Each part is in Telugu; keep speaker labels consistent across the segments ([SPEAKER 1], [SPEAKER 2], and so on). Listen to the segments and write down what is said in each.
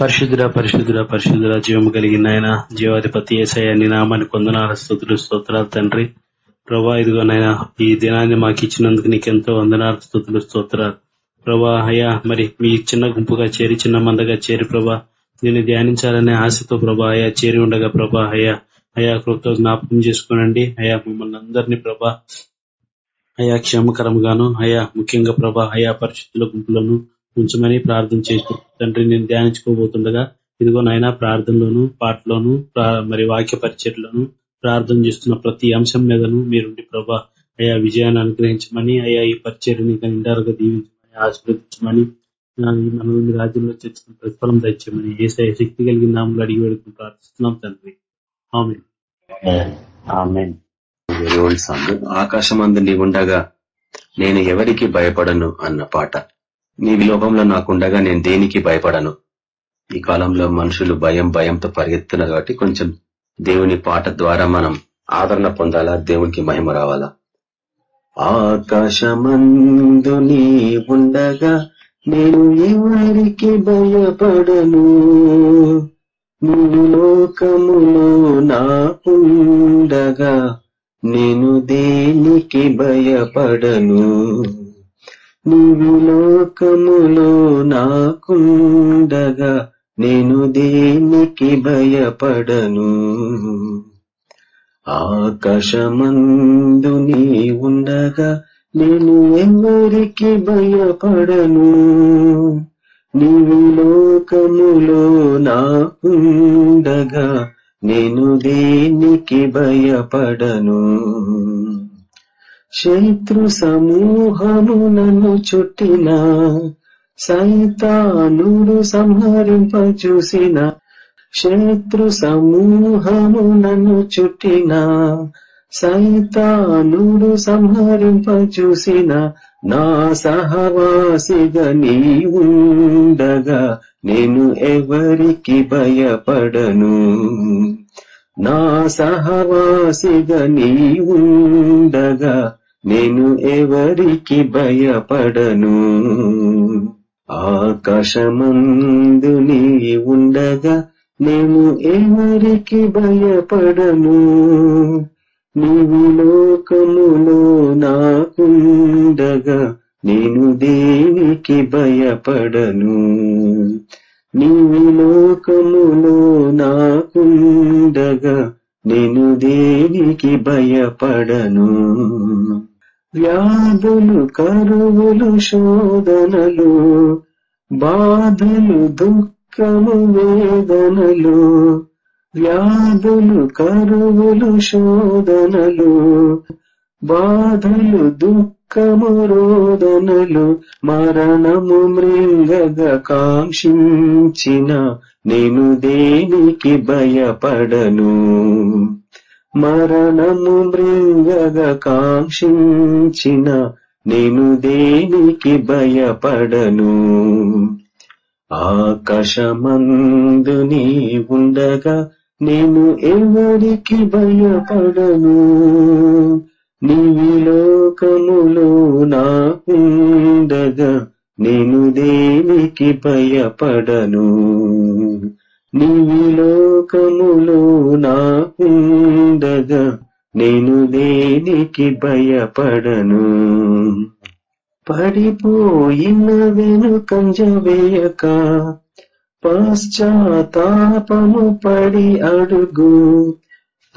[SPEAKER 1] పరిశుద్ధుర పరిశుద్ధుర పరిశుద్ధుర జీవం కలిగిన ఆయన జీవాధిపతి ఏసయ నామాన్ని కొందనాల స్థుతులు స్తోత్రాలు తండ్రి ప్రభా ఇదిగోనైనా ఈ దినాన్ని మాకు ఇచ్చినందుకు నీకెంతో వందనాల స్థుతులు స్తోత్రాలు ప్రభా అయ్యా మరి మీ చిన్న గుంపుగా చేరి చిన్న మందగా చేరి ప్రభా నేను ధ్యానించాలనే ఆశతో ప్రభా అయా చేరి ఉండగా ప్రభా అయా అయా కృప్తో జ్ఞాపకం చేసుకోనండి అయా మిమ్మల్ని అందరినీ ప్రభా అయా క్షేమకరంగాను అయా ముఖ్యంగా ప్రభా అయా పరిస్థితుల గుంపులను ఉంచమని ప్రార్థన చేస్తు తండ్రి నేను ధ్యానించుకోబోతుండగా ఇదిగో నాయన ప్రార్థనలోను పాటలోను మరి వాక్య పరిచయలోను ప్రార్థన చేస్తున్న ప్రతి అంశం మీదను మీరుండి ప్రభా అయా విజయాన్ని అనుగ్రహించమని అయా ఈ పరిచయని నిండారుగా దీవించమని ఆశీర్వదించమని మన రాజ్యంలో చేసిన ప్రతిఫలం తెచ్చమని ఏ శక్తి కలిగిన నామలు అడిగి వేడుకుని ప్రార్థిస్తున్నాం తండ్రి ఆమె
[SPEAKER 2] ఆకాశం అందరినీ ఉండగా నేను ఎవరికి భయపడను అన్న పాట నీ విలోభంలో నాకుండగా నేను దేనికి భయపడను ఈ కాలంలో మనుషులు భయం భయంతో పరిగెత్తున్నారు కాబట్టి కొంచెం దేవుని పాట ద్వారా మనం ఆదరణ పొందాలా దేవునికి మహిమ రావాలా
[SPEAKER 3] ఆకాశమందు ఉండగా నేను ఎవరికి భయపడను నువ్వు లోకములో నాకుండగా నేను దేనికి భయపడను నీవు లోకములో నాకుండగా నేను దేనికి భయపడను ఆకాశమందు నీ ఉండగా నేను ఎవరికి భయపడను నీవు లోకములో నాకుండగా నేను దేనికి భయపడను శత్రు సమూహములను చుట్టిన సైతానుడు సంహరింప చూసిన శత్రు నన్ను చుట్టిన సైతానుడు సంహరింప చూసిన నా సహవాసిగా నీ ఉండగా నేను ఎవరికి భయపడను నా సహవాసిగా నీ ఉండగా నేను ఎవరికి భయపడను ఆకాశమందు నీ ఉండగా నేను ఎవరికి భయపడను నీవు లోకములో నాకుండగా నేను దేనికి భయపడను నీవు లోకములో నాకుండగా నేను దేనికి భయపడను వ్యాధులు కరువులు శోధనలు బాధలు దుఃఖము వేదనలు వ్యాధులు కరువులు శోధనలు బాధలు దుఃఖము రోదనలు మరణము మృంగగ కాంక్షించిన నేను దేనికి భయపడను మరణము మృంగగ కాంక్షించిన నేను దేనికి భయపడను ఆకాశమందు ఉండగా నేను ఎవరికి భయపడను నీవి లోకములో ఉండగా నేను దేనికి భయపడను నీవిలోకములో లోకములో నాకుండగా నేను దేనికి భయపడను పడిపోయిన వెనుకంజ వేయక పాశ్చాతాపము పడి అడుగు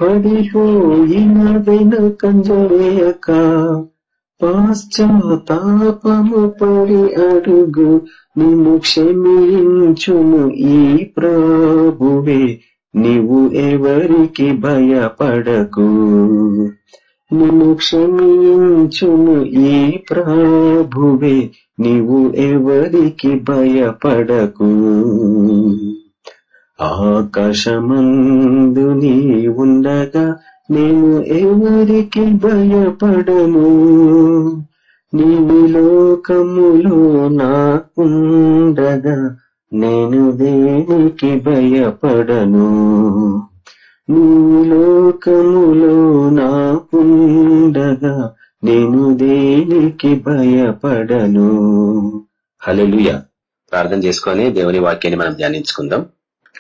[SPEAKER 3] పడిపోయిన వెనుకంజ వేయక పాశ్చాతాపము పడి అడుగు నిన్ను క్షమించును ఈ ప్రాభువే నీవు ఎవరికి భయపడకు నిన్ను క్షమించును ఈ ప్రాభువే నీవు ఎవరికి భయపడకు ఆకాశమందు నీ ఉండగా నేను ఎవరికి భయపడము నీవి నా ఉండగా నేను దేనికి భయపడను నీవి నా ఉండగా నేను దేనికి భయపడను
[SPEAKER 2] హలో ప్రార్థన చేసుకొని దేవుని వాక్యాన్ని మనం ధ్యానించుకుందాం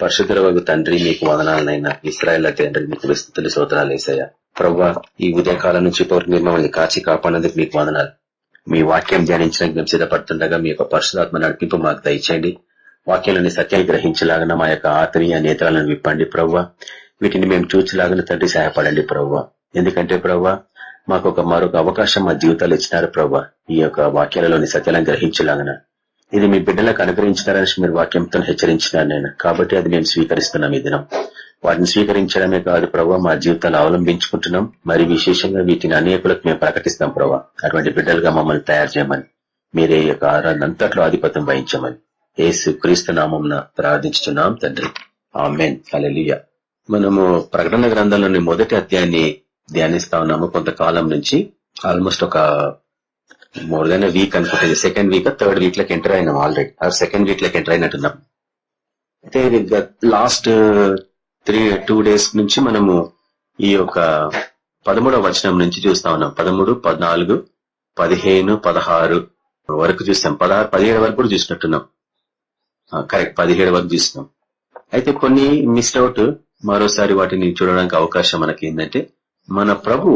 [SPEAKER 2] పరిశుద్ధులకు తండ్రి మీకు వదనాలనైనా ఇస్రాయల్ తండ్రి మీకు విస్తుతులు స్తోత్రాలు వేసాయా ప్రవ్వా ఈ ఉదయకాలం నుంచి పౌరుకు కాచి కాపాడేందుకు మీకు వదనాలు మీ వాక్యం ధ్యానించిన సిద్ధపడుతుండగా మీ యొక్క పరశురాత్మ నడిపింపు మాకు దయచేయండి వాక్యాలని సత్యాన్ని గ్రహించలాగా మా యొక్క ఆత్మీయ నేత్రాలను విప్పండి ప్రవ్వా వీటిని మేము చూచలాగా తండ్రి సహాయపడండి ప్రవ్వా ఎందుకంటే ప్రవ్వా మాకు ఒక మరొక అవకాశం మా జీవితాలు ఇచ్చినారు ప్రవ్వా ఈ యొక్క వాక్యాలలోని సత్యాలను గ్రహించలాగనా ఇది మీ బిడ్డలకు అనుగ్రహించినారని మీరు వాక్యంతో హెచ్చరించిన నేను కాబట్టి అది మేము స్వీకరిస్తున్నాం ఈ దినం వాటిని స్వీకరించడమే కాదు ప్రభావ మా జీవితాలు అవలంబించుకుంటున్నాం మరి విశేషంగా వీటిని అనేకులకు మేము ప్రకటిస్తాం ప్రభావ అటువంటి బిడ్డలుగా మమ్మల్ని తయారు చేయమని మీరే యొక్క ఆరాధన అంతట్లో ఆధిపత్యం వహించమని ఏసు క్రీస్తు నామం ప్రార్థించుతున్నాం తండ్రి మనము ప్రకటన గ్రంథంలోని మొదటి అధ్యాయాన్ని ధ్యానిస్తా ఉన్నాము కొంతకాలం నుంచి ఆల్మోస్ట్ ఒక మోర్ దాన్ వీక్ అనుకుంటుంది సెకండ్ వీక్ థర్డ్ వీక్ లోకి ఎంటర్ అయినాం ఆల్రెడీ ఆ సెకండ్ వీక్ లోకి ఎంటర్ అయినట్టున్నాం అయితే లాస్ట్ త్రీ టూ డేస్ నుంచి మనము ఈ యొక్క పదమూడవ వచనం నుంచి చూస్తా ఉన్నాం పదమూడు పద్నాలుగు పదిహేను పదహారు వరకు చూస్తాం పదహారు పదిహేడు వరకు కూడా చూసినట్టున్నాం కరెక్ట్ పదిహేడు వరకు చూస్తున్నాం అయితే కొన్ని మిస్ అవుట్ మరోసారి వాటిని చూడడానికి అవకాశం మనకి ఏంటంటే మన ప్రభు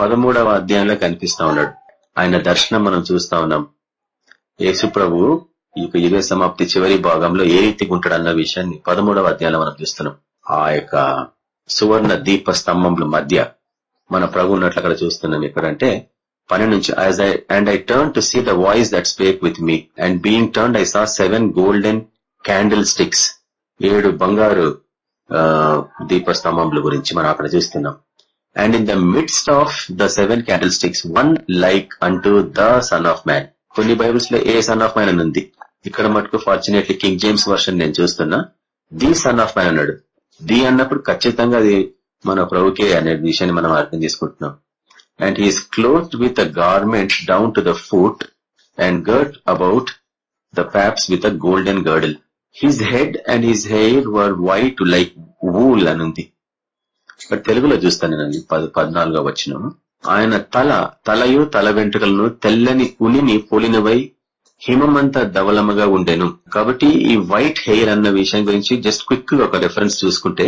[SPEAKER 2] పదమూడవ అధ్యాయంలో కనిపిస్తా ఉన్నాడు ఆయన దర్శనం మనం చూస్తా ఉన్నాం యేసు ప్రభు ఈ యొక్క యుగ సమాప్తి చివరి భాగంలో ఏ ఉంటాడు అన్న విషయాన్ని పదమూడవ అధ్యాయంలో మనం చూస్తున్నాం ఆ యొక్క సువర్ణ దీప స్తంభం మధ్య మన ప్రభు ఉన్నట్లు అక్కడ చూస్తున్నాం ఎక్కడంటే పని నుంచి and I turn to see the voice that spake with me and being turn I saw seven golden candlesticks ఏడు బంగారు దీప స్తంభం గురించి మనం అక్కడ చూస్తున్నాం and in the midst of the seven candlesticks one like అంటూ ద సన్ ఆఫ్ మ్యాన్ కొన్ని బైబుల్స్ లో ఏ సన్ ఆఫ్ మ్యాన్ అని ఉంది ఇక్కడ మటుకు ఫార్చునేట్లీ కింగ్ జేమ్స్ వర్షన్ నేను చూస్తున్నా ది సన్ ఆఫ్ మ్యాన్ అన్నాడు ది అన్నప్పుడు ఖచ్చితంగా అది మన ప్రభుకే అనే విషయాన్ని మనం అర్థం చేసుకుంటున్నాం and he is cloth with a garment down to the foot and girt about the paps with a golden girdle his head and his hair were white like wool ఉంది ఇక్కడ తెలుగులో చూస్తాను నేను పద్నాలుగో వచ్చిన ఆయన తల తలయు తల వెంట్రుకలను తెల్లని ఉనిని పోలినవై హిమమంతా ధవలమగా ఉండేను కాబట్టి ఈ వైట్ హెయిర్ అన్న విషయం గురించి జస్ట్ క్విక్ గా ఒక రెఫరెన్స్ చూసుకుంటే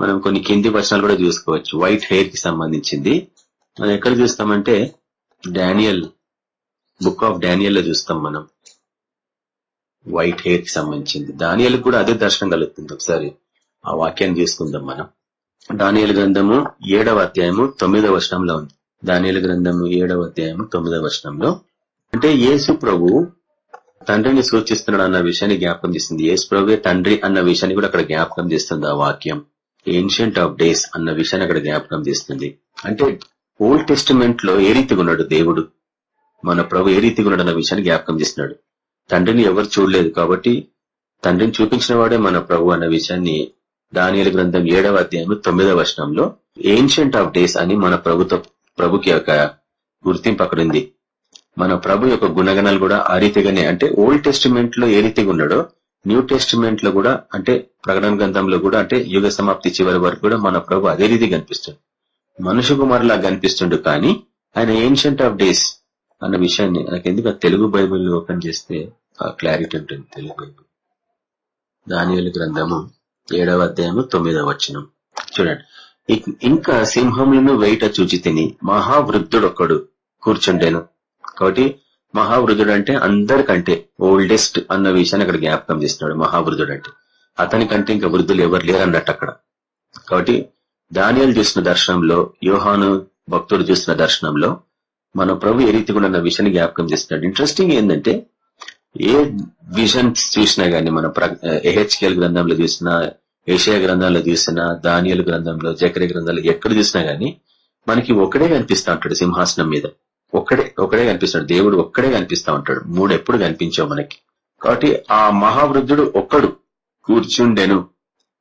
[SPEAKER 2] మనం కొన్ని కింది వచనాలు కూడా చూసుకోవచ్చు వైట్ హెయిర్ కి సంబంధించింది మనం ఎక్కడ చూస్తామంటే డానియల్ బుక్ ఆఫ్ డానియల్ లో చూస్తాం మనం వైట్ హెయిర్ కి సంబంధించింది డానియల్ కూడా అదే దర్శనం కలుగుతుంది ఒకసారి ఆ వాక్యాన్ని తీసుకుందాం మనం దానియలు గ్రంథము ఏడవ అధ్యాయము తొమ్మిదవ వచనంలో ఉంది దానియలు గ్రంథము ఏడవ అధ్యాయము తొమ్మిదవ వచనంలో అంటే యేసు ప్రభు తండ్రిని సూచిస్తున్నాడు అన్న విషయాన్ని జ్ఞాపకం చేస్తుంది యేసు ప్రభు తండ్రి అన్న విషయాన్ని కూడా అక్కడ జ్ఞాపకం చేస్తుంది ఆ వాక్యం ఏన్షియంట్ ఆఫ్ డేస్ అన్న విషయాన్ని అక్కడ జ్ఞాపకం చేస్తుంది అంటే ఓల్డ్ టెస్టిమెంట్ లో ఏ రీతిగా ఉన్నాడు దేవుడు మన ప్రభు ఏ రీతి ఉన్నాడు అన్న విషయాన్ని జ్ఞాపకం చేస్తున్నాడు తండ్రిని ఎవరు చూడలేదు కాబట్టి తండ్రిని చూపించిన వాడే మన ప్రభు అన్న విషయాన్ని దానియల గ్రంథం ఏడవ అధ్యాయం తొమ్మిదవ వర్షంలో ఏన్షియంట్ ఆఫ్ డేస్ అని మన ప్రభుత్వ ప్రభుకి యొక్క గుర్తింపు అక్కడ ఉంది మన ప్రభు యొక్క గుణగణాలు కూడా ఆ రీతిగానే అంటే ఓల్డ్ టెస్టిమెంట్ లో ఏ రీతిగా ఉన్నాడో న్యూ టెస్టిమెంట్ లో కూడా అంటే ప్రకటన గ్రంథంలో కూడా అంటే యుగ సమాప్తి చివరి వరకు కూడా మన ప్రభు అదే రీతి కనిపిస్తుంది మనుషు కుమారులా కనిపిస్తుండు కానీ ఆయన ఏన్షియంట్ ఆఫ్ డేస్ అన్న విషయాన్ని నాకు ఎందుకు తెలుగు బైబుల్ ఓపెన్ చేస్తే ఆ క్లారిటీ ఉంటుంది తెలుగు బైబుల్ దాని గ్రంథము ఏడవ అధ్యాయము తొమ్మిదవ వచనం చూడండి ఇంకా సింహములను వేట చూచి తిని మహావృద్ధుడు ఒకడు కూర్చుండేను కాబట్టి మహావృద్ధుడు అంటే అందరికంటే ఓల్డెస్ట్ అన్న విషయాన్ని అక్కడ జ్ఞాపకం చేస్తున్నాడు మహావృద్ధుడు అంటే అతనికంటే ఇంకా వృద్ధులు ఎవరు లేరు అన్నట్టు అక్కడ కాబట్టి దానియాలు చూసిన దర్శనంలో యోహాను భక్తుడు చూసిన దర్శనంలో మన ప్రభు ఏ రీతి కూడా అన్న విషయాన్ని జ్ఞాపకం చేస్తున్నాడు ఇంట్రెస్టింగ్ ఏంటంటే ఏ విజన్ చూసినా గానీ మన ఎహెచ్కేఎల్ గ్రంథంలో చూసినా ఏషియా గ్రంథంలో తీసిన దానియలు గ్రంథంలో జకరి గ్రంథాలు ఎక్కడ తీసినా గాని మనకి ఒకడే కనిపిస్తా ఉంటాడు సింహాసనం మీద ఒక్కడే ఒకడే కనిపిస్తాడు దేవుడు ఒక్కడే కనిపిస్తా ఉంటాడు మూడు ఎప్పుడు కనిపించావు మనకి కాబట్టి ఆ మహావృద్ధుడు ఒక్కడు కూర్చుండెను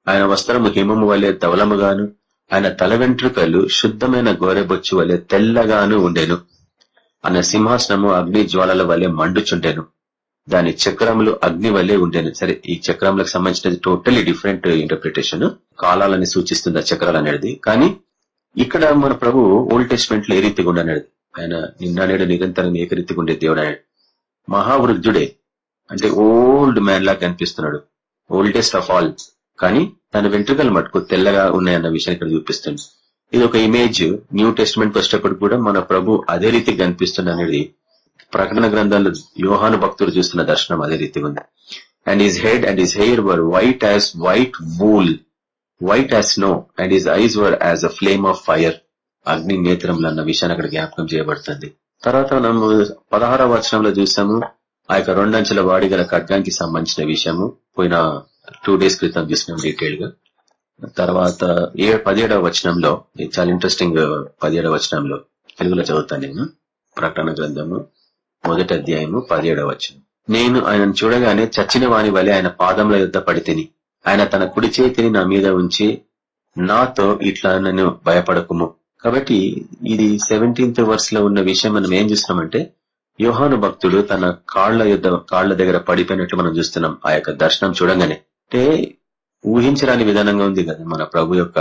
[SPEAKER 2] ఆయన వస్త్రము హిమము వలె తవలముగాను ఆయన తల వెంట్రుకలు శుద్ధమైన గోరెబొచ్చు వలె తెల్లగాను ఉండెను ఆయన సింహాసనము అగ్ని జ్వాలల వలె మండుచుండెను దాని చక్రములు అగ్ని వల్లే ఉండేది సరే ఈ చక్రములకు సంబంధించినది టోటలీ డిఫరెంట్ ఇంటర్ప్రిటేషన్ కాలాలని సూచిస్తుంది ఆ చక్రాలు అనేది కానీ ఇక్కడ మన ప్రభు ఓల్డ్ టెస్ట్మెంట్ లో ఏ రీతిగా ఉండనేది ఆయన నిన్న నేడు నిరంతరం ఏకరీతి ఉండే దేవుడు ఆయన మహావృద్ధుడే అంటే ఓల్డ్ మ్యాన్ లా కనిపిస్తున్నాడు ఓల్డెస్ట్ ఆఫ్ ఆల్ కానీ తన వెంట్రుకలు మటుకు తెల్లగా ఉన్నాయన్న విషయాన్ని ఇక్కడ చూపిస్తుంది ఇది ఒక ఇమేజ్ న్యూ టెస్ట్మెంట్ వచ్చేటప్పుడు కూడా మన ప్రభు అదే రీతి కనిపిస్తుంది అనేది ప్రకటన గ్రంథంలో యోహాను భక్తుడు చూస్తున్న దర్శనం అదే రీతి ఉంది and his head and his hair were white as white wool white as snow and his eyes were as a flame of fire అగ్ని నేత్రంలో అన్న విషయాన్ని అక్కడ జ్ఞాపకం చేయబడుతుంది తర్వాత మనము పదహార వచనంలో చూసాము ఆ యొక్క రెండంచెల వాడి గల ఖడ్గానికి సంబంధించిన విషయము పోయిన టూ డేస్ క్రితం చూసినాం డీటెయిల్ గా తర్వాత ఏ పదిహేడవ వచనంలో చాలా ఇంట్రెస్టింగ్ పదిహేడవ వచనంలో తెలుగులో చదువుతాను నేను ప్రకటన గ్రంథము మొదటి అధ్యాయము పదిహేడవ నేను ఆయనను చూడగానే చచ్చిన వాని వలె ఆయన పాదముల యుద్ధ పడితిని ఆయన తన కుడి చేతిని నా మీద ఉంచి నాతో ఇట్లా నన్ను భయపడకుము కాబట్టి ఇది సెవెంటీన్త్ వర్స్ లో ఉన్న విషయం మనం ఏం చూస్తున్నామంటే యోహాను భక్తుడు తన కాళ్ల యుద్ధ కాళ్ల దగ్గర పడిపోయినట్లు మనం చూస్తున్నాం ఆ యొక్క దర్శనం చూడగానే అంటే ఊహించరాని విధానంగా ఉంది కదా మన ప్రభు యొక్క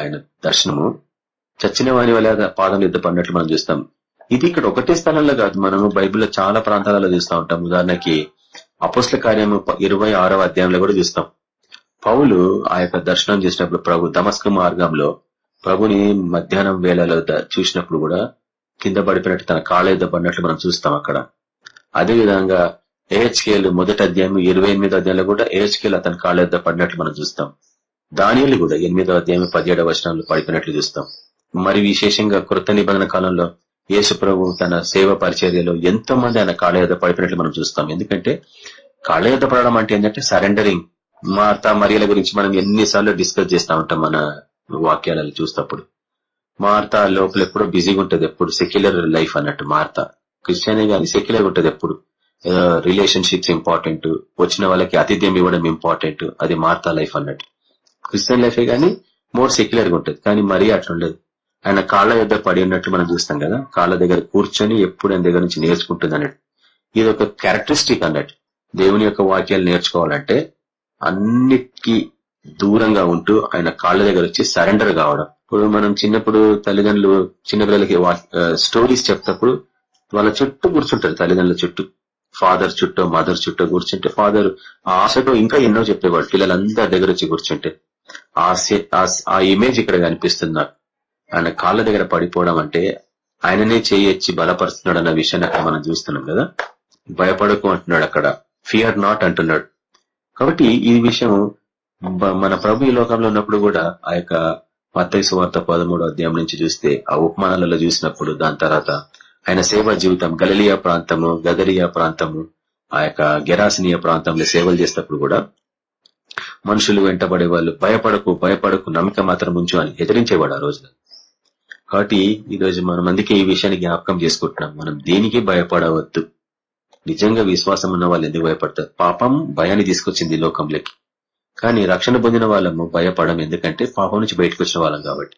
[SPEAKER 2] ఆయన దర్శనము చచ్చిన వాని వల్ల పాదం యుద్ధ పడినట్లు మనం చూస్తాం ఇది ఇక్కడ ఒకటే స్థలంలో కాదు మనము బైబిల్లో చాలా ప్రాంతాలలో చూస్తూ ఉంటాం ఉదాహరణకి అపోస్ల కార్యము ఇరవై ఆరవ అధ్యాయంలో కూడా చూస్తాం పౌలు ఆ యొక్క దర్శనం చేసినప్పుడు ప్రభు దమస్క మార్గంలో ప్రభుని మధ్యాహ్నం వేళలో చూసినప్పుడు కూడా కింద పడిపోయినట్టు తన కాళ్ళ పడినట్లు మనం చూస్తాం అక్కడ అదే అదేవిధంగా ఏహెచ్కేల్ మొదటి అధ్యాయం ఇరవై ఎనిమిదో అధ్యాయంలో కూడా ఏహెచ్కేల్ అతని కాళ్ళ పడినట్లు మనం చూస్తాం దానిలు కూడా ఎనిమిదో అధ్యాయం పదిహేడవ వచనాలు పడిపోయినట్లు చూస్తాం మరి విశేషంగా కృత నిబంధన కాలంలో యేసుప్రభు తన సేవ పరిచర్యలో ఎంతో మంది ఆయన కాళ్ళ పడిపోయినట్లు మనం చూస్తాం ఎందుకంటే కాళ్ళ పడడం అంటే ఏంటంటే సరెండరింగ్ మార్తా మరియల గురించి మనం ఎన్నిసార్లు డిస్కస్ చేస్తా ఉంటాం మన వాక్యాలను చూస్తప్పుడు మార్తా లోపల ఎప్పుడో బిజీగా ఉంటుంది ఎప్పుడు సెక్యులర్ లైఫ్ అన్నట్టు మార్తా క్రిస్టియనే కానీ సెక్యులర్ ఉంటుంది ఎప్పుడు రిలేషన్షిప్స్ ఇంపార్టెంట్ వచ్చిన వాళ్ళకి ఆతిథ్యం ఇవ్వడం ఇంపార్టెంట్ అది మార్తా లైఫ్ అన్నట్టు క్రిస్టియన్ లైఫే కానీ మోర్ సెక్యులర్గా ఉంటది కానీ మరీ అట్లుండదు ఆయన కాళ్ళ యొక్క పడి ఉన్నట్టు మనం చూస్తాం కదా కాళ్ళ దగ్గర కూర్చొని ఎప్పుడు ఆయన దగ్గర నుంచి నేర్చుకుంటుంది అన్నట్టు ఇది ఒక క్యారెక్టరిస్టిక్ అన్నట్టు దేవుని యొక్క వాక్యాలు నేర్చుకోవాలంటే అన్నిటికీ దూరంగా ఉంటూ ఆయన కాళ్ళ దగ్గర వచ్చి సరెండర్ కావడం ఇప్పుడు మనం చిన్నప్పుడు తల్లిదండ్రులు చిన్నపిల్లలకి స్టోరీస్ చెప్తప్పుడు వాళ్ళ చుట్టూ కూర్చుంటారు తల్లిదండ్రుల చుట్టూ ఫాదర్ చుట్టూ మదర్ చుట్టూ కూర్చుంటే ఫాదర్ ఆశతో ఇంకా ఎన్నో చెప్పేవాడు పిల్లలందరి దగ్గర వచ్చి కూర్చుంటే ఆ ఇమేజ్ ఇక్కడ కనిపిస్తున్నారు ఆయన కాళ్ళ దగ్గర పడిపోవడం అంటే ఆయననే చేయొచ్చి బలపరుస్తున్నాడు అన్న విషయాన్ని అక్కడ మనం చూస్తున్నాం కదా భయపడకు అంటున్నాడు అక్కడ ఫియర్ నాట్ అంటున్నాడు కాబట్టి ఈ విషయం మన ప్రభు ఈ లోకంలో ఉన్నప్పుడు కూడా ఆ యొక్క మత్తైసు వార్త పదమూడు అధ్యాయం నుంచి చూస్తే ఆ ఉపమానాలలో చూసినప్పుడు దాని తర్వాత ఆయన సేవా జీవితం గలలియా ప్రాంతము గదరియా ప్రాంతము ఆ యొక్క గెరాసినియా ప్రాంతంలో సేవలు చేసినప్పుడు కూడా మనుషులు వెంటబడే వాళ్ళు భయపడకు భయపడకు నమ్మక మాత్రం ఉంచు అని హెచ్చరించేవాడు ఆ రోజున కాబట్టి ఈరోజు మనం అందుకే ఈ విషయాన్ని జ్ఞాపకం చేసుకుంటున్నాం మనం దేనికి భయపడవద్దు నిజంగా విశ్వాసం ఉన్న వాళ్ళు ఎందుకు భయపడతారు పాపం భయాన్ని తీసుకొచ్చింది లోకంలోకి కానీ రక్షణ పొందిన వాళ్ళము భయపడడం ఎందుకంటే పాపం నుంచి బయటకు వచ్చిన వాళ్ళం కాబట్టి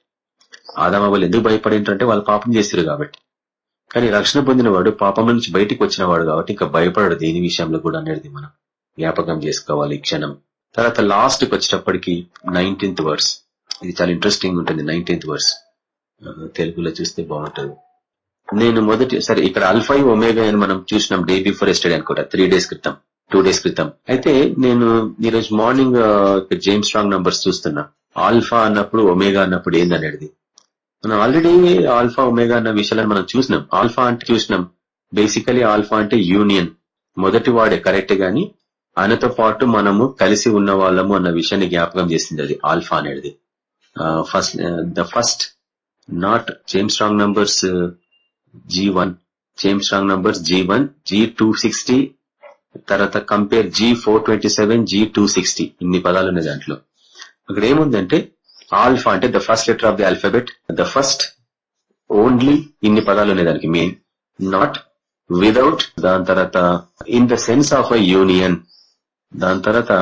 [SPEAKER 2] ఆదామ వాళ్ళు ఎందుకు భయపడేంటంటే వాళ్ళు పాపం చేస్తారు కాబట్టి కానీ రక్షణ పొందినవాడు పాపం నుంచి బయటకు వచ్చినవాడు కాబట్టి ఇంకా భయపడడు దేని విషయంలో కూడా అనేది మనం జ్ఞాపకం చేసుకోవాలి క్షణం తర్వాత లాస్ట్కి వచ్చేటప్పటికి నైన్టీన్త్ వర్స్ ఇది చాలా ఇంట్రెస్టింగ్ ఉంటుంది నైన్టీన్త్ వర్స్ తెలుగులో చూస్తే బాగుంటుంది నేను మొదటి సరే ఇక్కడ అల్ఫై ఒమేగా అని మనం చూసినాం డే బిఫోర్ ఎస్టడీ అనుకుంటా త్రీ డేస్ క్రితం టూ డేస్ క్రితం అయితే నేను ఈరోజు మార్నింగ్ జేమ్స్ స్ట్రాంగ్ నంబర్స్ చూస్తున్నా ఆల్ఫా అన్నప్పుడు ఒమేగా అన్నప్పుడు ఏందనేది మనం ఆల్రెడీ ఆల్ఫా ఒమేగా అన్న విషయాలను మనం చూసినాం ఆల్ఫా అంటే చూసినాం బేసికలీ ఆల్ఫా అంటే యూనియన్ మొదటి వాడే కరెక్ట్ గాని ఆయనతో పాటు మనము కలిసి ఉన్న వాళ్ళము అన్న విషయాన్ని జ్ఞాపకం చేసింది అది ఆల్ఫా అనేది first the first not James strong numbers G one James strong numbers G one G two sixty తర్వాత compare G four twenty seven G two sixty ఇన్ని పదాలు ఉన్నాయి దాంట్లో అక్కడ ఏముందంటే ఆల్ఫా అంటే the first letter of the alphabet the first only ఇన్ని పదాలు ఉన్నాయి దానికి మెయిన్ నాట్ విదౌట్ దాని తర్వాత in the sense of a union దాని తర్వాత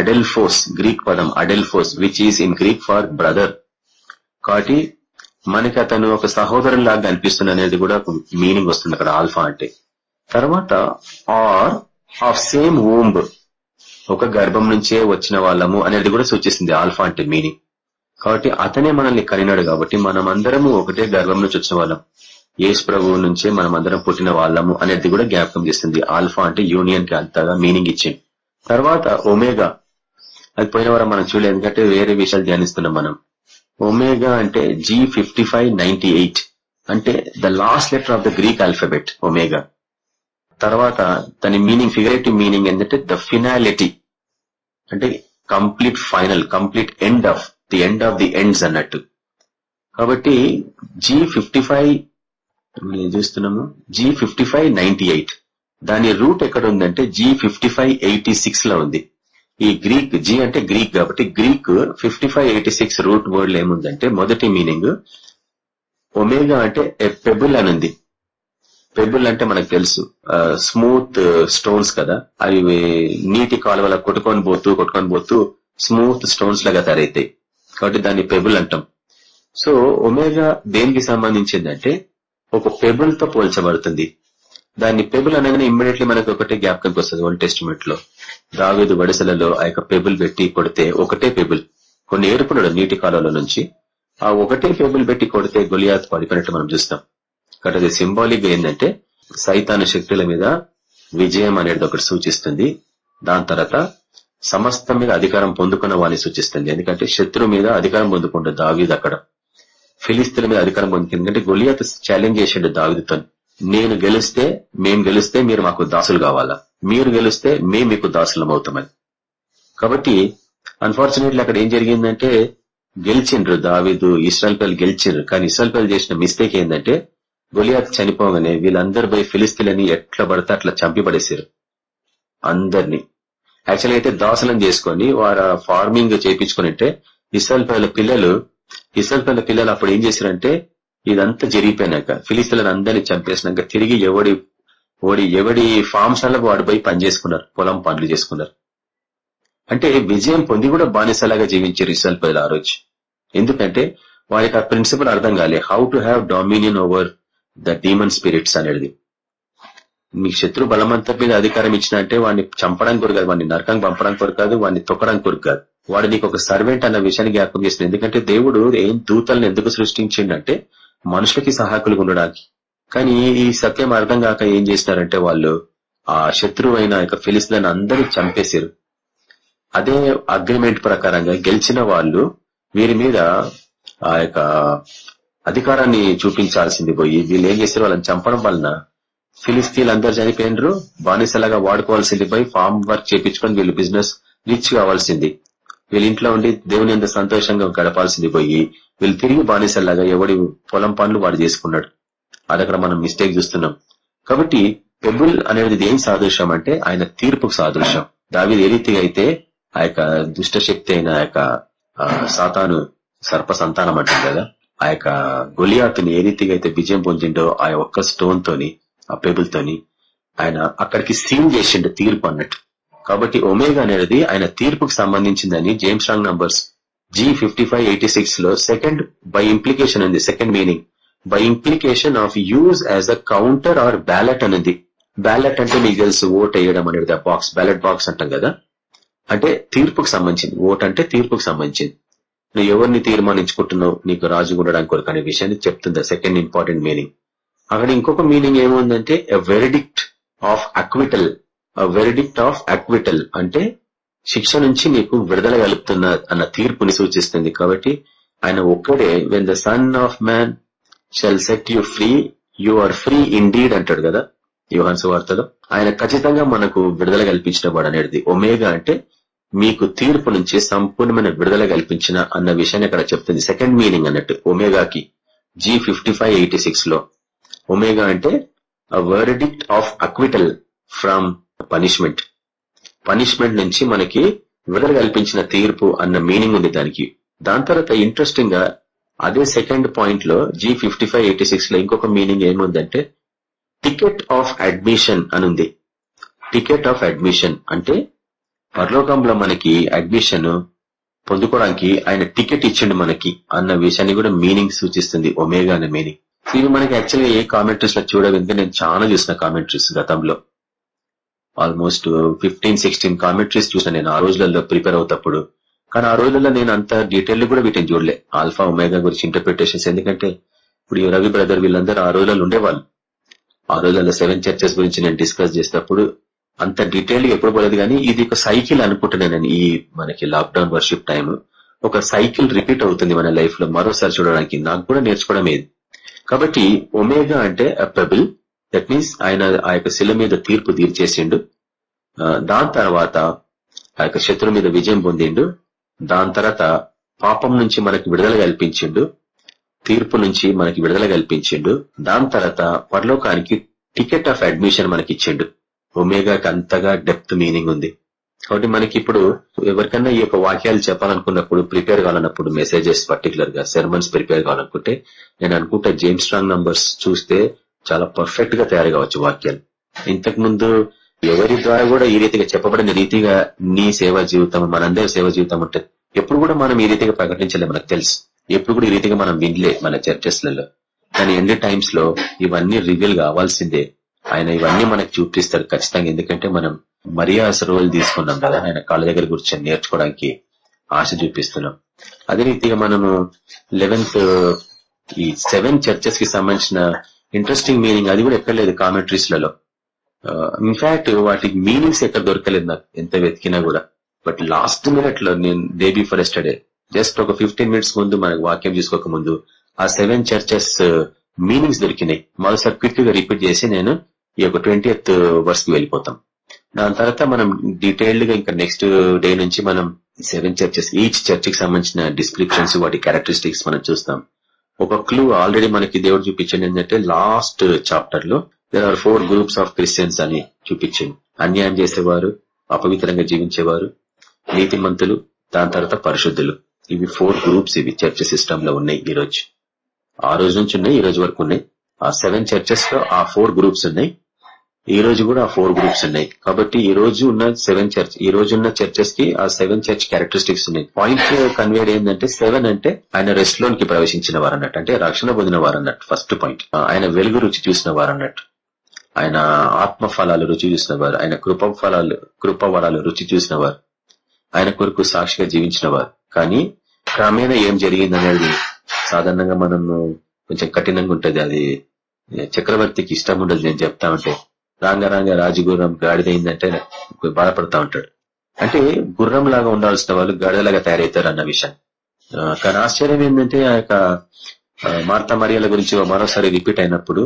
[SPEAKER 2] అడెల్ఫోస్ గ్రీక్ పదం అడెల్ఫోస్ which is in Greek for brother కాబట్టి మనకి అతను ఒక సహోదరులాగా కనిపిస్తుంది అనేది కూడా మీనింగ్ వస్తుంది అక్కడ ఆల్ఫా అంటే తర్వాత ఆర్ ఆఫ్ సేమ్ ఓంబ్ ఒక గర్భం నుంచే వచ్చిన వాళ్ళము అనేది కూడా సూచిస్తుంది ఆల్ఫా అంటే మీనింగ్ కాబట్టి అతనే మనల్ని కనినాడు కాబట్టి మనం ఒకటే గర్భం నుంచి వచ్చిన వాళ్ళం ఏసు ప్రభువు నుంచే మనం అందరం పుట్టిన వాళ్ళము అనేది కూడా జ్ఞాపకం చేస్తుంది ఆల్ఫా అంటే యూనియన్ కి అంతగా మీనింగ్ ఇచ్చింది తర్వాత ఒమేగా అది పోయిన వారం మనం చూడలేదు ఎందుకంటే వేరే విషయాలు ధ్యానిస్తున్నాం మనం ఒమేగా అంటే జీ ఫిఫ్టీ ఫైవ్ ఎయిట్ అంటే the last letter of the Greek alphabet omega తర్వాత దాని మీనింగ్ ఫిగరేటివ్ మీనింగ్ ఏంటంటే ద ఫినాలిటీ అంటే complete final complete end of the end of the ends అన్నట్టు కాబట్టి జీ ఫిఫ్టీ ఫైవ్ ఏం చూస్తున్నాము G fifty five ninety eight దాని రూట్ ఎక్కడ ఉందంటే G fifty five eighty six లో ఉంది ఈ గ్రీక్ జీ అంటే గ్రీక్ కాబట్టి Greek fifty five eighty six root word ఏముందంటే మొదటి మీనింగ్ ఒమేగా అంటే పెబుల్ అనుంది పెబుల్ అంటే మనకు తెలుసు స్మూత్ స్టోన్స్ కదా అవి నీటి కాలువల కొట్టుకొని పోతూ కొట్టుకొని పోతూ స్మూత్ స్టోన్స్ లాగా తయారైతాయి కాబట్టి దాన్ని పెబుల్ అంటాం సో ఒమేగా దేనికి సంబంధించిందంటే ఒక పెబుల్ తో పోల్చబడుతుంది దాన్ని పెబుల్ అనగానే ఇమ్మీడియట్లీ మనకు ఒకటే జ్ఞాపకంకి వస్తుంది వన్ టెస్ట్మెంట్ లో దావేదు వడిసలలో ఆ యొక్క పెబుల్ పెట్టి కొడితే ఒకటే పెబుల్ కొన్ని ఏడుపున్నాడు నీటి కాలంలో నుంచి ఆ ఒకటే పెబుల్ పెట్టి కొడితే గొలియాత్ పడిపోయినట్టు మనం చూస్తాం కాబట్టి అది సింబాలిక్ ఏంటంటే సైతాన శక్తుల మీద విజయం అనేది ఒకటి సూచిస్తుంది దాని తర్వాత సమస్తం మీద అధికారం పొందుకున్న వాణి సూచిస్తుంది ఎందుకంటే శత్రు మీద అధికారం పొందుకుంటే దావీద్ అక్కడ ఫిలిస్తీన్ మీద అధికారం పొందుతుంది ఎందుకంటే గొలియాత్ ఛాలెంజ్ చేసిండు దావీదుతో నేను గెలిస్తే మేము గెలిస్తే మీరు మాకు దాసులు కావాలా మీరు గెలిస్తే మేము మీకు దాసులం అవుతామని కాబట్టి అన్ఫార్చునేట్లీ అక్కడ ఏం జరిగిందంటే గెలిచిండ్రు దావిదు ఇస్రాయల్ పిల్లలు గెలిచిండ్రు కానీ ఇస్రాయల్ పిల్లలు చేసిన మిస్టేక్ ఏంటంటే గొలియాత్ చనిపోగానే వీళ్ళందరు పోయి ఫిలిస్తీన్లని ఎట్లా పడితే అట్లా చంపిపడేశారు అందరినీ యాక్చువల్గా అయితే దాసలం చేసుకొని వారు ఫార్మింగ్ అంటే ఇస్రాయల్ పిల్లల పిల్లలు ఇస్రాయల్ పిల్లల పిల్లలు అప్పుడు ఏం చేశారంటే ఇదంతా జరిగిపోయినాక ఫిలిస్తీన్లను అందరినీ చంపేసినాక తిరిగి ఎవడి ఓడి ఎవడి ఫామ్శాలలో వాడు పోయి పనిచేసుకున్నారు పొలం పనులు చేసుకున్నారు అంటే విజయం పొంది కూడా బానిసలాగా జీవించారు రిసల్ట్ ప్రజలు ఆ రోజు ఎందుకంటే వారికి ఆ ప్రిన్సిపల్ అర్థం కాలే how to have dominion over the demon spirits అనేది మీ శత్రు బలమంతా మీద అధికారం ఇచ్చిన అంటే వాడిని చంపడానికి కొరకు కాదు వాడిని నరకం పంపడానికి కొరకు కాదు వాడిని తొక్కడానికి కొరకు కాదు వాడు నీకు ఒక సర్వెంట్ అన్న విషయాన్ని జ్ఞాపకం చేసింది ఎందుకంటే దేవుడు ఏం దూతలను ఎందుకు సృష్టించిండంటే మనుషులకి సహాయకులుగా ఉండడానికి కానీ ఈ సత్యం అర్థం కాక ఏం చేసినారంటే వాళ్ళు ఆ శత్రువు అయిన యొక్క ఫిలిస్తీన్ అందరూ చంపేశారు అదే అగ్రిమెంట్ ప్రకారంగా గెలిచిన వాళ్ళు వీరి మీద ఆ యొక్క అధికారాన్ని చూపించాల్సింది పోయి వీళ్ళు ఏం చేశారు వాళ్ళని చంపడం వలన ఫిలిస్తీన్ అందరు చనిపోయినరు బానిసలాగా వాడుకోవాల్సింది పోయి ఫామ్ వర్క్ చేపించుకొని వీళ్ళు బిజినెస్ రిచ్ కావాల్సింది వీళ్ళ ఇంట్లో ఉండి దేవుని ఎంత సంతోషంగా గడపాల్సింది పోయి వీళ్ళు తిరిగి బానిసల్లాగా ఎవడి పొలం పనులు వాడు చేసుకున్నాడు అదక్కడ మనం మిస్టేక్ చూస్తున్నాం కాబట్టి పెబుల్ అనేది ఏం సాదృశ్యం అంటే ఆయన తీర్పుకు సాదృశ్యం దావి ఏ అయితే ఆ యొక్క దుష్టశక్తి అయిన ఆ యొక్క సాతాను సర్ప సంతానం అంటారు కదా ఆ యొక్క గొలియాతుని ఏ రీతిగా అయితే విజయం పొందిండో ఆ ఒక్క స్టోన్ తోని ఆ పెబుల్ తోని ఆయన అక్కడికి సీన్ చేసిండు తీర్పు అన్నట్టు కాబట్టి ఒమేగా అనేది ఆయన తీర్పుకు సంబంధించిందని James wrong numbers G fifty లో సెకండ్ బై ఇంప్లికేషన్ ఉంది second meaning by implication of use as a counter or ballot అనేది బ్యాలెట్ అంటే మీకు తెలుసు ఓట్ వేయడం అనేది బాక్స్ బ్యాలెట్ బాక్స్ అంటాం కదా అంటే తీర్పుకు సంబంధించింది ఓట్ అంటే తీర్పుకు సంబంధించింది నువ్వు ఎవరిని తీర్మానించుకుంటున్నావు నీకు రాజు ఉండడానికి కొరకు అనే విషయాన్ని చెప్తుంది సెకండ్ ఇంపార్టెంట్ మీనింగ్ అక్కడ ఇంకొక మీనింగ్ ఏముందంటే verdict of acquittal verdict of acquittal అంటే శిక్ష నుంచి నీకు విడుదల కలుపుతున్న అన్న తీర్పుని సూచిస్తుంది కాబట్టి ఆయన ఒక్కడే when the son of man shall set you free you are free indeed అంటాడు కదా యోహన్స్ వార్తలో ఆయన ఖచ్చితంగా మనకు విడుదల కల్పించిన వాడు అనేది ఒమేగా అంటే మీకు తీర్పు నుంచి సంపూర్ణమైన విడుదల కల్పించిన అన్న విషయాన్ని అక్కడ చెప్తుంది సెకండ్ మీనింగ్ అన్నట్టు ఒమేగాకి జీ ఫిఫ్టీ ఫైవ్ ఎయిటీ లో ఒమేగా అంటే verdict of acquittal from punishment punishment నుంచి మనకి విడుదల కల్పించిన తీర్పు అన్న మీనింగ్ ఉంది దానికి దాని తర్వాత ఇంట్రెస్టింగ్ గా అదే సెకండ్ పాయింట్ లో జీ ఫిఫ్టీ ఫైవ్ ఎయిటీ లో ఇంకొక మీనింగ్ ఏముందంటే టికెట్ ఆఫ్ అడ్మిషన్ అని టికెట్ ఆఫ్ అడ్మిషన్ అంటే పరలోకంలో మనకి అడ్మిషన్ పొందుకోవడానికి ఆయన టికెట్ ఇచ్చిండు మనకి అన్న విషయాన్ని కూడా మీనింగ్ సూచిస్తుంది ఒమేగా అనే మీనింగ్ ఇవి మనకి యాక్చువల్గా ఏ కామెంటరీస్ లో చూడవింది నేను చాలా చూసిన కామెంటరీస్ గతంలో ఆల్మోస్ట్ ఫిఫ్టీన్ సిక్స్టీన్ కామెంటరీస్ చూసిన నేను ఆ రోజులలో ప్రిపేర్ అవుతప్పుడు కానీ ఆ రోజుల్లో నేను అంత డీటెయిల్ కూడా వీటిని చూడలే ఆల్ఫా ఒమేగా గురించి ఇంటర్ప్రిటేషన్స్ ఎందుకంటే ఇప్పుడు రవి బ్రదర్ వీళ్ళందరూ ఆ రోజులలో ఉండేవాళ్ళు ఆ రోజుల్లో సెవెన్ చర్చెస్ గురించి నేను డిస్కస్ చేసినప్పుడు అంత డీటెయిల్ ఎప్పుడు పోలేదు కానీ ఇది ఒక సైకిల్ అనుకుంటున్నాను ఈ మనకి లాక్డౌన్ వర్షిప్ టైం ఒక సైకిల్ రిపీట్ అవుతుంది మన లైఫ్ లో మరోసారి చూడడానికి నాకు కూడా నేర్చుకోవడం ఏది కాబట్టి ఒమేగా అంటే అప్రబుల్ దట్ మీన్స్ ఆయన ఆ యొక్క శిల మీద తీర్పు తీర్చేసిండు దాని తర్వాత ఆ యొక్క శత్రు మీద విజయం పొందిండు దాని తర్వాత పాపం నుంచి మనకి విడుదల కల్పించిండు తీర్పు నుంచి మనకి విడుదల కల్పించిండు దాని తర్వాత పరలోకానికి టికెట్ ఆఫ్ అడ్మిషన్ మనకి ఇచ్చిండు ఒమేగాకి అంతగా డెప్త్ మీనింగ్ ఉంది కాబట్టి మనకి ఇప్పుడు ఎవరికన్నా ఈ యొక్క వాక్యాలు చెప్పాలనుకున్నప్పుడు ప్రిపేర్ కావాలన్నప్పుడు మెసేజెస్ పర్టికులర్ గా సెర్మన్స్ ప్రిపేర్ కావాలనుకుంటే నేను అనుకుంటా జేమ్స్ స్ట్రాంగ్ నంబర్స్ చూస్తే చాలా పర్ఫెక్ట్ గా తయారు కావచ్చు వాక్యాలు ఇంతకు ముందు ఎవరి ద్వారా కూడా ఈ రీతిగా చెప్పబడిన రీతిగా నీ సేవా జీవితం మనందరి సేవ జీవితం ఉంటుంది ఎప్పుడు కూడా మనం ఈ రీతిగా ప్రకటించలే మనకు తెలుసు ఎప్పుడు కూడా ఈ రీతిగా మనం వినలే మన చర్చస్లలో కానీ ఎన్ని టైమ్స్ లో ఇవన్నీ రివీల్ కావాల్సిందే ఆయన ఇవన్నీ మనకు చూపిస్తారు ఖచ్చితంగా ఎందుకంటే మనం మరీ ఆశ రోజులు తీసుకున్నాం కదా ఆయన కాళ్ళ దగ్గర గురించి నేర్చుకోవడానికి ఆశ చూపిస్తున్నాం అదే రీతిగా మనము లెవెన్త్ ఈ సెవెన్ చర్చెస్ కి సంబంధించిన ఇంట్రెస్టింగ్ మీనింగ్ అది కూడా ఎక్కర్లేదు కామెంట్రీస్ లలో ఇన్ఫాక్ట్ uh, వాటికి మీనింగ్స్ ఎక్కడ దొరకలేదు నాకు ఎంత వెతికినా కూడా బట్ లాస్ట్ మినిట్ లో నేను డే బిఫోర్ ఎస్టర్డే జస్ట్ ఒక ఫిఫ్టీన్ మినిట్స్ ముందు మనకు వాక్యం చూసుకోక ముందు ఆ సెవెన్ చర్చెస్ మీనింగ్స్ దొరికినాయి మరోసారి క్విక్ గా రిపీట్ చేసి నేను ఈ యొక్క ట్వంటీ ఎయిత్ వర్స్ కి వెళ్ళిపోతాం దాని తర్వాత మనం డీటెయిల్డ్ గా ఇంకా నెక్స్ట్ డే నుంచి మనం సెవెన్ చర్చెస్ ఈచ్ చర్చ్ కి సంబంధించిన డిస్క్రిప్షన్స్ వాటి క్యారెక్టరిస్టిక్స్ మనం చూస్తాం ఒక క్లూ ఆల్రెడీ మనకి దేవుడు చూపించండి ఏంటంటే లాస్ట్ చాప్టర్ లో there are four groups of Christians అని చూపించింది అన్యాయం చేసేవారు అపవిత్రంగా జీవించేవారు నీతిమంతులు దాని తర్వాత పరిశుద్ధులు ఇవి ఫోర్ గ్రూప్స్ ఇవి చర్చ్ సిస్టమ్ లో ఉన్నాయి ఈ రోజు ఆ రోజు నుంచి ఉన్నాయి ఈ రోజు వరకు ఉన్నాయి ఆ సెవెన్ చర్చెస్ లో ఆ ఫోర్ గ్రూప్స్ ఉన్నాయి ఈ రోజు కూడా ఆ ఫోర్ గ్రూప్స్ ఉన్నాయి కాబట్టి ఈ రోజు ఉన్న సెవెన్ చర్చ్ ఈ రోజు ఉన్న చర్చెస్ కి ఆ సెవెన్ చర్చ్ క్యారెక్టరిస్టిక్స్ ఉన్నాయి పాయింట్ కన్వేర్ ఏంటంటే సెవెన్ అంటే ఆయన రెస్ట్ లోనికి ప్రవేశించిన వారన్నట్టు అంటే రక్షణ పొందిన వారన్నట్టు ఫస్ట్ పాయింట్ ఆయన వెలుగు రుచి చూసిన వారన్నట్టు ఆయన ఆత్మ ఫలాలు రుచి చూసినవారు ఆయన కృప ఫలాలు కృపవరాలు రుచి చూసినవారు ఆయన కొరకు సాక్షిగా జీవించినవారు కానీ క్రమేణా ఏం జరిగింది అనేది సాధారణంగా మనము కొంచెం కఠినంగా ఉంటుంది అది చక్రవర్తికి ఇష్టం ఉండదు నేను చెప్తా ఉంటే రాంగ రాంగ రాజగుర్రం గాడిదైందంటే బాధపడతా ఉంటాడు అంటే గుర్రం లాగా ఉండాల్సిన వాళ్ళు గాడిదలాగా తయారవుతారు అన్న విషయం కానీ ఆశ్చర్యం ఏంటంటే ఆ యొక్క మార్త మరియల గురించి మరోసారి రిపీట్ అయినప్పుడు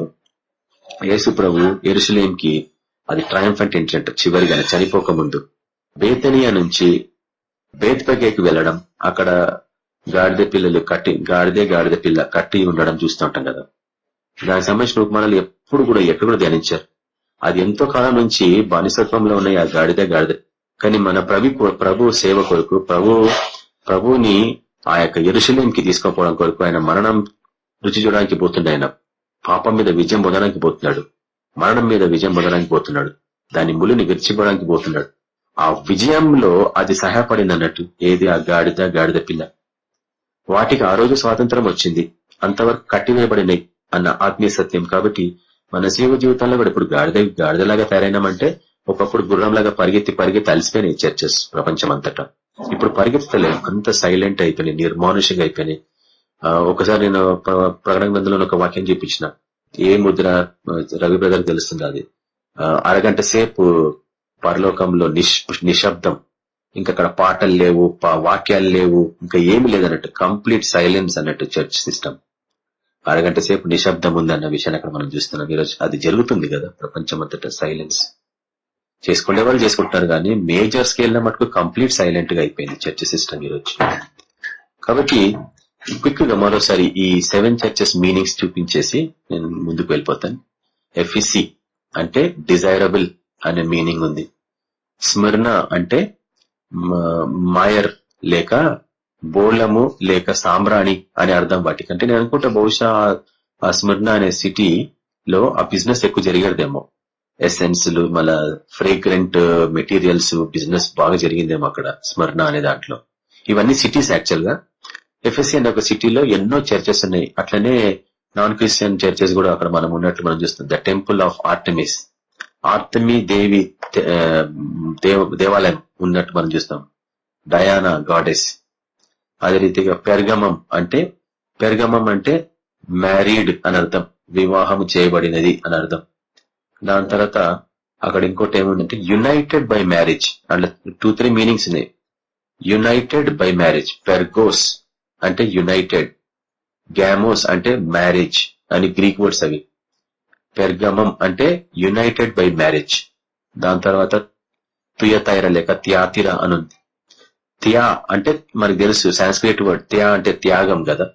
[SPEAKER 2] యేసు ప్రభు ఎరుసలేంకి అది ట్రయంఫెంట్ ఎంట్రంట చివరిగా చనిపోక ముందు బేతనియా నుంచి బేత్పగేకి వెళ్ళడం అక్కడ గాడిద పిల్లలు కట్టి గాడిదే గాడిద పిల్ల కట్టి ఉండడం చూస్తూ ఉంటాం కదా దానికి సంబంధించిన ఉపమానాలు ఎప్పుడు కూడా ఎక్కడ కూడా ధ్యానించారు అది ఎంతో కాలం నుంచి బానిసత్వంలో ఉన్నాయి ఆ గాడిదే గాడిద కానీ మన ప్రభు ప్రభు సేవ కొరకు ప్రభు ప్రభుని ఆ యొక్క ఎరుశల్యంకి తీసుకుపోవడం కొరకు ఆయన మరణం రుచి చూడడానికి పోతుండే ఆయన పాపం మీద విజయం పొందడానికి పోతున్నాడు మరణం మీద విజయం పొందడానికి పోతున్నాడు దాని ములుని విరిచిపోవడానికి పోతున్నాడు ఆ విజయంలో అది సహాయపడింది అన్నట్టు ఏది ఆ గాడిద గాడిద పిల్ల వాటికి ఆ రోజు స్వాతంత్రం వచ్చింది అంతవరకు కట్టివేయబడినాయి అన్న ఆత్మీయ సత్యం కాబట్టి మన సేవ జీవితాల్లో కూడా ఇప్పుడు గాడిద గాడిదలాగా తయారైనామంటే ఒకప్పుడు గుర్రంలాగా పరిగెత్తి పరిగెత్తి అలసిపోయినాయి చర్చెస్ ప్రపంచం అంతటా ఇప్పుడు పరిగెత్తలేదు అంత సైలెంట్ అయిపోయినాయి నిర్మానుషంగా అయిపోయినాయి ఒకసారి నేను ప్రకటన గ్రంథంలో ఒక వాక్యం చూపించిన ఏ ముద్ర రవి బ్రదర్ తెలుస్తుంది అది అరగంట సేపు పరలోకంలో నిశ్శబ్దం ఇంకా అక్కడ పాటలు లేవు వాక్యాలు లేవు ఇంకా ఏమి లేదన్నట్టు కంప్లీట్ సైలెన్స్ అన్నట్టు చర్చ్ సిస్టమ్ అరగంట సేపు నిశ్శబ్దం ఉందన్న విషయాన్ని అక్కడ మనం చూస్తున్నాం ఈరోజు అది జరుగుతుంది కదా ప్రపంచమంతటా సైలెన్స్ చేసుకునే వాళ్ళు చేసుకుంటున్నారు కానీ మేజర్ స్కేల్ లో మటుకు కంప్లీట్ సైలెంట్ గా అయిపోయింది చర్చ్ సిస్టమ్ ఈరోజు కాబట్టి క్విక్ గా మరోసారి ఈ సెవెన్ చర్చెస్ మీనింగ్స్ చూపించేసి నేను ముందుకు వెళ్ళిపోతాను ఎఫ్ఇసి అంటే డిజైరబుల్ అనే మీనింగ్ ఉంది స్మరణ అంటే మాయర్ లేక బోళము లేక సాంబ్రాణి అనే అర్థం వాటికి అంటే నేను అనుకుంటా బహుశా ఆ స్మరణ అనే సిటీ లో ఆ బిజినెస్ ఎక్కువ జరిగేదేమో ఎసెన్స్లు మళ్ళా ఫ్రేగ్రెంట్ మెటీరియల్స్ బిజినెస్ బాగా జరిగిందేమో అక్కడ స్మరణ అనే దాంట్లో ఇవన్నీ సిటీస్ యాక్చువల్ గా ఎఫ్ఎస్సి ఒక సిటీలో ఎన్నో చర్చెస్ ఉన్నాయి అట్లనే నాన్ క్రిస్టియన్ చర్చెస్ కూడా అక్కడ మనం ఉన్నట్లు మనం చూస్తుంది ద టెంపుల్ ఆఫ్ ఆర్టమీస్ ఆర్తమి దేవి దేవాలయం ఉన్నట్టు మనం చూస్తాం డయానా గాడెస్ అదే రీతిగా పెర్గమం అంటే పెర్గమం అంటే మ్యారీడ్ అని అర్థం వివాహం చేయబడినది అని అర్థం దాని తర్వాత అక్కడ ఇంకోటి ఏముందంటే యునైటెడ్ బై మ్యారేజ్ అంటే టూ త్రీ మీనింగ్స్ ఉన్నాయి యునైటెడ్ బై మ్యారేజ్ పెర్గోస్ అంటే యునైటెడ్ గ్యామోస్ అంటే మ్యారేజ్ అని గ్రీక్ వర్డ్స్ అవి పెర్గమం అంటే యునైటెడ్ బై మ్యారేజ్ దాని తర్వాత తుయతైర లేక త్యాతిర అనుంది త్యా అంటే మనకు తెలుసు సాంస్క్రిట్ వర్డ్ త్యా అంటే త్యాగం కదా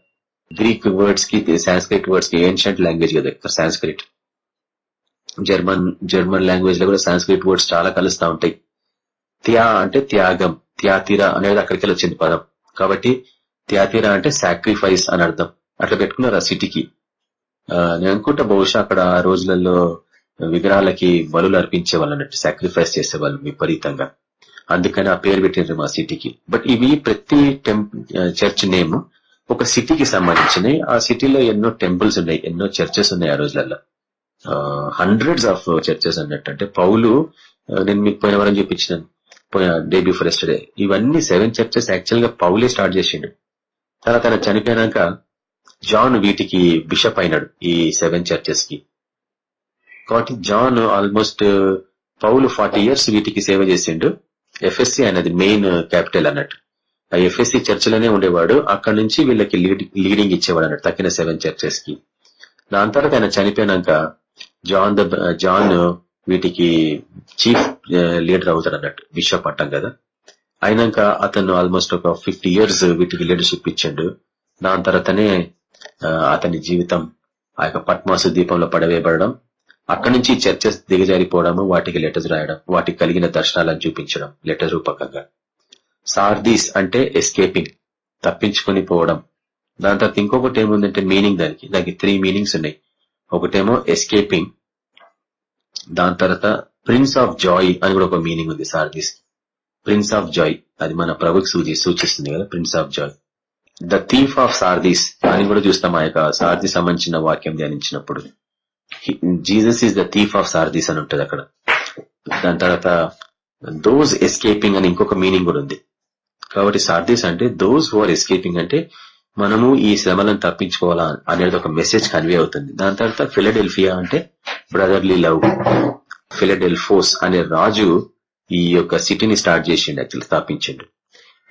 [SPEAKER 2] గ్రీక్ వర్డ్స్ కి సాంస్క్రిట్ వర్డ్స్ కి ఏన్షియంట్ లాంగ్వేజ్ కదా సాంస్క్రిట్ జర్మన్ జర్మన్ లాంగ్వేజ్ లో కూడా సాంస్క్రిట్ వర్డ్స్ చాలా కలుస్తూ ఉంటాయి త్యా అంటే త్యాగం త్యాతిర అనేది అక్కడికి వచ్చింది పదం కాబట్టి త్యాతేరా అంటే సాక్రిఫైస్ అని అర్థం అట్లా పెట్టుకున్నారు ఆ సిటీకి నేను అనుకుంటా బహుశా అక్కడ ఆ రోజులలో విగ్రహాలకి బలులు వాళ్ళు అన్నట్టు సాక్రిఫైస్ చేసేవాళ్ళు విపరీతంగా అందుకని ఆ పేరు పెట్టినారు మా సిటీకి బట్ ఇవి ప్రతి చర్చ్ నేమ్ ఒక సిటీకి సంబంధించినవి ఆ సిటీలో ఎన్నో టెంపుల్స్ ఉన్నాయి ఎన్నో చర్చెస్ ఉన్నాయి ఆ రోజులలో హండ్రెడ్స్ ఆఫ్ చర్చెస్ అన్నట్టు అంటే పౌలు నేను మీకు పోయిన వారం చూపించినాను డే బిఫోర్ ఎస్టర్డే ఇవన్నీ సెవెన్ చర్చెస్ యాక్చువల్ గా పౌలే స్టార్ట్ చేసిండు తర్వాత ఆయన చనిపోయినాక జాన్ వీటికి బిషప్ అయినాడు ఈ సెవెన్ చర్చెస్ కి కాబట్టి John almost uh, Paul forty years వీటికి సేవ చేసిండు ఎఫ్ఎస్సి అనేది మెయిన్ క్యాపిటల్ అన్నట్టు ఆ ఎఫ్ఎస్సి చర్చిలోనే ఉండేవాడు అక్కడ నుంచి వీళ్ళకి లీడింగ్ ఇచ్చేవాడు అన్నట్టు తక్కిన సెవెన్ చర్చెస్ కి దాని తర్వాత ఆయన చనిపోయినాక జాన్ ద జాన్ వీటికి చీఫ్ uh, లీడర్ అవుతాడు అన్నట్టు బిషప్ అంటాం కదా అయినాక అతను ఆల్మోస్ట్ ఒక ఫిఫ్టీ ఇయర్స్ వీటికి లీడర్షిప్ ఇచ్చాడు దాని తర్వాతనే అతని జీవితం ఆ యొక్క పట్మాసు దీపంలో పడవేయబడడం అక్కడి నుంచి చర్చస్ దిగజారిపోవడము వాటికి లెటర్స్ రాయడం వాటికి కలిగిన దర్శనాలను చూపించడం లెటర్ రూపకంగా సార్దీస్ అంటే ఎస్కేపింగ్ తప్పించుకుని పోవడం దాని తర్వాత ఇంకొకటి ఏముందంటే మీనింగ్ దానికి దానికి త్రీ మీనింగ్స్ ఉన్నాయి ఒకటేమో ఎస్కేపింగ్ దాని తర్వాత ప్రిన్స్ ఆఫ్ జాయ్ అని కూడా ఒక మీనింగ్ ఉంది సార్దీస్ కి ప్రిన్స్ ఆఫ్ జాయ్ అది మన ప్రభుత్వ సూచి సూచిస్తుంది కదా prince of joy the thief of Sardis దాన్ని కూడా చూస్తాం ఆ యొక్క సార్ది సంబంధించిన వాక్యం ధ్యానించినప్పుడు Jesus is the thief of Sardis అని ఉంటుంది అక్కడ దాని తర్వాత దోస్ ఎస్కేపింగ్ అని ఇంకొక మీనింగ్ కూడా ఉంది కాబట్టి సార్దీస్ అంటే దోస్ హు ఆర్ ఎస్కేపింగ్ అంటే మనము ఈ శ్రమలను తప్పించుకోవాలా అనేది ఒక మెసేజ్ కన్వే అవుతుంది దాని తర్వాత ఫిలడెల్ఫియా అంటే బ్రదర్లీ లవ్ ఫిలడెల్ఫోస్ అనే రాజు ఈ యొక్క సిటీని స్టార్ట్ చేసిండు యాక్చువల్ స్థాపించిండు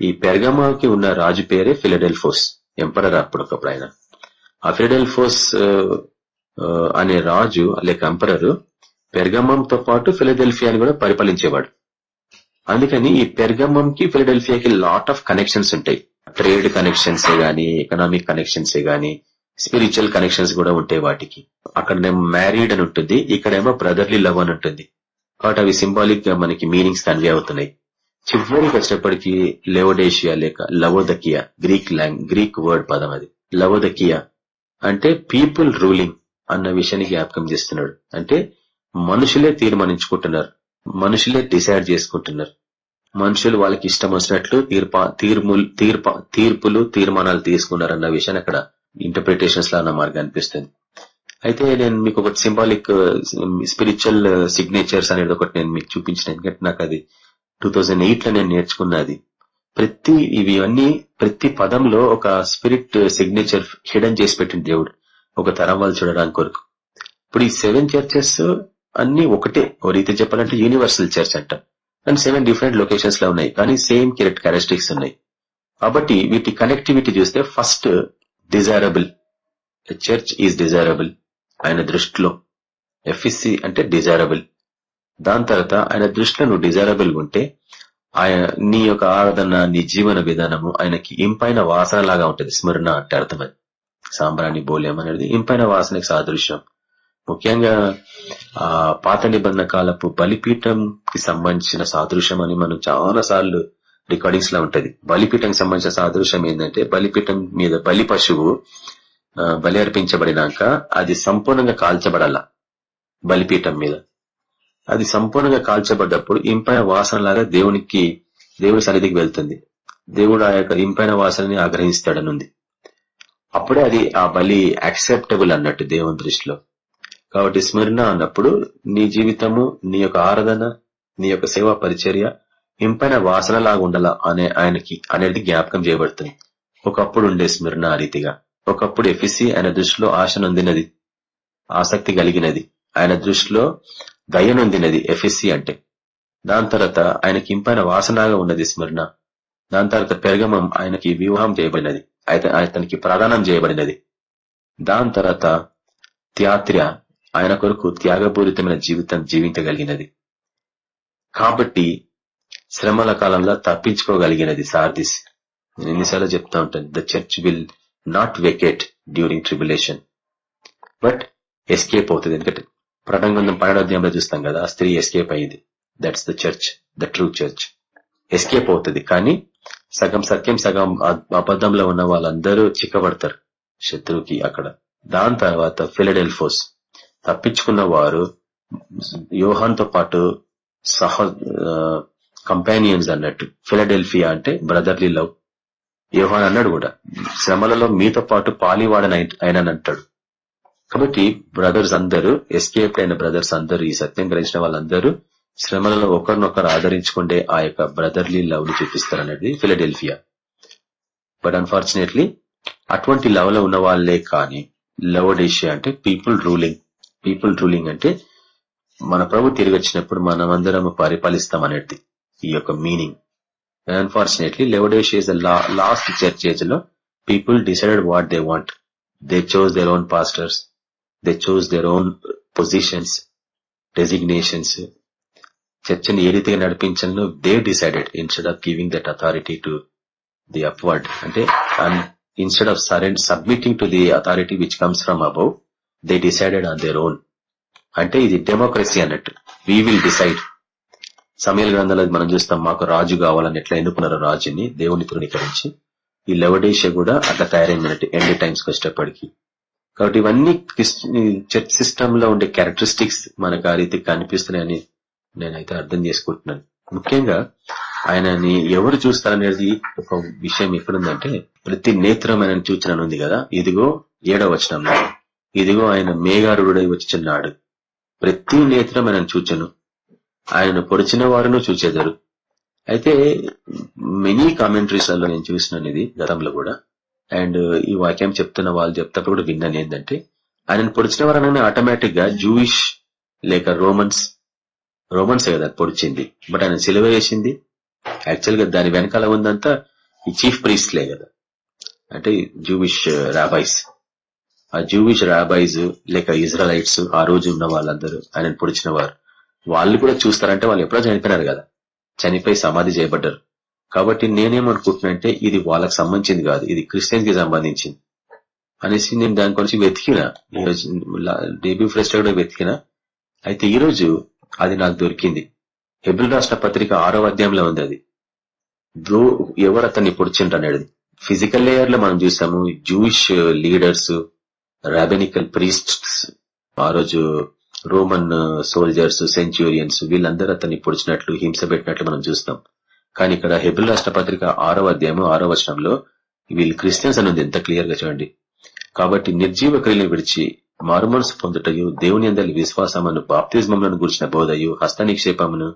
[SPEAKER 2] ఈ పెరగమాకి ఉన్న రాజు పేరే ఫిలడెల్ఫోస్ ఎంపరర్ అప్పుడొకప్పుడు ఆయన ఆ ఫిలడెల్ఫోస్ అనే రాజు లేక ఎంపరరు పెర్గమంతో పాటు ఫిలడెల్ఫియాని కూడా పరిపాలించేవాడు అందుకని ఈ కి ఫిలడెల్ఫియాకి లాట్ ఆఫ్ కనెక్షన్స్ ఉంటాయి ట్రేడ్ కనెక్షన్స్ గాని ఎకనామిక్ కనెక్షన్స్ గాని స్పిరిచువల్ కనెక్షన్స్ కూడా ఉంటాయి వాటికి అక్కడ మ్యారీడ్ అని ఉంటుంది ఇక్కడేమో బ్రదర్లీ లవ్ అని ఉంటుంది కాబట్టి అవి సింబాలిక్ గా మనకి మీనింగ్స్ కన్వే అవుతున్నాయి చివరికి వచ్చేప్పటికి లెవోడేషియా లేక లవోదకియా గ్రీక్ లాంగ్ గ్రీక్ వర్డ్ పదం అది లవోదకియా అంటే పీపుల్ రూలింగ్ అన్న విషయాన్ని జ్ఞాపకం చేస్తున్నాడు అంటే మనుషులే తీర్మానించుకుంటున్నారు మనుషులే డిసైడ్ చేసుకుంటున్నారు మనుషులు వాళ్ళకి ఇష్టం వచ్చినట్లు తీర్పా తీర్పా తీర్పులు తీర్మానాలు తీసుకున్నారన్న విషయాన్ని అక్కడ ఇంటర్ప్రిటేషన్స్ లా అన్న మార్గం అనిపిస్తుంది అయితే నేను మీకు ఒకటి సింబాలిక్ స్పిరిచువల్ సిగ్నేచర్స్ అనేది ఒకటి నేను మీకు చూపించిన ఎందుకంటే నాకు అది టూ థౌజండ్ ఎయిట్ లో నేను నేర్చుకున్నది ప్రతి ఇవి అన్ని ప్రతి పదంలో ఒక స్పిరిట్ సిగ్నేచర్ హిడన్ చేసి పెట్టింది దేవుడు ఒక తరం వాళ్ళు చూడడానికి కొరకు ఇప్పుడు ఈ సెవెన్ చర్చెస్ అన్ని ఒకటే ఓ రీతి చెప్పాలంటే యూనివర్సల్ చర్చ్ అంట అండ్ సెవెన్ డిఫరెంట్ లొకేషన్స్ లో ఉన్నాయి కానీ సేమ్ కెరెక్ట్ క్యారెస్టిక్స్ ఉన్నాయి కాబట్టి వీటి కనెక్టివిటీ చూస్తే first desirable church is desirable ఆయన దృష్టిలో ఎఫ్ఇసి e అంటే డిజైరబుల్ దాని తర్వాత ఆయన దృష్టిలో నువ్వు డిజైరబుల్ ఉంటే ఆయన నీ యొక్క ఆరాధన నీ జీవన విధానము ఆయనకి ఇంపైన వాసన లాగా ఉంటుంది స్మరణ అంటే అర్థమది సాంబ్రాణి బోలేం అనేది ఇంపైన వాసనకి సాదృశ్యం ముఖ్యంగా ఆ పాత నిబంధన కాలపు బలిపీఠంకి సంబంధించిన సాదృశ్యం అని మనం చాలా సార్లు రికార్డింగ్స్ లో ఉంటది బలిపీఠంకి సంబంధించిన సాదృశ్యం ఏంటంటే బలిపీఠం మీద బలి పశువు బలి అర్పించబడినాక అది సంపూర్ణంగా కాల్చబడాల బలిపీఠం మీద అది సంపూర్ణంగా కాల్చబడ్డప్పుడు ఇంపైన వాసనలాగా దేవునికి దేవుడి సన్నిధికి వెళ్తుంది దేవుడు ఆ యొక్క ఇంపైన వాసనని ఆగ్రహిస్తాడనుంది అప్పుడే అది ఆ బలి యాక్సెప్టబుల్ అన్నట్టు దేవుని దృష్టిలో కాబట్టి స్మరణ అన్నప్పుడు నీ జీవితము నీ యొక్క ఆరాధన నీ యొక్క సేవా పరిచర్య ఇంపైన వాసనలాగా ఉండాల అనే ఆయనకి అనేది జ్ఞాపకం చేయబడుతుంది ఒకప్పుడు ఉండే స్మరణ ఆ రీతిగా ఒకప్పుడు ఎఫిసి ఆయన దృష్టిలో ఆశ నొందినది ఆసక్తి కలిగినది ఆయన దృష్టిలో దయ నొందినది ఎఫిసి అంటే దాని తర్వాత ఆయనకి ఇంపైన వాసనగా ఉన్నది స్మరణ దాని తర్వాత పెరగమం ఆయనకి వివాహం చేయబడినది అయితే అతనికి ప్రధానం చేయబడినది దాని తర్వాత త్యాత్ర ఆయన కొరకు త్యాగపూరితమైన జీవితం జీవించగలిగినది కాబట్టి శ్రమల కాలంలో తప్పించుకోగలిగినది సార్దిస్ నేను ఎన్నిసార్లు చెప్తా ఉంటాను the church will not vacate during tribulation but escape అవుతుంది ఎందుకంటే ప్రణంగంధం పన్నెండోద్యంలో చూస్తాం కదా స్త్రీ ఎస్కేప్ అయ్యింది that's the church the true church escape అవుతుంది కానీ సగం సత్యం సగం అబద్ధంలో ఉన్న వాళ్ళందరూ చిక్కబడతారు శత్రువుకి అక్కడ దాని తర్వాత ఫిలడెల్ఫోస్ తప్పించుకున్న వారు తో పాటు సహ కంపానియన్స్ అన్నట్టు ఫిలడెల్ఫియా అంటే బ్రదర్లీ లవ్ యోహాన్ అన్నాడు కూడా శ్రమలలో మీతో పాటు పాలివాడని అంటాడు కాబట్టి బ్రదర్స్ అందరూ ఎస్కేప్ అయిన బ్రదర్స్ అందరూ ఈ సత్యం గ్రహించిన వాళ్ళందరూ శ్రమలలో ఒకరినొకరు ఆదరించుకుంటే ఆ యొక్క బ్రదర్లీ లవ్ ని చూపిస్తారు అనేది ఫిలడెల్ఫియా బట్ అన్ఫార్చునేట్లీ అటువంటి లవ్ లో ఉన్న వాళ్ళే కానీ లవ్ డేషియా అంటే పీపుల్ రూలింగ్ పీపుల్ రూలింగ్ అంటే మన ప్రభు తిరిగి వచ్చినప్పుడు మనమందరం పరిపాలిస్తాం అనేది ఈ యొక్క meaning unfortunately Laodicea is the last church age లో people decided what they want they chose their own pastors they chose their own positions designations చర్చని ఏ రీతిగా నడిపించాలను they decided instead of giving that authority to the upward అంటే instead of surrender submitting to the authority which comes from above they decided on their own అంటే ఇది డెమోక్రసీ అన్నట్టు వీ విల్ డిసైడ్ సమయాల గ్రంథాలు మనం చూస్తాం మాకు రాజు కావాలని ఎట్లా ఎన్నుకున్నారు రాజుని దేవుని తృణీకరించి ఈ లెవడేష కూడా అట్లా తయారైందన్నట్టు ఎండ్ టైమ్స్ వచ్చేటప్పటికి కాబట్టి ఇవన్నీ చర్చ్ సిస్టమ్ లో ఉండే క్యారెక్టరిస్టిక్స్ మనకు ఆ రీతి కనిపిస్తున్నాయని నేనైతే అర్థం చేసుకుంటున్నాను ముఖ్యంగా ఆయనని ఎవరు చూస్తారనేది ఒక విషయం ఎక్కడుందంటే ప్రతి నేత్రం ఆయన ఉంది కదా ఇదిగో ఏడవ వచనం ఇదిగో ఆయన మేఘారుడై వచ్చిన్నాడు ప్రతి నేత్రం ఆయన చూచను ఆయన పొడిచిన వారును చూచేదారు అయితే మెనీ లో నేను చూసినాను ఇది గతంలో కూడా అండ్ ఈ వాక్యం చెప్తున్న వాళ్ళు చెప్తప్పుడు కూడా విన్నాను ఏంటంటే ఆయనను పొడిచిన వారనైనా ఆటోమేటిక్ గా జూయిష్ లేక రోమన్స్ రోమన్స్ కదా పొడిచింది బట్ ఆయన సిలువ వేసింది యాక్చువల్ గా దాని వెనకాల ఉందంతా ఈ చీఫ్ ప్రీస్ట్లే కదా అంటే జూవిష్ రాబాయిస్ ఆ జూవిష్ రాబైజ్ లేక ఇజ్రాయిట్స్ ఆ రోజు ఉన్న వాళ్ళందరూ ఆయన పొడిచిన వారు వాళ్ళు కూడా చూస్తారంటే వాళ్ళు ఎప్పుడో చనిపోయినారు కదా చనిపోయి సమాధి చేయబడ్డారు కాబట్టి అంటే ఇది వాళ్ళకి సంబంధించింది కాదు ఇది క్రిస్టియన్ కి సంబంధించింది అనేసి నేను దాని గురించి వెతికిన hmm. డేబీ ఫ్రెస్ట్ కూడా వెతికిన అయితే ఈ రోజు అది నాకు దొరికింది హెబ్రిల్ రాష్ట్ర పత్రిక ఆరో అధ్యాయంలో ఉంది అది దో ఎవరు అతన్ని పొడిచిండ్రు అనేది ఫిజికల్ లేయర్ లో మనం చూసాము జూయిష్ లీడర్స్ రాబెనికల్ ప్రీస్ట్స్ ఆ రోజు రోమన్ సోల్జర్స్ సెంచూరియన్స్ వీళ్ళందరూ అతన్ని పొడిచినట్లు హింస పెట్టినట్లు మనం చూస్తాం కానీ ఇక్కడ హెబుల్ రాష్ట్ర పత్రిక ఆరో అధ్యాయము ఆరో వచనంలో వీళ్ళు క్రిస్టియన్స్ అనేది ఎంత క్లియర్ గా చూడండి కాబట్టి నిర్జీవ క్రియలను విడిచి మారుమనసు పొందుటయు దేవుని అందరి విశ్వాసమును బాప్తిజమంలను గురించిన బోధయు హస్త నిక్షేపమును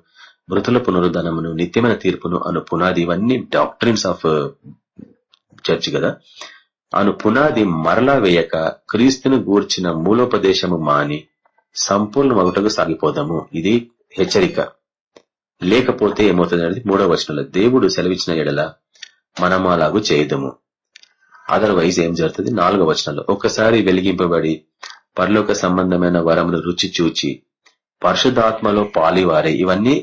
[SPEAKER 2] మృతుల పునరుద్ధనమును నిత్యమైన తీర్పును అను పునాది ఇవన్నీ డాక్టరీన్స్ ఆఫ్ చర్చ్ కదా అను పునాది మరలా వేయక క్రీస్తును గూర్చిన మూలోపదేశము మాని సంపూర్ణమగుటకు సాగిపోదాము ఇది హెచ్చరిక లేకపోతే ఏమవుతుంది మూడవ వచనంలో దేవుడు సెలవిచ్చిన ఎడల మనము అలాగూ చేయదము అదర్వైజ్ ఏం జరుగుతుంది నాలుగవ వచనంలో ఒకసారి వెలిగింపబడి పరలోక సంబంధమైన వరమును రుచి చూచి పరిశుద్ధాత్మలో పాలివారే ఇవన్నీ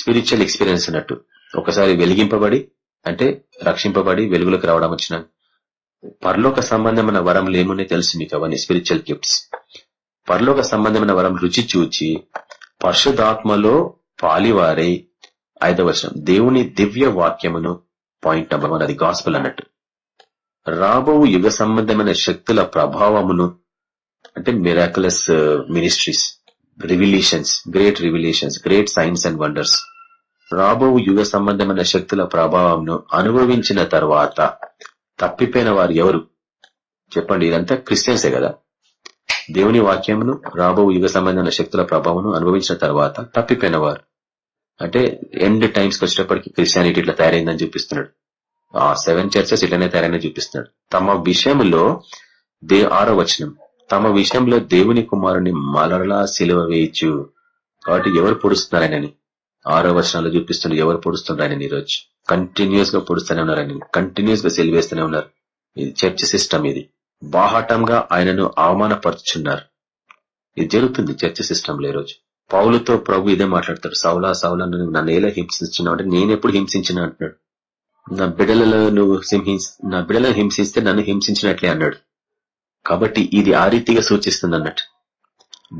[SPEAKER 2] స్పిరిచువల్ ఎక్స్పీరియన్స్ అన్నట్టు ఒకసారి వెలిగింపబడి అంటే రక్షింపబడి వెలుగులకు రావడం వచ్చిన పరలోక సంబంధమైన వరములు ఏమున్నాయి తెలుసు మీకు అవన్నీ స్పిరిచువల్ గిఫ్ట్స్ పరలోక సంబంధమైన వరం రుచి చూచి పరిశుధాత్మలో పాలివారై ఐదవ వర్షం దేవుని దివ్య వాక్యమును పాయింట్ నెంబర్ వన్ అది గాస్పల్ అన్నట్టు రాబో యుగ సంబంధమైన శక్తుల ప్రభావమును అంటే miraculous ministries revelations great revelations great signs and wonders రాబో యుగ సంబంధమైన శక్తుల ప్రభావంను అనుభవించిన తర్వాత తప్పిపోయిన వారు ఎవరు చెప్పండి ఇదంతా క్రిస్టియన్సే కదా దేవుని వాక్యమును రాబో యుగ సంబంధమైన శక్తుల ప్రభావం అనుభవించిన తర్వాత తప్పిపోయినవారు అంటే ఎండ్ టైమ్స్ వచ్చేటప్పటికి క్రిస్టియానిటీ ఇట్లా తయారైందని చూపిస్తున్నాడు ఆ సెవెన్ చర్చెస్ ఇట్లనే తయారైందని చూపిస్తున్నాడు తమ విషయంలో దే ఆరో వచనం తమ విషయంలో దేవుని కుమారుని మలరలా సిలువ వేయచ్చు కాబట్టి ఎవరు పొడుస్తున్నారనని ఆరో వచనాలు చూపిస్తున్నారు ఎవరు పొడుస్తున్నారని ఈరోజు కంటిన్యూస్ గా పొడుస్తూనే ఉన్నారని కంటిన్యూస్ గా సెలివేస్తూనే ఉన్నారు ఇది చర్చ్ సిస్టమ్ ఇది బాహాటంగా ఆయనను అవమానపరుచున్నారు ఇది జరుగుతుంది చర్చ సిస్టంలో ఈరోజు పౌలతో ప్రభు ఇదే మాట్లాడతాడు సౌలా సౌలా నువ్వు నన్ను ఎలా హింసించినావు అంటే నేను ఎప్పుడు హింసించిన అంటున్నాడు నా బిడలలో నువ్వు నా బిడలను హింసిస్తే నన్ను హింసించినట్లే అన్నాడు కాబట్టి ఇది ఆ రీతిగా సూచిస్తుంది అన్నట్టు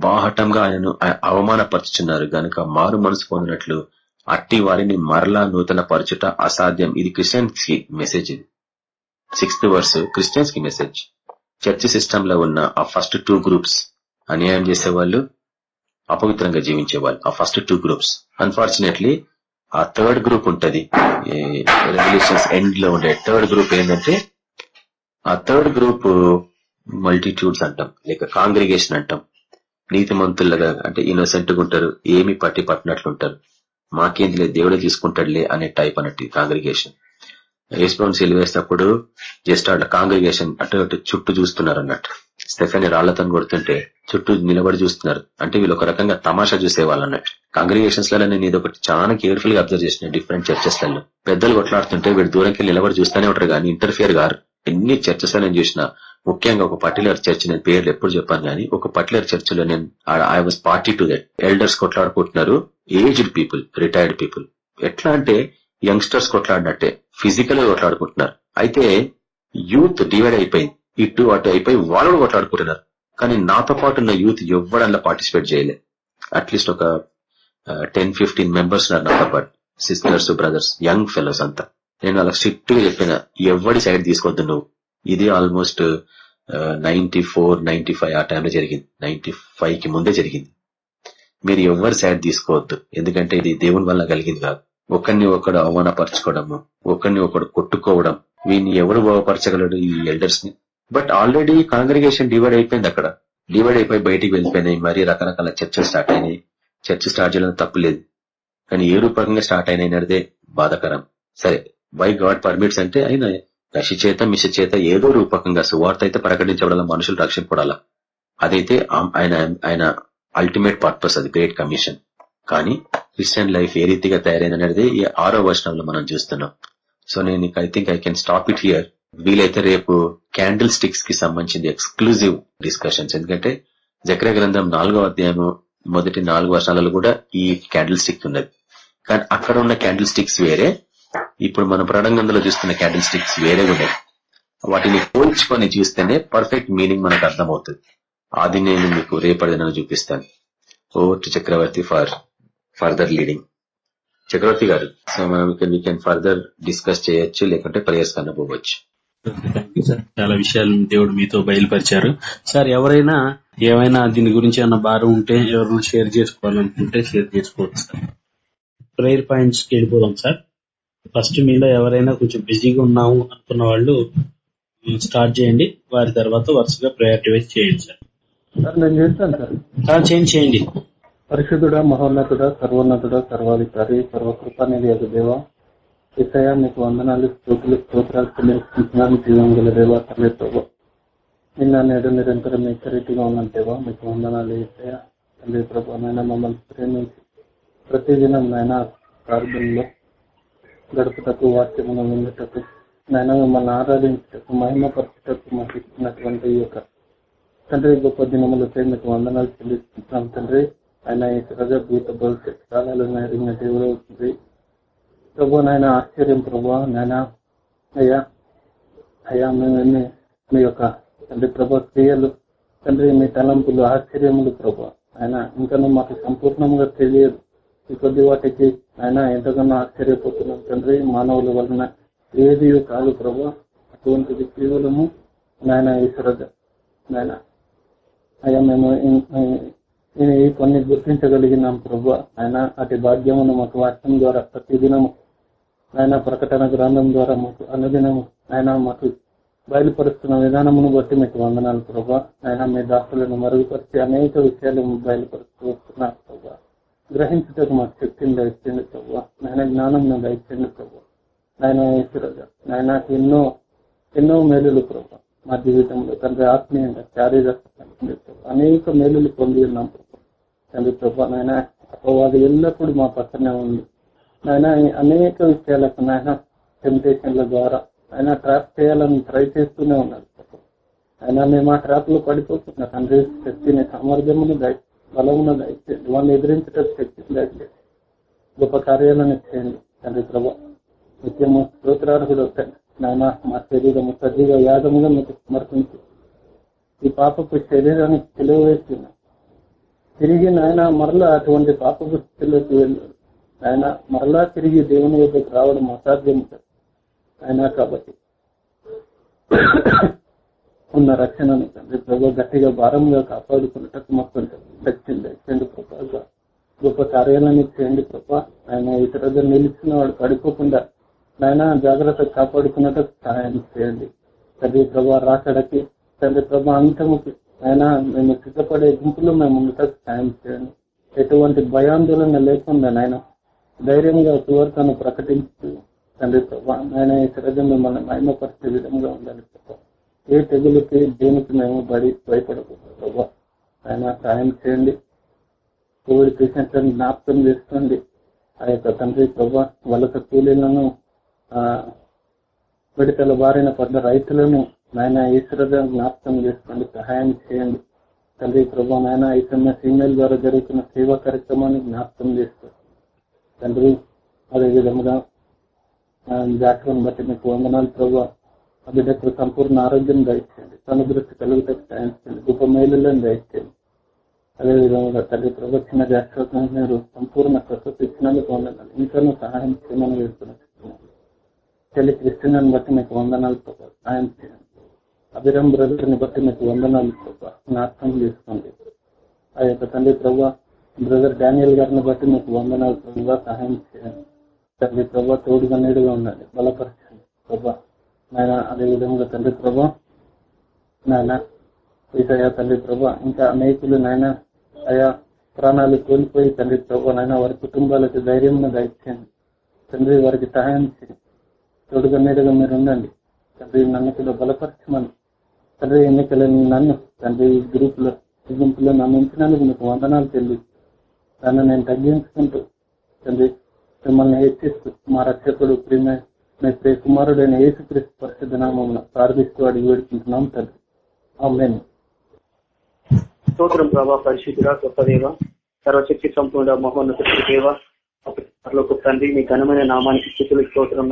[SPEAKER 2] బాహటంగా ఆయనను అవమానపరుచున్నారు గనుక మారు మనసు పొందినట్లు అట్టి వారిని మరలా నూతన పరచుట అసాధ్యం ఇది క్రిస్టియన్స్ కి మెసేజ్ ఇది సిక్స్త్ వర్స్ క్రిస్టియన్స్ కి మెసేజ్ చర్చ్ సిస్టమ్ లో ఉన్న ఆ ఫస్ట్ టూ గ్రూప్స్ అన్యాయం చేసేవాళ్ళు అపవిత్రంగా జీవించేవాళ్ళు ఆ ఫస్ట్ టూ గ్రూప్స్ అన్ఫార్చునేట్లీ ఆ థర్డ్ గ్రూప్ ఉంటుంది రెవల్యూషన్స్ ఎండ్ లో ఉండే థర్డ్ గ్రూప్ ఏంటంటే ఆ థర్డ్ గ్రూప్ మల్టిట్యూడ్స్ అంటాం లేక కాంగ్రిగేషన్ అంటాం నీతి మంతులుగా అంటే ఇన్నోసెంట్ గా ఉంటారు ఏమి పట్టి పట్టినట్లుంటారు మాకేంది లే దేవుడే తీసుకుంటాడులే అనే టైప్ అన్నట్టు కాంగ్రిగేషన్ ఏసుప్రభు సిలివేసినప్పుడు జస్ట్ అట్లా కాంగ్రిగేషన్ అటు అటు చుట్టూ చూస్తున్నారు అన్నట్టు స్టెఫెన్ రాళ్లతో కొడుతుంటే చుట్టూ నిలబడి చూస్తున్నారు అంటే వీళ్ళు ఒక రకంగా తమాషా చూసేవాళ్ళు అన్నట్టు కాంగ్రిగేషన్స్ లలో నేను ఇదొకటి చాలా కేర్ఫుల్ గా అబ్జర్వ్ చేసిన డిఫరెంట్ చర్చెస్ లలో పెద్దలు కొట్లాడుతుంటే వీడు దూరంకి నిలబడి చూస్తూనే ఉంటారు కానీ ఇంటర్ఫియర్ గారు ఎన్ని చర్చెస్ నేను చూసిన ముఖ్యంగా ఒక పర్టిలర్ చర్చ్ నేను పేర్లు ఎప్పుడు చెప్పాను కానీ ఒక పర్టిలర్ చర్చ్ లో నేను I was party to that elders కొట్లాడుకుంటున్నారు ఏజ్డ్ పీపుల్ రిటైర్డ్ పీపుల్ ఎట్లా అంటే యంగ్స్టర్స్ కొట్లాడినట్టే ఫిజికల్ కొట్లాడుకుంటున్నారు అయితే యూత్ డివైడ్ అయిపోయింది ఇటు అటు అయిపోయి వాళ్ళు కూడా కొట్లాడుకుంటున్నారు కానీ నాతో పాటు ఉన్న యూత్ ఎవడన్నా పార్టిసిపేట్ చేయలే అట్లీస్ట్ ఒక టెన్ ఫిఫ్టీన్ మెంబర్స్ ఉన్నారు నాతో పాటు సిస్టర్స్ బ్రదర్స్ యంగ్ ఫెలోస్ అంతా నేను అలా స్ట్రిక్ట్ గా చెప్పిన ఎవడి సైడ్ తీసుకోవద్దు నువ్వు ఇది almost ninety four ninety five ఆ టైంలో జరిగింది నైన్టీ ఫైవ్ కి ముందే జరిగింది మీరు ఎవరి సైడ్ తీసుకోవద్దు ఎందుకంటే ఇది దేవుని వల్ల కలిగింది కాదు ఒకరిని ఒకడు అవమానపరచుకోవడము ఒకరిని ఒకడు కొట్టుకోవడం వీని ఎవరు బాగుపరచగలడు ఈ ఎల్డర్స్ ని బట్ ఆల్రెడీ కాంగ్రిగేషన్ డివైడ్ అయిపోయింది అక్కడ డివైడ్ అయిపోయి బయటికి వెళ్ళిపోయినాయి మరి రకరకాల చర్చలు స్టార్ట్ అయినాయి చర్చ స్టార్ట్ చేయడం తప్పులేదు కానీ ఏ రూపకంగా స్టార్ట్ అయినదే బాధాకరం సరే బై గాడ్ పర్మిట్స్ అంటే ఆయన కషి చేత మిష చేత ఏదో రూపకంగా సువార్త అయితే ప్రకటించబడాల మనుషులు రక్షించబడాల అదైతే ఆయన ఆయన అల్టిమేట్ పర్పస్ అది గ్రేట్ కమిషన్ కానీ క్రిస్టియన్ లైఫ్ ఏ రీతిగా అనేది ఈ ఆరో వర్షంలో మనం చూస్తున్నాం సో నేను I think I can stop it here వీలైతే రేపు క్యాండిల్ స్టిక్స్ కి సంబంధించింది ఎక్స్క్లూజివ్ డిస్కషన్స్ ఎందుకంటే జక్ర గ్రంథం నాలుగో అధ్యాయం మొదటి నాలుగు వర్షాలలో కూడా ఈ క్యాండిల్ స్టిక్ ఉన్నది కానీ అక్కడ ఉన్న క్యాండిల్ స్టిక్స్ వేరే ఇప్పుడు మనం ప్రణంగంలో చూస్తున్న క్యాండిల్ స్టిక్స్ వేరే ఉన్నాయి వాటిని పోల్చుకొని చూస్తేనే పర్ఫెక్ట్ మీనింగ్ మనకు అర్థమవుతుంది అది నేను మీకు రేపటి చూపిస్తాను ఓ Chakravarthi for further leading Chakravarthi గారు సో మనం వీ కెన్ ఫర్దర్ డిస్కస్ చేయొచ్చు లేకుంటే
[SPEAKER 1] ప్రేయర్స్ కన్నా పోవచ్చు చాలా విషయాలు దేవుడు మీతో బయలుపరిచారు సార్ ఎవరైనా ఏమైనా దీని గురించి ఏమైనా భారం ఉంటే ఎవరైనా షేర్ చేసుకోవాలనుకుంటే షేర్ చేసుకోవచ్చు సార్ ప్రేయర్ పాయింట్స్ కి వెళ్ళిపోదాం సార్ ఫస్ట్ మీలో ఎవరైనా కొంచెం బిజీగా ఉన్నాము అనుకున్న వాళ్ళు స్టార్ట్ చేయండి వారి తర్వాత వరుసగా ప్రయారిటైజ్ చేయండి
[SPEAKER 4] సార్ నేను చేస్తాను సార్ చేయండి చేయండి పరిశుద్ధుడ మహోన్నతుడ సర్వోన్నతుడ సర్వాధికారి సర్వకృప దేవ ఇసయ మీకు వందనాలు స్థూతులు స్తోత్రాలు తెలియజేసుకుంటున్నాను జీవం దేవ తల్లి నిన్న నేడు నిరంతరం ఎక్కరీతిగా ఉన్నాను మీకు వందనాలు ఇసయ తల్లి ప్రభు నాయన మమ్మల్ని ప్రేమించి ప్రతిదినం నైనా ప్రార్థనలో గడుపుటకు వాక్యమును విందుటకు నాయన మిమ్మల్ని ఆరాధించటకు మహిమపరచటకు మాకు ఇచ్చినటువంటి ఈ యొక్క తండ్రి గొప్ప దినములతో మీకు వందనాలు చెల్లిస్తున్నాం తండ్రి ఆయన రజబ్ గీత భవిష్యత్ కాలాలు నాయన దేవుడు ప్రభు నాయన ఆశ్చర్యం ప్రభు నాయన అయ్యా అయ్యా మేమన్నీ మీ యొక్క తండ్రి ప్రభు క్రియలు తండ్రి మీ తలంపులు ఆశ్చర్యములు ప్రభు ఆయన ఇంకనూ మాకు సంపూర్ణంగా తెలియదు ఈ కొద్ది వాటికి ఆయన ఎంతగానో ఆశ్చర్యపోతున్నాం తండ్రి మానవుల వలన ఏది కాదు ప్రభు అటువంటిది కేవలము నాయన ఈశ్వరజ నాయన అయ్యా మేము నేను కొన్ని గుర్తించగలిగినాం ప్రభు ఆయన అటు భాగ్యమును మాకు వాక్యం ద్వారా ప్రతిదినము ఆయన ప్రకటన గ్రంథం ద్వారా మాకు అనుదినము ఆయన మాకు బయలుపరుస్తున్న విధానమును బట్టి మీకు వందనాలు ప్రభు ఆయన మీ దాసులను మరుగుపరిచి అనేక విషయాలు బయలుపరుస్తూ వస్తున్నారు ప్రభు గ్రహించటకు మాకు శక్తిని దయచేయండి ప్రభు ఆయన జ్ఞానం దయచేయండి ప్రభు ఆయన ఆయన ఎన్నో ఎన్నో మేలులు ప్రభు మా జీవితంలో తండ్రి ఆత్మీయంగా శారీరక అనేక మేలులు పొంది ఉన్నాం తండ్రి ప్రభా నాయన అపవాది ఎల్లప్పుడు మా పక్కనే ఉంది నాయన అనేక విషయాలకు నాయన టెంప్టేషన్ల ద్వారా ఆయన ట్రాప్ చేయాలని ట్రై చేస్తూనే ఉన్నారు ఆయన మేము ఆ ట్రాప్ లో పడిపోతున్నా తండ్రి శక్తిని సామర్థ్యమును బలమును దయచేయండి వాళ్ళని ఎదిరించడం శక్తిని దయచేయండి గొప్ప కార్యాలను చేయండి తండ్రి ప్రభా నిత్యము స్తోత్రార్హుడు కూడా నాయన మా శరీరము సజీవ యాగముగా మీకు సమర్పించి ఈ పాపకు శరీరానికి తెలివేస్తున్నాం తిరిగి నాయన మరలా అటువంటి పాప స్థితిలోకి వెళ్ళి ఆయన మరలా తిరిగి దేవుని యొక్కకి రావడం అసాధ్యం ఆయన కాబట్టి ఉన్న రక్షణను తండ్రి ప్రభు గట్టిగా భారంగా కాపాడుకున్నట్టు మొత్తం తెచ్చండి చెండు ప్రభావ గొప్ప కార్యాలయం చేయండి ప్రభా ఆయన ఇతర నిలిచిన వాడు పడిపోకుండా ఆయన జాగ్రత్త కాపాడుకున్నట్టు సహాయం చేయండి తండ్రి ప్రభా రాకడకి తండ్రి ప్రభా అంతముకి ఆయన మేము సిద్ధపడే గుంపులో మేము ఉండటం సాయం చేయండి ఎటువంటి భయాందోళన లేకుండా ఆయన ధైర్యంగా సువర్తను ప్రకటించి తండ్రి ఆయన ఈ సరజ మిమ్మల్ని మహిమపరిచే విధంగా ఉండాలి ఏ తెగులకి దేనికి మేము బడి భయపడకూడదు ఆయన సాయం చేయండి కోవిడ్ పేషెంట్లను జ్ఞాపకం చేసుకోండి ఆ యొక్క తండ్రి ప్రభా వలస కూలీలను విడతల బారిన పడ్డ రైతులను నాయన ఈశ్వరగా జ్ఞాపకం చేసుకోండి సహాయం చేయండి తల్లి ప్రభా నాయన ఎస్ఎంఎస్ ఈమెయిల్ ద్వారా జరుగుతున్న సేవా కార్యక్రమాన్ని జ్ఞాపకం చేస్తారు తండ్రి అదేవిధంగా జాగ్రత్త బట్టి మీకు వందనాలు ప్రభావ ఆ బిడ్డకు సంపూర్ణ ఆరోగ్యం దయచేయండి సమృద్ధి కలిగితే సాయం చేయండి గొప్ప మేలులను దయచేయండి అదేవిధంగా తల్లి ప్రభా చిన్న జాగ్రత్త మీరు సంపూర్ణ ప్రసక్తి ఇచ్చినందుకు వందనాలు ఇంకానూ సహాయం చేయమని వేస్తున్నారు తల్లి క్రిస్టియన్ బట్టి మీకు వందనాలు ప్రభావ సాయం చేయండి అభిరామ్ బ్రదర్ని బట్టి మీకు వందనాలు ప్రభా జ్ఞాపకం చేసుకోండి ఆ యొక్క తండ్రి ప్రభా బ్రదర్ డానియల్ గారిని బట్టి మీకు వందనాలు ప్రభా సహాయం చేయండి తండ్రి ప్రభా తోడుగా నేడుగా ఉండాలి బలపరచండి ప్రభా నాయన విధంగా తండ్రి ప్రభా నాయన ఇటయా తండ్రి ప్రభా ఇంకా అనేకులు నాయన ఆయా ప్రాణాలు కోల్పోయి తండ్రి ప్రభా నాయన వారి కుటుంబాలకు ధైర్యం దయచేయండి తండ్రి వారికి సహాయం చేయండి తోడుగా నేడుగా మీరు ఉండండి తండ్రి నన్ను కూడా బలపరచమని తండ్రి ఎన్నికలని నన్ను తండ్రి గ్రూప్ లో నన్ను ఉంచినందుకు మీకు వందనాలు తెలియదు నన్ను నేను తగ్గించుకుంటూ తండ్రి మిమ్మల్ని హెచ్చిస్తూ మా రక్షకుడు ప్రియమే మీ ప్రియ కుమారుడైన క్రీస్తు పరిశుద్ధ నామం ప్రార్థిస్తూ అడిగి వేడుకుంటున్నాం తండ్రి అవును
[SPEAKER 5] స్తోత్రం ప్రభా పరిశుద్ధుడ గొప్ప దేవ సర్వశక్తి సంపూర్ణ మహోన్నత దేవ తండ్రి మీ ఘనమైన నామానికి స్థితులు స్తోత్రం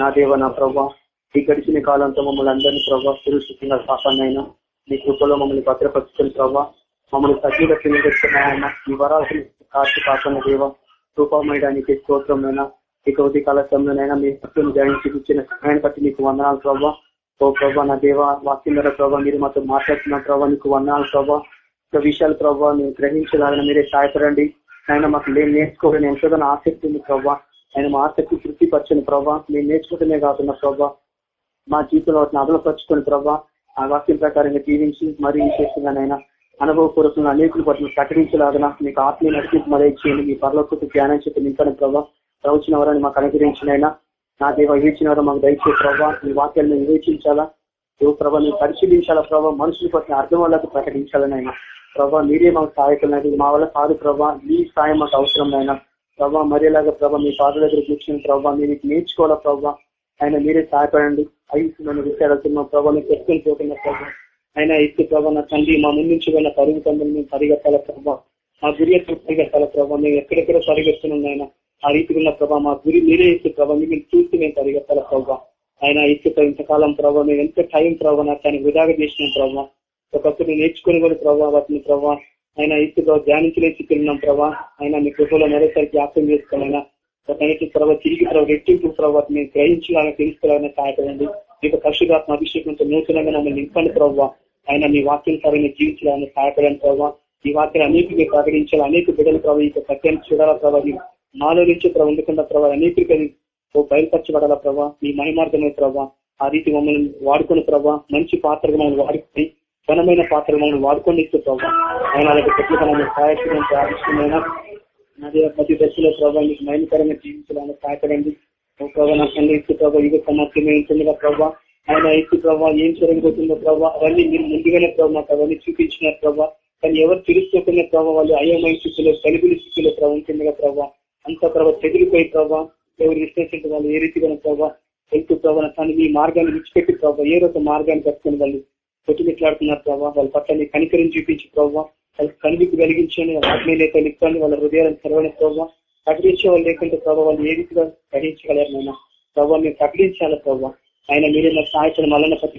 [SPEAKER 5] నా దేవ నా ప్రభా ఈ గడిచిన కాలంతో మమ్మల్ని అందరినీ ప్రభావ సురక్షితంగా కాపాడినైనా మీ కృపలో మమ్మల్ని భద్రపరుచుకుని ప్రభావ మమ్మల్ని సజీవ తెలియజేస్తున్నాయన్న ఈ వరాలు కాచి కాకుండా దేవ రూపమయడానికి స్తోత్రమైనా ఈ ఉదయ కాల సమయంలోనైనా మీ భక్తులను జాయించి ఇచ్చిన సహాయాన్ని బట్టి మీకు వందనాలు ప్రభావ ఓ ప్రభా నా దేవ వాక్యం ద్వారా ప్రభావ మీరు మాతో మాట్లాడుతున్న ప్రభావ నీకు వందనాలు ప్రభావ విషయాలు ప్రభావ నేను గ్రహించగలని మీరే సహాయపడండి ఆయన మాకు నేను నేర్చుకోవడం ఎంతగానో ఆసక్తి ఉంది ప్రభావ ఆయన మా ఆసక్తి తృప్తిపరచని ప్రభావ నేను నేర్చుకోవడమే కాకుండా ప్రభావ మా జీవితంలో వాటిని అమలుపరుచుకొని ప్రభావ ఆ వాక్యం ప్రకారంగా జీవించి మరీ చేస్తుందనైనా అనుభవపూర్వకంగా అనేకులు వాటిని ప్రకటించలాగన మీకు ఆత్మీయ నడిపి మరీ చేయండి మీ పరలోకృతి జ్ఞానం చెప్పి నింపడం ప్రభావ ప్రవచన వారిని మాకు అనుగ్రహించినైనా నా దేవ వివేచిన వారు మాకు దయచే ప్రభావ మీ వాక్యాలను వివేచించాలా దేవు ప్రభావ మీరు పరిశీలించాలా ప్రభావ మనుషులు పట్టిన అర్థం వాళ్ళకు ప్రకటించాలనైనా ప్రభావ మీరే మాకు సహాయకులైనా మా వల్ల కాదు ప్రభావ మీ సాయం మాకు అవసరం అయినా ప్రభావ మరేలాగా ప్రభావ మీ పాద దగ్గర కూర్చుని ప్రభావ మీరు నేర్చుకోవాలా ప్రభావ ఆయన మీరే సహాయపడండి ఐదు నన్ను విచారతున్న ప్రభావ ఎత్తుకొని పోతున్న ప్రభావం ఆయన ఎత్తి ప్రభావ నా తండ్రి మా ముందు నుంచి వెళ్ళిన పరుగు తండ్రిని మేము పరిగెత్తాల ప్రభావం మా గురి ఎత్తులు పరిగెత్తాల ప్రభావం మేము ఎక్కడెక్కడ పరిగెత్తున్నాం ఆయన ఆ రీతిగా ఉన్న ప్రభావ మా గురి మీరే ఎత్తి ప్రభావ మేము చూసి మేము పరిగెత్తాల ప్రభావ ఆయన ఎత్తితో ఇంతకాలం ప్రభావ మేము ఎంత టైం ప్రభావ నాకు ఆయన వృధాగా చేసిన ప్రభావ ఒకప్పుడు నేర్చుకుని కూడా ప్రభావ వాటిని ప్రభావ ఆయన ఎత్తుగా ధ్యానించలే చిక్కున్నాం ప్రభావ ఆయన మీ కృపలో మరోసారి జ్ఞాపకం చేసుకోవాలన్నా నేటి తర్వాత తిరిగి తర్వాత రెట్టింపు తర్వాత మేము గ్రహించి ఆయన తెలుసుకోవాలని సహాయపడండి మీకు పరిశుధాత్మ అభిషేకంతో నూతనంగా మమ్మల్ని నింపండి ప్రభావ ఆయన మీ వాక్యం సరైన జీవించాలని సహాయపడండి ప్రభావ ఈ వాక్యం అనేక ప్రకటించాలి అనేక బిడ్డలు ప్రభావ ఇంకా సత్యాన్ని చూడాల తర్వాత నాలో నుంచి ప్రభావ తర్వాత ప్రభావ బయలుపరచబడాల ప్రభావ మీ మహిమార్థమైన ప్రభావ ఆ రీతి మమ్మల్ని వాడుకున్న ప్రభావ మంచి పాత్రగా మమ్మల్ని వాడుకుని ఘనమైన పాత్ర మమ్మల్ని వాడుకొని ఇస్తూ ప్రభావ ఆయన అలాగే ప్రత్యేకమైన నాది ప్రతి దశలో ప్రభావ మీకు మైనకరంగా జీవించాలని సహకరండి ప్రభావ నా ప్రభావ యుగ సమాఖ్యమే ప్రభావ ఆయన ఎత్తు ప్రభావ ఏం జరగబోతుందో ప్రభావ అవన్నీ మీరు ముందుగానే ప్రభావ అవన్నీ చూపించిన ప్రభావ కానీ ఎవరు తెలుసుకోకుండా ప్రభావ వాళ్ళు అయోమయ స్థితిలో కలుగుల స్థితిలో ప్రభావం ఉంటుందిగా ప్రభావ అంత ప్రభావ చెదిరిపోయి ప్రభావ ఎవరు విశ్లేషించిన వాళ్ళు ఏ రీతిగా ప్రభావ ఎత్తు ప్రభావ తను మీ మార్గాన్ని విడిచిపెట్టి ప్రభావ ఏ రొక మార్గాన్ని కట్టుకుని వాళ్ళు కొట్టుమిట్లాడుతున్నారు ప్రభావ వాళ్ళ పట్ల కనికరిని చూపించి ప్రభావ కనివికి కలిగించండి ఆత్మీయ లేక నిప్పండి వాళ్ళ హృదయాలను తెరవని ప్రభావ ప్రకటించే వాళ్ళు లేకుంటే ప్రభావ వాళ్ళు ఏ విధంగా ప్రకటించగలరు నాయన ప్రభావ మేము ప్రకటించాలి ప్రభావ ఆయన మీరే సాయపడం వలన ప్రతి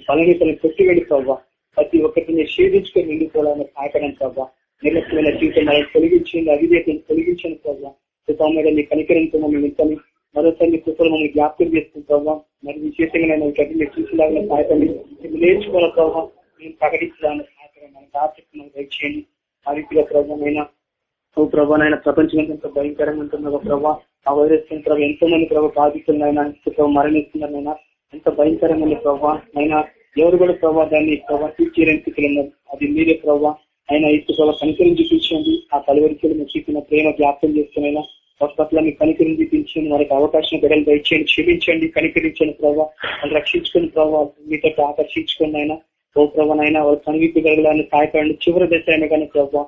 [SPEAKER 5] పెట్టి వెళ్ళి ప్రభావ ప్రతి ఒక్కరిని షేదించుకొని వెళ్ళిపోవాలని సహాయపడం ప్రభావ నిర్లక్ష్యమైన జీవితం మనం తొలగించండి అవిధేతను తొలగించండి ప్రభావం కృతమైన మీ కనికరంతో మమ్మల్ని ఇంతని మరోసారి మీ కృపలు మమ్మల్ని జ్ఞాపకం చేస్తుంది ప్రభావ మరి విశేషంగా నేను చూసేలాగా సాయపడి మేము నేర్చుకోవాలి ప్రభావ మేము ప్రకటించడానికి సహాయపడండి దాచి మనం దయచేయండి ఆ రీతిగా ప్రభావమైన ఓ ప్రభానైనా ప్రపంచం ఎంత భయంకరంగా ఒక ప్రభా ఆ వైరస్ ప్రభావ ఎంతో మంది ప్రభావ బాధితున్నాయినా మరణిస్తున్నారైనా ఎంత భయంకరమైన ప్రభావ అయినా ఎవరు కూడా ప్రభావ దాన్ని ప్రభావ తీర్చేయడానికి ఉన్నారు అది మీరే ప్రభావ ఆయన ఇప్పుడు ప్రభావ కనికరిని చూపించండి ఆ పలువరికలు మీరు చూపిన ప్రేమ జ్ఞాపకం చేస్తున్నైనా పట్ల మీకు కనికరించి తీర్చండి వారికి అవకాశం బిడ్డలు దయచేయండి క్షమించండి కనికరించండి ప్రభావ రక్షించుకుని ప్రభావ మీతో ఆకర్షించుకుని అయినా ఓ ప్రభానైనా వారు సమీపించగలగాలని సహాయపడండి చివరి దశ అయినా కానీ ప్రభావ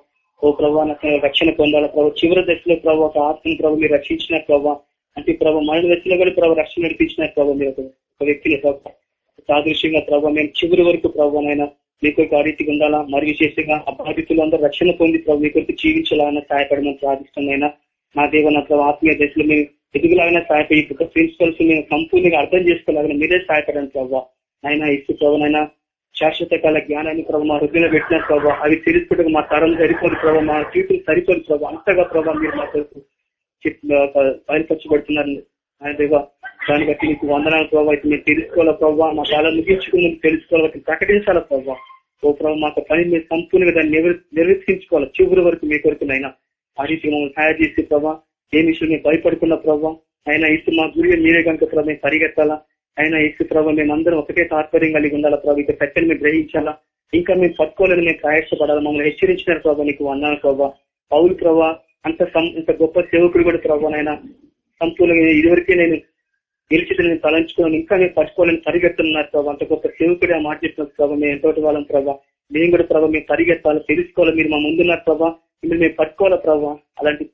[SPEAKER 5] ఓ ప్రభావ రక్షణ పొందాలి ప్రభావ చివరి దశలో ప్రభావ ఒక ఆత్మని ప్రభు మీరు రక్షించిన ప్రభావ అంటే ప్రభావ మరణ దశలో కూడా ప్రభావ రక్షణ నడిపించిన ప్రభావ మీరు ఒక వ్యక్తిని ప్రభావ సాదృశ్యంగా ప్రభావ మేము చివరి వరకు ప్రభావనైనా మీకు ఒక అరీతికి ఉండాలా మరియు చేసేగా ఆ అందరూ రక్షణ పొంది ప్రభు మీ కొరకు జీవించాలన్న సహాయపడమని ప్రార్థిస్తున్నాయినా నా దేవ నా ప్రభావ ఆత్మీయ దశలో మేము ఎదుగులాగానే సహాయపడి ప్రిన్సిపల్స్ మేము సంపూర్ణంగా అర్థం చేసుకోలేగిన మీరే సహాయపడండి ప్రభావ అయినా ఇసు ప్రభునైనా శాశ్వత కాల జ్ఞానాన్ని ప్రభావ మా హృదయంలో పెట్టిన ప్రభావ అవి తెలుసుకుంటే మా తరం సరిపోదు ప్రభావ మా చీటులు సరిపోదు ప్రభావ అంతగా ప్రభావ మీరు మా కొరకు బయలుపరచబడుతున్నారు ఆయన దేవ దాన్ని బట్టి నీకు వందనాల ప్రభావ ఇది మేము తెలుసుకోవాలి ప్రభావ మా కాలం ముగించుకుని తెలుసుకోవాలి ప్రకటించాల ప్రభావ ఓ ప్రభావ మాకు పని మీరు సంపూర్ణంగా దాన్ని నిర్వర్తించుకోవాలి చివరి వరకు మీ కొరకు నైనా ఆ రీతి మమ్మల్ని తయారు చేసి ప్రభావ ఏ విషయం భయపడుకున్న ప్రభావ అయినా ఇస్తు మా గురి మీరే కనుక ప్రభావం పరిగెత్తాలా ఆయన ఏసు ప్రభు మేమందరం ఒకటే తాత్పర్యం కలిగి ఉండాలి ప్రభు ఇక సత్యాన్ని మేము గ్రహించాలా ఇంకా మేము పట్టుకోలేదు మేము ప్రయాసపడాలి మమ్మల్ని హెచ్చరించిన ప్రభావ నీకు అన్నాను ప్రభావ పౌరు ప్రభా అంత అంత గొప్ప సేవకుడు కూడా ప్రభావ నాయన సంపూర్ణంగా ఇదివరకే నేను గెలిచి నేను తలంచుకోవాలని ఇంకా నేను పట్టుకోవాలని పరిగెత్తున్నారు ప్రభావ అంత గొప్ప సేవకుడే మాట చెప్పినప్పుడు ప్రభావ మేము ఎంతటి వాళ్ళం ప్రభావ మేము కూడా ప్రభావ మేము పరిగెత్తాలి తెలుసుకోవాలి మీరు మా ముందున్నారు ప్రభా ఇప్పుడు మేము పట్టుకోవాలి ప్రభావ అలాంటి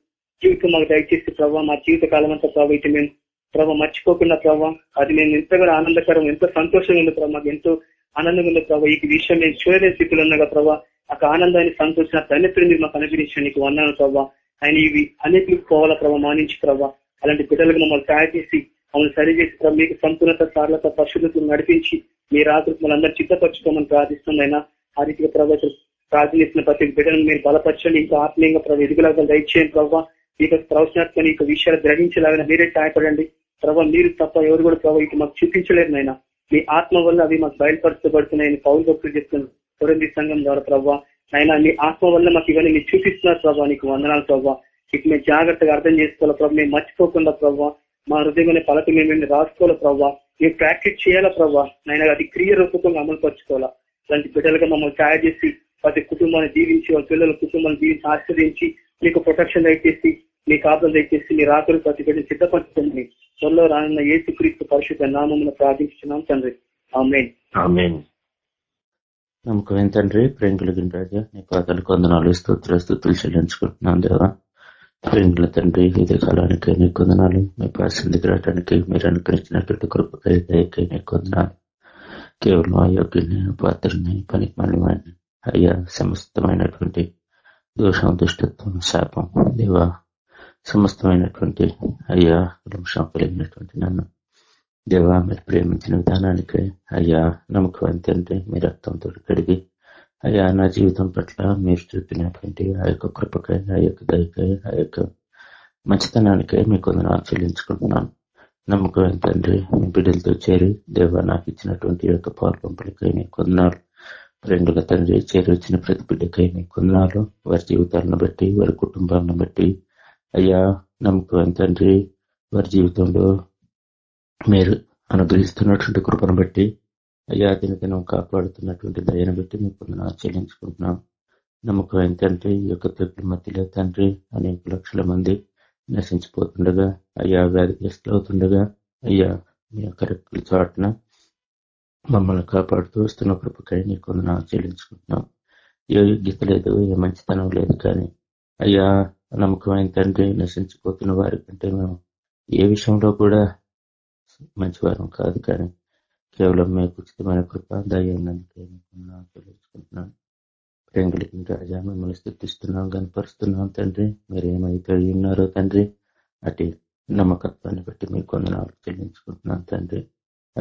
[SPEAKER 5] జీవితం మాకు దయచేసి ప్రభావ మా జీవిత కాలం అంతా ప్రభావ మేము ప్రభావ మర్చిపోకుండా ప్రభావ అది నేను ఎంతగా ఆనందకరం ఎంతో సంతోషంగా ఉంది ప్రభావ ఎంతో ఆనందంగా ఉంది ప్రభావ ఈ విషయం నేను చూడలేని స్థితిలో ఉన్నాగా ప్రభావ ఆనందాన్ని సంతోషం అన్నిటిని మీరు మాకు అనుగ్రహించండి నీకు వన్నాను ప్రభావ ఆయన ఇవి అన్నిటికి పోవాల ప్రభావ మానించి ప్రభావ అలాంటి బిడ్డలకు మమ్మల్ని తయారు చేసి మమ్మల్ని సరి ప్రభావ మీకు సంపూర్ణత సార్లత పరిశుద్ధతను నడిపించి మీ రాత్రి మమ్మల్ని అందరూ చిత్తపరచుకోమని ప్రార్థిస్తున్నాయినా ఆ రీతిగా ప్రభావ ప్రార్థనిస్తున్న ప్రతి బిడ్డను మీరు బలపరచండి ఇంకా ఆత్మీయంగా ప్రభావ ఎదుగులాగా దయచేయండి ప్రభావ మీకు ప్రవచనాత్మని యొక్క విషయాలు గ్రహించేలాగా మీరే సహాయపడండి ప్రభావ మీరు తప్ప ఎవరు కూడా ప్రభావ ఇటు మాకు చూపించలేరు నాయన మీ ఆత్మ వల్ల అవి మాకు బయలుపరచబడుతున్నాయని పౌరు భక్తులు చెప్తున్నారు కొరంది సంఘం ద్వారా ప్రభావ నాయన మీ ఆత్మ వల్ల మాకు ఇవన్నీ మీరు చూపిస్తున్నారు ప్రభావ నీకు వందనాలు ప్రభావ ఇటు మేము జాగ్రత్తగా అర్థం చేసుకోవాలి ప్రభావ మేము మర్చిపోకుండా ప్రభావ మా హృదయంలోనే పలక మేము రాసుకోవాలి ప్రభావ మేము ప్రాక్టీస్ చేయాలా ప్రభావ నాయన అది క్రియ రూపకంగా అమలు పరచుకోవాలా అలాంటి బిడ్డలుగా మమ్మల్ని తయారు చేసి ప్రతి కుటుంబాన్ని దీవించి వాళ్ళ పిల్లల కుటుంబాన్ని దీవించి ఆశ్రయించి మీకు ప్రొటెక్షన్ దయచేసి మీ కాపులు తెచ్చేసి మీ రాత్రి ప్రతిపెట్టి సిద్ధపరచండి త్వరలో రానున్న సుక్రీస్తు పరిశుద్ధ నామమును ప్రార్థించున్నాం తండ్రి
[SPEAKER 6] ఆమెన్ నమ్మకం ఏంటండ్రి ప్రేమ కలిగిన రాజా నీ పాదాలు కొందనాలు స్తోత్ర స్థుతులు చెల్లించుకుంటున్నాను దేవా ప్రేంకుల తండ్రి ఇదే కాలానికి నీ కొందనాలు మీ పరిస్థితికి రావడానికి మీరు అనుకరించినటువంటి కృపకై దయకై నీ కొందనాలు కేవలం అయోగ్యుని పాత్రని పనికి మళ్ళీ అయ్యా సమస్తమైనటువంటి దోషం దుష్టత్వం శాపం దేవా సమస్తమైనటువంటి అయ్యా కుటుంబం కలిగినటువంటి నన్ను దేవ మీరు ప్రేమించిన విధానానికి అయ్యా నమ్మకం ఎంతంటే మీ రక్తంతో కడిగి అయ్యా నా జీవితం పట్ల మీరు చూపినటువంటి ఆ యొక్క కృపకాయ ఆ యొక్క దయకాయ ఆ యొక్క మంచితనానికై మీకు కొందరు చెల్లించుకుంటున్నాను నమ్మకం ఏంటంటే మీ బిడ్డలతో చేరి దేవ నాకు ఇచ్చినటువంటి యొక్క పాలు పంపులకై మీకు కొందనాలు రెండు తండ్రి చేరి వచ్చిన ప్రతి బిడ్డకై మీకు కొందనాలు వారి జీవితాలను బట్టి వారి కుటుంబాలను బట్టి అయ్యా నమ్మకం తండ్రి వారి జీవితంలో మీరు అనుగ్రహిస్తున్నటువంటి కృపను బట్టి అయ్యా దినదినం కాపాడుతున్నటువంటి దయను బట్టి మీకు చెల్లించుకుంటున్నాం నమ్మకం ఏంటంటే ఈ యొక్క తెగుల మధ్యలో తండ్రి అనేక లక్షల మంది నశించిపోతుండగా అయ్యా వ్యాధిగ్రస్తులు అవుతుండగా అయ్యా మీ యొక్క రెక్కల చాటున మమ్మల్ని కాపాడుతూ వస్తున్న కృపకై నీ కొందన చెల్లించుకుంటున్నాం ఏ యోగ్యత లేదు ఏ మంచితనం లేదు కానీ అయ్యా నమ్మకమైన తండ్రి నశించిపోతున్న వారి కంటే మేము ఏ విషయంలో కూడా మంచివారం కాదు కానీ కేవలం మీకు ఉచితమైన కృప దయ్యందుకే తెలుసుకుంటున్నాను ప్రేంగులకి రాజా మిమ్మల్ని స్థుతిస్తున్నాం కనపరుస్తున్నాం తండ్రి మీరు ఏమైతే ఉన్నారో తండ్రి అటు నమ్మకత్వాన్ని బట్టి మీ కొందనాలు చెల్లించుకుంటున్నాం తండ్రి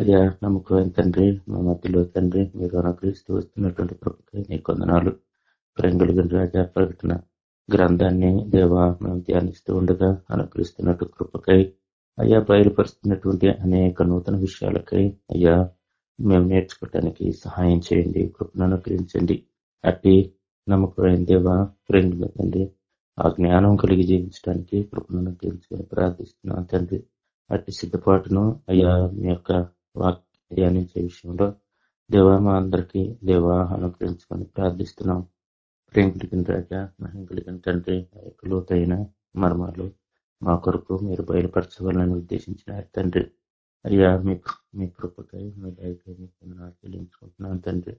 [SPEAKER 6] అయ్యా నమ్మకమైన తండ్రి మా మధ్యలో తండ్రి మీరు అనుగ్రహిస్తూ వస్తున్నటువంటి కృపకే మీ కొందనాలు ప్రేంగులకి రాజా ప్రకటన గ్రంథాన్ని దేవా ధ్యానిస్తూ ఉండగా అనుకరిస్తున్నట్టు కృపకై అయ్యా బయలుపరుస్తున్నటువంటి అనేక నూతన విషయాలకై అయ్యా మేము నేర్చుకోవటానికి సహాయం చేయండి కృపను అనుకరించండి అట్టి నమ్మకమైన దేవా ప్రేమించండి ఆ జ్ఞానం కలిగి జీవించడానికి కృపను అనుకరించుకొని ప్రార్థిస్తున్నాను తండ్రి అట్టి సిద్ధపాటును అయ్యా మీ యొక్క వాక్ ధ్యానించే విషయంలో దేవా మా అందరికీ దేవా అనుకరించుకొని ప్రార్థిస్తున్నాం ప్రేమ కలిగిన రాజా మహిమ కలిగిన తండ్రి ఆ యొక్క లోతైన మర్మాలు మా కొరకు మీరు బయలుపరచవాలని ఉద్దేశించిన తండ్రి అయ్యా మీ మీ కృపకై మీ దయకై చెల్లించుకుంటున్నాను తండ్రి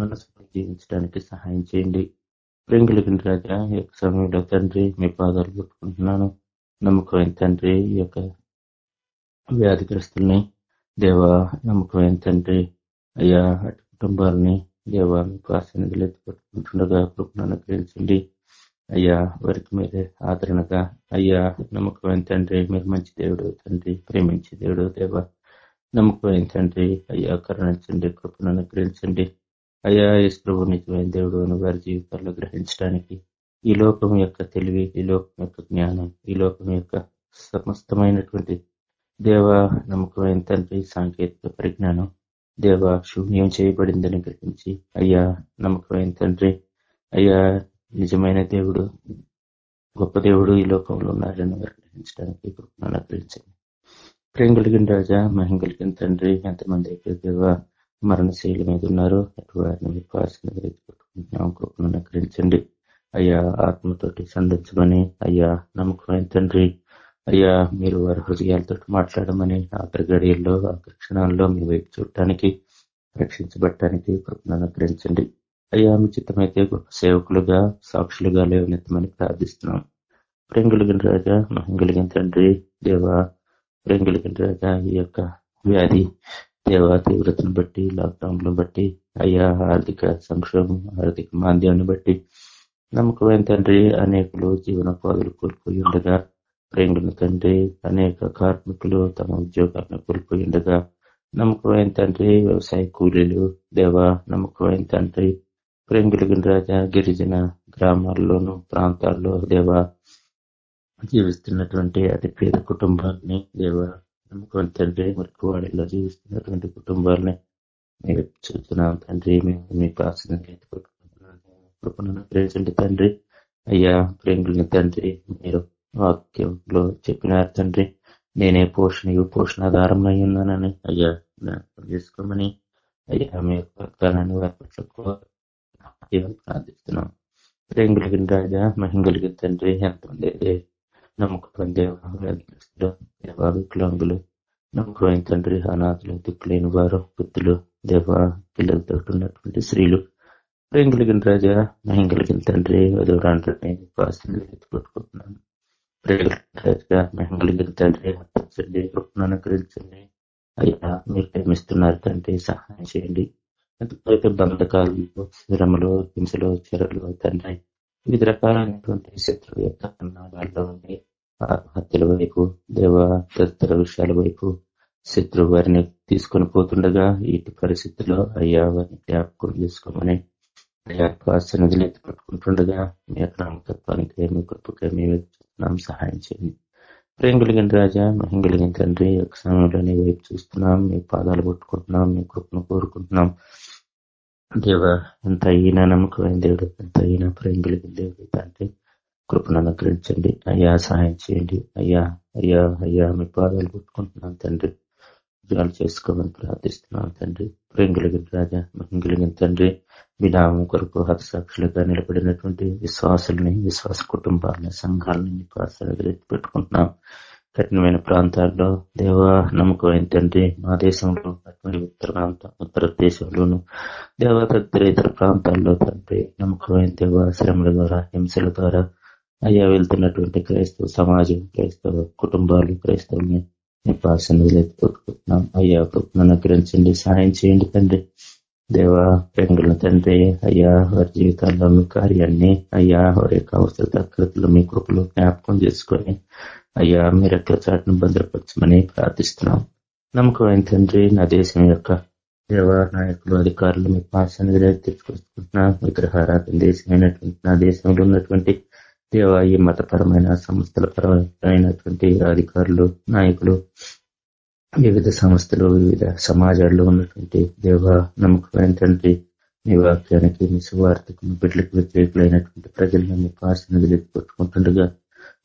[SPEAKER 6] మనసుకు జీవించడానికి సహాయం చేయండి ప్రేమ కలిగిన రాజా ఈ యొక్క సమయంలో తండ్రి మీ పాదాలు పెట్టుకుంటున్నాను నమ్మకమైన తండ్రి ఈ యొక్క వ్యాధిగ్రస్తుల్ని దేవ నమ్మకమైన తండ్రి అయ్యా అటు కుటుంబాలని దేవ మీకు ఆసన్నిధులు ఎత్తుపెట్టుకుంటుండగా కృపను అనుగ్రహించండి అయ్యా వారికి మీరే ఆదరణగా అయ్యా నమ్మకం తండ్రి మీరు మంచి దేవుడు తండ్రి ప్రేమించే దేవుడు దేవ నమ్మకం తండ్రి అయ్యా కరుణించండి కృపను అనుగ్రహించండి అయ్యా యేసు ప్రభు నిజమైన దేవుడు అని వారి జీవితాల్లో గ్రహించడానికి ఈ లోకం యొక్క తెలివి ఈ లోకం యొక్క జ్ఞానం ఈ లోకం యొక్క సమస్తమైనటువంటి దేవ నమ్మకమైన తండ్రి సాంకేతిక పరిజ్ఞానం దేవ శూన్యం చేయబడిందని గ్రహించి అయ్యా నమ్మకమైన తండ్రి అయ్యా నిజమైన దేవుడు గొప్ప దేవుడు ఈ లోకంలో ఉన్నారని గ్రహించడానికి అనుగ్రహించండి ప్రేమ కలిగిన రాజా మహిం కలిగిన తండ్రి ఎంతమంది అయితే దేవ మరణశైలి మీద ఉన్నారో అటువంటి మీకు ఆశీర్వదించుకుంటున్నాం కృపను అయ్యా ఆత్మతోటి సంధించమని అయ్యా నమ్మకమైన తండ్రి అయ్యా మీరు వారి హృదయాలతో మాట్లాడమని ఆఖరి గడియల్లో ఆఖరి క్షణాల్లో మీ వైపు చూడటానికి రక్షించబట్టడానికి గ్రహించండి అయ్యా మీ చిత్తమైతే గొప్ప సేవకులుగా సాక్షులుగా లేవనెత్తమని ప్రార్థిస్తున్నాం ప్రేంగులిగిన రాజా మహిం తండ్రి దేవ ప్రేంగులిగిన రాజా ఈ యొక్క వ్యాధి దేవ తీవ్రతను బట్టి లాక్డౌన్ను బట్టి అయ్యా ఆర్థిక సంక్షోభం ఆర్థిక మాంద్యాన్ని బట్టి నమ్మకమైన తండ్రి అనేకులు జీవనోపాధులు కోల్పోయి ఉండగా ప్రేంగుల తండ్రి అనేక కార్మికులు తమ ఉద్యోగాలను కోల్పోయిండగా నమ్మకమైన తండ్రి వ్యవసాయ కూలీలు దేవ నమ్మకమైన తండ్రి ప్రేంగుల రాజా గిరిజన గ్రామాల్లోనూ ప్రాంతాల్లో దేవ జీవిస్తున్నటువంటి అతి పేద కుటుంబాలని దేవ నమ్మకం తండ్రి వాడిలో జీవిస్తున్నటువంటి కుటుంబాలని మీరు చూస్తున్నాం తండ్రి మేము మీ ప్రార్థనలు ప్రేమించండి తండ్రి అయ్యా ప్రేంగులని తండ్రి మీరు వాక్యంలో చెప్పినారు తండ్రి నేనే పోషణ పోషణాధారమై ఉన్నానని అయ్యా జ్ఞాపకం చేసుకోమని అయ్యా మీ యొక్క భక్తాలను ప్రార్థిస్తున్నాం ప్రేమ కలిగిన రాజా మహిం కలిగిన తండ్రి ఎంతమంది నమ్మకం దేవాలు దేవా వికలాంగులు తండ్రి అనాథులు దిక్కులేని వారు బుద్ధులు దేవ పిల్లలతో ఉన్నటువంటి స్త్రీలు ప్రేమ కలిగిన రాజా మహిం కలిగిన తండ్రి వధురాంటే ఆస్తులు పెట్టుకుంటున్నాను అనుగ్రహించండి అయ్యా మీరు ప్రేమిస్తున్నారు తండ్రి సహాయం చేయండి ఎంతవరకు బంధకాలు శ్రమలు హింసలు చెరలు తండ్రి వివిధ రకాలైనటువంటి శత్రువు యొక్క కన్నాడాల్లో ఉండి హత్యల వైపు దేవ తదితర విషయాల వైపు శత్రువు వారిని తీసుకొని పోతుండగా ఇటు పరిస్థితుల్లో అయ్యా వారిని జ్ఞాపకం తీసుకోమని అయ్యా కాస్త నిధులు ఎత్తి పట్టుకుంటుండగా మీ యొక్క నామకత్వానికి మీ కృపకే మీ నాకు సహాయం చేయండి ప్రేమ కలిగిన రాజా మహిం కలిగిన తండ్రి ఒక సమయంలో నీ వైపు చూస్తున్నాం మీ పాదాలు పట్టుకుంటున్నాం మీ కృపను కోరుకుంటున్నాం దేవ ఎంత అయినా నమ్మకమైన దేవుడు ఎంత అయినా ప్రేమ కలిగిన దేవుడు తండ్రి కృపను అనుగ్రహించండి అయ్యా సహాయం చేయండి అయ్యా అయ్యా అయ్యా మీ పాదాలు పట్టుకుంటున్నాం తండ్రి జ్ఞానం చేసుకోమని ప్రార్థిస్తున్నాను తండ్రి ప్రేమ రాజా మహింగులగిన తండ్రి మీ నామం కొరకు హతసాక్షులుగా నిలబడినటువంటి విశ్వాసుల్ని విశ్వాస కుటుంబాలని సంఘాలని మీ పెట్టుకుంటున్నాం కఠినమైన ప్రాంతాల్లో దేవ నమ్మకం ఏంటంటే మా దేశంలో ఉత్తర ప్రాంతం ఉత్తర దేశంలోను దేవ తదితర ఇతర ప్రాంతాల్లో తండ్రి నమ్మకం దేవ శ్రమల ద్వారా హింసల ద్వారా అయ్యా వెళ్తున్నటువంటి క్రైస్తవ సమాజం క్రైస్తవ కుటుంబాలు క్రైస్తవుని మీ పాసన్నిధిలో ఎత్తుకుంటున్నాం అయ్యా కృపను అనుగ్రహించండి సహాయం చేయండి తండ్రి దేవా పెంగుల తండ్రి అయ్యా వారి జీవితాల్లో మీ కార్యాన్ని అయ్యా వారి యొక్క అవసర తక్కువలు మీ కృపలు జ్ఞాపకం చేసుకొని అయ్యా మీరు ఎక్కడ చాటును భద్రపరచమని ప్రార్థిస్తున్నాం నమ్మకమైన తండ్రి నా దేశం యొక్క దేవ నాయకులు అధికారులు మీ పాసన్నిధిలో తీసుకొచ్చుకుంటున్నా విగ్రహారాధన దేశమైనటువంటి నా దేశంలో ఉన్నటువంటి దేవ ఈ మతపరమైన సంస్థల పరమైనటువంటి అధికారులు నాయకులు వివిధ సంస్థలు వివిధ సమాజాల్లో ఉన్నటువంటి దేవ నమ్మకమైనటువంటి మీ వాక్యానికి నీ సువార్తకు బిడ్డలకు వ్యతిరేకులైనటువంటి ప్రజలను మీ పార్సన పెట్టుకుంటుండగా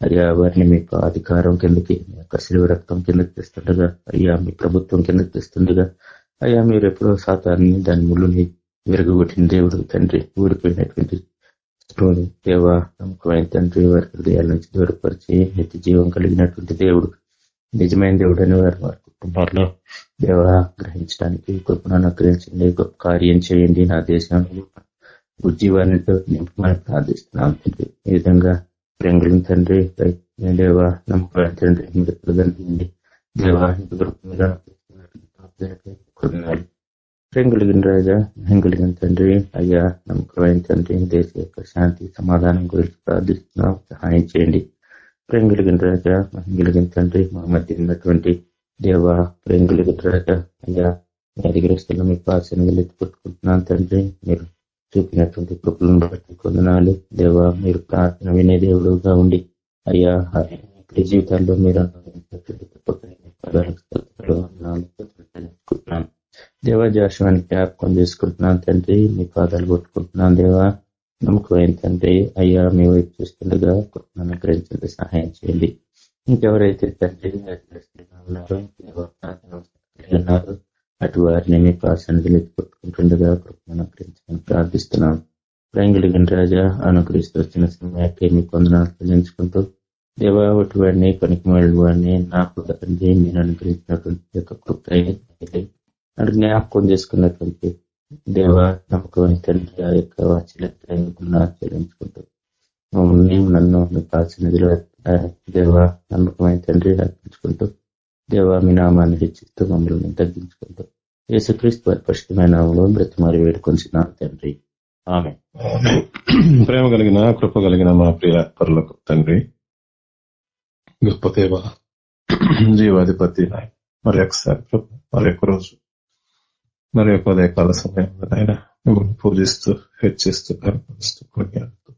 [SPEAKER 6] అయ్యా వారిని మీ యొక్క అధికారం కిందకి మీ యొక్క శిలువ రక్తం కిందకి తెస్తుండగా అయ్యా మీ ప్రభుత్వం కిందకి తెస్తుండగా అయ్యా మీరు ఎప్పుడో సాతాన్ని దాని ముళ్ళుని విరగొట్టిన దేవుడు తండ్రి ఊడిపోయినటువంటి మోసపోడు దేవ నమ్మకమైన తండ్రి వారి హృదయాల నుంచి దూరపరిచి నిత్య జీవం కలిగినటువంటి దేవుడు నిజమైన దేవుడు అని వారు వారి కుటుంబాల్లో దేవ గ్రహించడానికి కృపను అనుగ్రహించండి గొప్ప కార్యం చేయండి నా దేశంలో ఉద్యీవాన్నితో నింపమని ప్రార్థిస్తున్నాను తండ్రి ఈ విధంగా ప్రింగులను తండ్రి దేవ నమ్మకమైన తండ్రి మీరు ప్రేమ కలిగిన రాజా భయం కలిగిన తండ్రి అయ్యా నమ్మకమైన తండ్రి దేశ యొక్క శాంతి సమాధానం గురించి ప్రార్థిస్తున్నాం సహాయం చేయండి ప్రేమ కలిగిన రాజా భయం కలిగిన తండ్రి మా మధ్య ఉన్నటువంటి దేవ ప్రేమ కలిగిన రాజా అయ్యా వ్యాధిగ్రస్తులు మీ పాశనలు ఎత్తుపెట్టుకుంటున్నాను తండ్రి మీరు చూపినటువంటి కృపలను బట్టి కొందనాలు దేవ మీరు ప్రార్థన వినే దేవుడుగా ఉండి అయ్యా ప్రతి జీవితాల్లో మీరు దేవ జాషువాన్ని జ్ఞాపకం చేసుకుంటున్నాను తండ్రి మీ పాదాలు కొట్టుకుంటున్నాను దేవా నమ్మకమైన తండ్రి అయ్యా మీ వైపు చూస్తుండగా కుటుంబాన్ని గ్రహించండి సహాయం చేయండి ఇంకెవరైతే తండ్రి ఉన్నారో ఉన్నారు అటు వారిని మీ పాసన్నిధిలో కొట్టుకుంటుండగా కుటుంబాన్ని గ్రహించమని ప్రార్థిస్తున్నాం ప్రేంగుడి రాజా అనుగ్రహిస్తూ వచ్చిన సమయానికి మీ కొందనాలు చెల్లించుకుంటూ దేవాటి వాడిని పనికి మళ్ళీ వాడిని నాకు తండ్రి మీరు అనుగ్రహించినటువంటి యొక్క కృప్రయ్య జ్ఞాపకం చేసుకున్నటువంటి దేవ నమ్మకం తండ్రి ఆ యొక్క వాచ్యం చెల్లించుకుంటూ నేను నన్ను కాల్చినదిలో దేవ నమ్మకమైన తండ్రి అర్పించుకుంటూ దేవ మీ నామాన్ని హెచ్చిస్తూ మమ్మల్ని తగ్గించుకుంటూ యేసుక్రీస్తు పరిశుద్ధమైన నామంలో వేడుకొని నా తండ్రి
[SPEAKER 7] ఆమె ప్రేమ కలిగిన కృప కలిగిన మా ప్రియ పరులకు తండ్రి గొప్ప దేవ జీవాధిపతి మరి ఒకసారి మరి ఒక్క రోజు మరి పదే కాల సమయంలో ఆయన మిమ్మల్ని పూజిస్తూ హెచ్చిస్తూ కనపరుస్తూ కొనియాడుతూ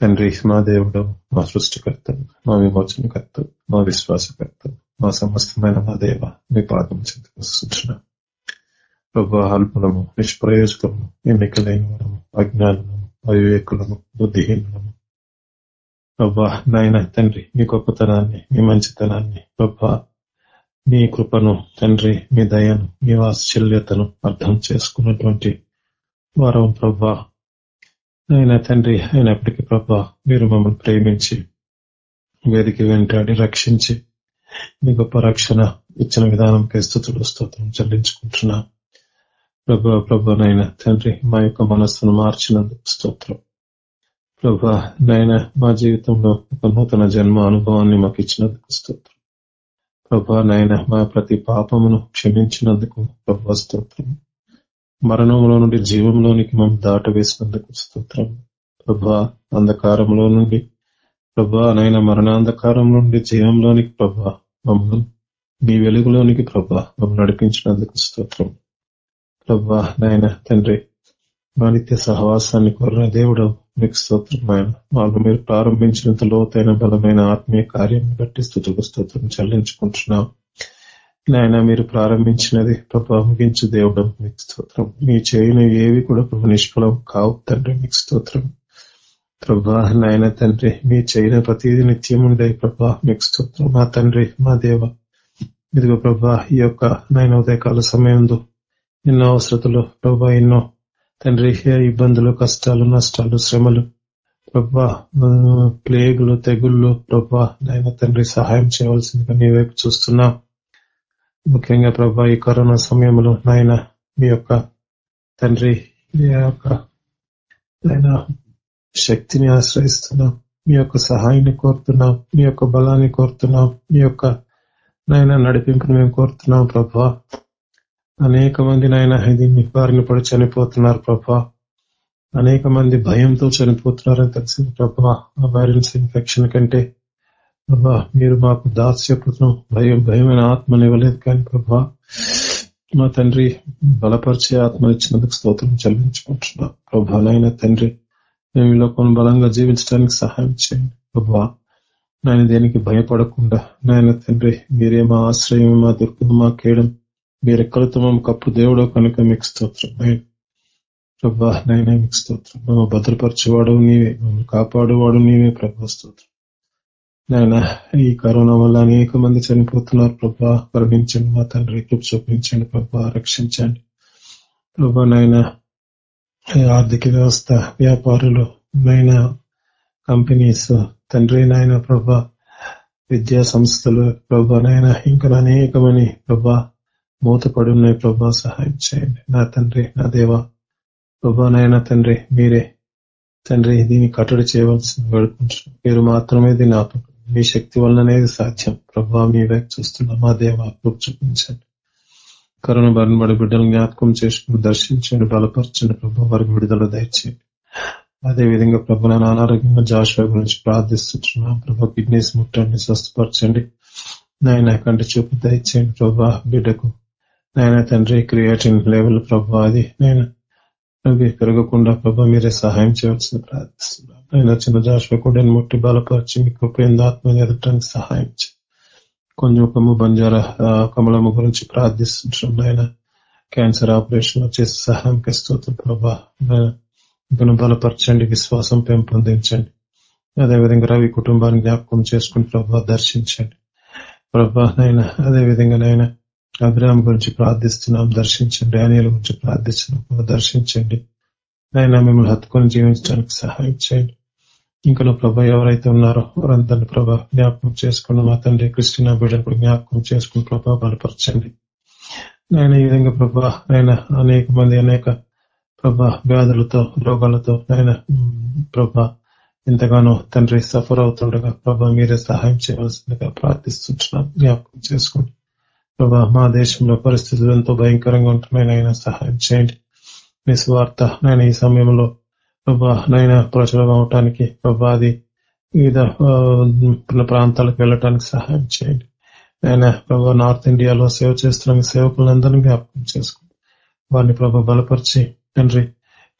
[SPEAKER 7] తండ్రి మా దేవుడు మా సృష్టికర్త మా విమోచనకర్త మా విశ్వాసకర్త మా సమస్తమైన మా దేవ మీ పాదం చెందుకుంటున్నా అల్పులము అల్పలము నిష్ప్రయోజకము ఎన్నికలైన మనము అజ్ఞానము అవివేకులము బుద్ధిహీనము ప్రభా నాయన తండ్రి మీ గొప్పతనాన్ని మీ మంచితనాన్ని ప్రభా మీ కృపను తండ్రి మీ దయను మీ వాత్సల్యతను అర్థం చేసుకున్నటువంటి వారం ప్రభా ఆయన తండ్రి అయినప్పటికీ ప్రభా మీరు మమ్మల్ని ప్రేమించి వేదిక వెంటాడి రక్షించి మీ గొప్ప రక్షణ ఇచ్చిన విధానం స్థుతులు స్తోత్రం చెల్లించుకుంటున్నా ప్రభు ప్రభు నాయన తండ్రి మా యొక్క మనస్సును మార్చినందుకు స్తోత్రం ప్రభా నాయన మా జీవితంలో ఒక నూతన జన్మ అనుభవాన్ని మాకు ఇచ్చినందుకు స్తోత్రం ప్రభా నాయన మా ప్రతి పాపమును క్షమించినందుకు ప్రభా స్తోత్రం మరణంలో నుండి జీవంలోనికి మనం దాటవేసినందుకు స్తోత్రం ప్రభా అంధకారంలో నుండి ప్రభా నాయన మరణాంధకారం నుండి జీవంలోనికి ప్రభా మమ్మల్ని మీ వెలుగులోనికి ప్రభా మమ్మల్ని నడిపించినందుకు స్తోత్రం ప్రభా నాయన తండ్రి మా నిత్య సహవాసాన్ని కోరిన దేవుడు మీకు స్తోత్రమైన మాకు మీరు ప్రారంభించినంత లోతైన బలమైన ఆత్మీయ కార్యం బట్టి స్థుతులు స్తోత్రం చెల్లించుకుంటున్నాం నాయన మీరు ప్రారంభించినది ప్రభావ ముగించు దేవుడు మీకు స్తోత్రం మీ చేయని ఏవి కూడా ప్రభు నిష్ఫలం కావు తండ్రి మీకు స్తోత్రం ప్రభా నాయన తండ్రి మీ చేయన ప్రతిదీ నిత్యం ఉండే ప్రభా మీకు స్తోత్రం మా తండ్రి మా దేవ ఇదిగో ప్రభా ఈ యొక్క నాయన ఉదయకాల సమయంలో ఎన్నో అవసరతలు ప్రభా ఎన్నో తండ్రి ఇబ్బందులు కష్టాలు నష్టాలు శ్రమలు ప్రభా ప్లేగులు తెగుళ్ళు ప్రభా నాయన తండ్రి సహాయం చేయవలసిందిగా నీ వైపు చూస్తున్నాం ముఖ్యంగా ప్రభా ఈ కరోనా సమయంలో నాయన మీ యొక్క తండ్రి మీ యొక్క నాయన శక్తిని ఆశ్రయిస్తున్నాం మీ యొక్క సహాయాన్ని కోరుతున్నాం మీ యొక్క బలాన్ని కోరుతున్నాం మీ యొక్క నాయన నడిపింపును మేము కోరుతున్నాం ప్రభా అనేక మంది నాయన ఇది బారిన పడి చనిపోతున్నారు ప్రభా అనేక మంది భయంతో చనిపోతున్నారని తెలిసింది ప్రభా ఆ వైరస్ ఇన్ఫెక్షన్ కంటే ప్రభా మీరు మాకు దాస్యకృతం భయం భయమైన ఆత్మని ఇవ్వలేదు కానీ ప్రభా మా తండ్రి బలపరిచే ఆత్మ ఇచ్చినందుకు స్తోత్రం చెల్లించుకుంటున్నా ప్రభా నాయన తండ్రి మేము ఈ లోకం బలంగా జీవించడానికి సహాయం చేయండి ప్రభా నాయన దేనికి భయపడకుండా నాయన తండ్రి మీరే మా ఆశ్రయం మా దుర్గం మా కేడం మీరు ఎక్కడితో కప్పు దేవుడో కనుక మీకు స్తోత్రం ప్రభా నైనా మీకు స్తోత్రం మేము భద్రపరచేవాడు నీవే మమ్మల్ని కాపాడేవాడు నీవే ప్రభా స్తోత్రం నాయన ఈ కరోనా వల్ల అనేక మంది చనిపోతున్నారు ప్రభా కరుణించండి మా తండ్రి రేపు చూపించండి ప్రభా రక్షించండి ప్రభా నాయన ఆర్థిక వ్యవస్థ వ్యాపారులు నైనా కంపెనీస్ తండ్రి నాయన ప్రభా విద్యా సంస్థలు ప్రభా నాయన ఇంకా అనేకమని ప్రభా మూతపడి ఉన్నాయి ప్రభా సహాయం చేయండి నా తండ్రి నా దేవ ప్రభా నాయన తండ్రి మీరే తండ్రి దీన్ని కట్టడి చేయవలసింది వేడుకుంటున్నాం మీరు మాత్రమే దీన్ని ఆపకం మీ శక్తి అనేది సాధ్యం ప్రభా మీ వైపు చూస్తున్న మా దేవ చూపించండి కరోనా బారిన పడి బిడ్డలు జ్ఞాపకం చేసుకుని దర్శించండి బలపరచండి ప్రభా వారికి విడుదల దయచేయండి అదేవిధంగా ప్రభు నా అనారోగ్యంగా జాషువా గురించి ప్రార్థిస్తున్నాం ప్రభా కిడ్నీస్ ముట్టండి స్వస్థపరచండి నాయన కంటి చూపు దయచేయండి ప్రభా బిడ్డకు నాయన తండ్రి క్రియేటింగ్ లెవెల్ ప్రభు అది నేను పెరగకుండా ప్రభా మీరే సహాయం చేయవలసిన ప్రార్థిస్తున్నాను ఆయన చిన్న జాషువ కూడా ముట్టి బలపరిచి మీ ఆత్మ ఎదటానికి సహాయం చేయండి కొంచెం కమ్ము బంజార కమలమ్మ గురించి ప్రార్థిస్తుంటాం ఆయన క్యాన్సర్ ఆపరేషన్ చేసి సహాయం స్తోత్రం ప్రభా ఇంకా బలపరచండి విశ్వాసం పెంపొందించండి అదేవిధంగా రవి కుటుంబాన్ని జ్ఞాపకం చేసుకుని ప్రభా దర్శించండి ప్రభా నైనా అదేవిధంగా నైనా అభిరామ్ గురించి ప్రార్థిస్తున్నాం దర్శించండి డానియల్ గురించి ప్రార్థిస్తున్నాం దర్శించండి ఆయన మిమ్మల్ని హత్తుకొని జీవించడానికి సహాయం చేయండి ఇంకా నా ప్రభా ఎవరైతే ఉన్నారో వారందరినీ ప్రభా జ్ఞాపకం చేసుకున్న మా తండ్రి కృష్ణ బిడ్డను కూడా జ్ఞాపకం చేసుకుని ప్రభా బలపరచండి ఆయన ఈ విధంగా ప్రభా ఆయన అనేక మంది అనేక ప్రభా వ్యాధులతో రోగాలతో ఆయన ప్రభా ఎంతగానో తండ్రి సఫర్ అవుతుండగా ప్రభా మీరే సహాయం చేయవలసిందిగా ప్రార్థిస్తుంటున్నాం జ్ఞాపకం చేసుకోండి ప్రభా మా దేశంలో పరిస్థితులు ఎంతో భయంకరంగా ఉంటున్నాయి నాయన సహాయం చేయండి మీ స్వార్థ నేను ఈ సమయంలో ప్రభా నైనా ప్రచురం అవటానికి ప్రభా అది వివిధ ప్రాంతాలకు వెళ్ళటానికి సహాయం చేయండి నేను ప్రభా నార్త్ ఇండియాలో సేవ చేస్తున్న సేవకులందరినీ జ్ఞాపకం చేసుకోండి వారిని ప్రభా బలపరిచి తండ్రి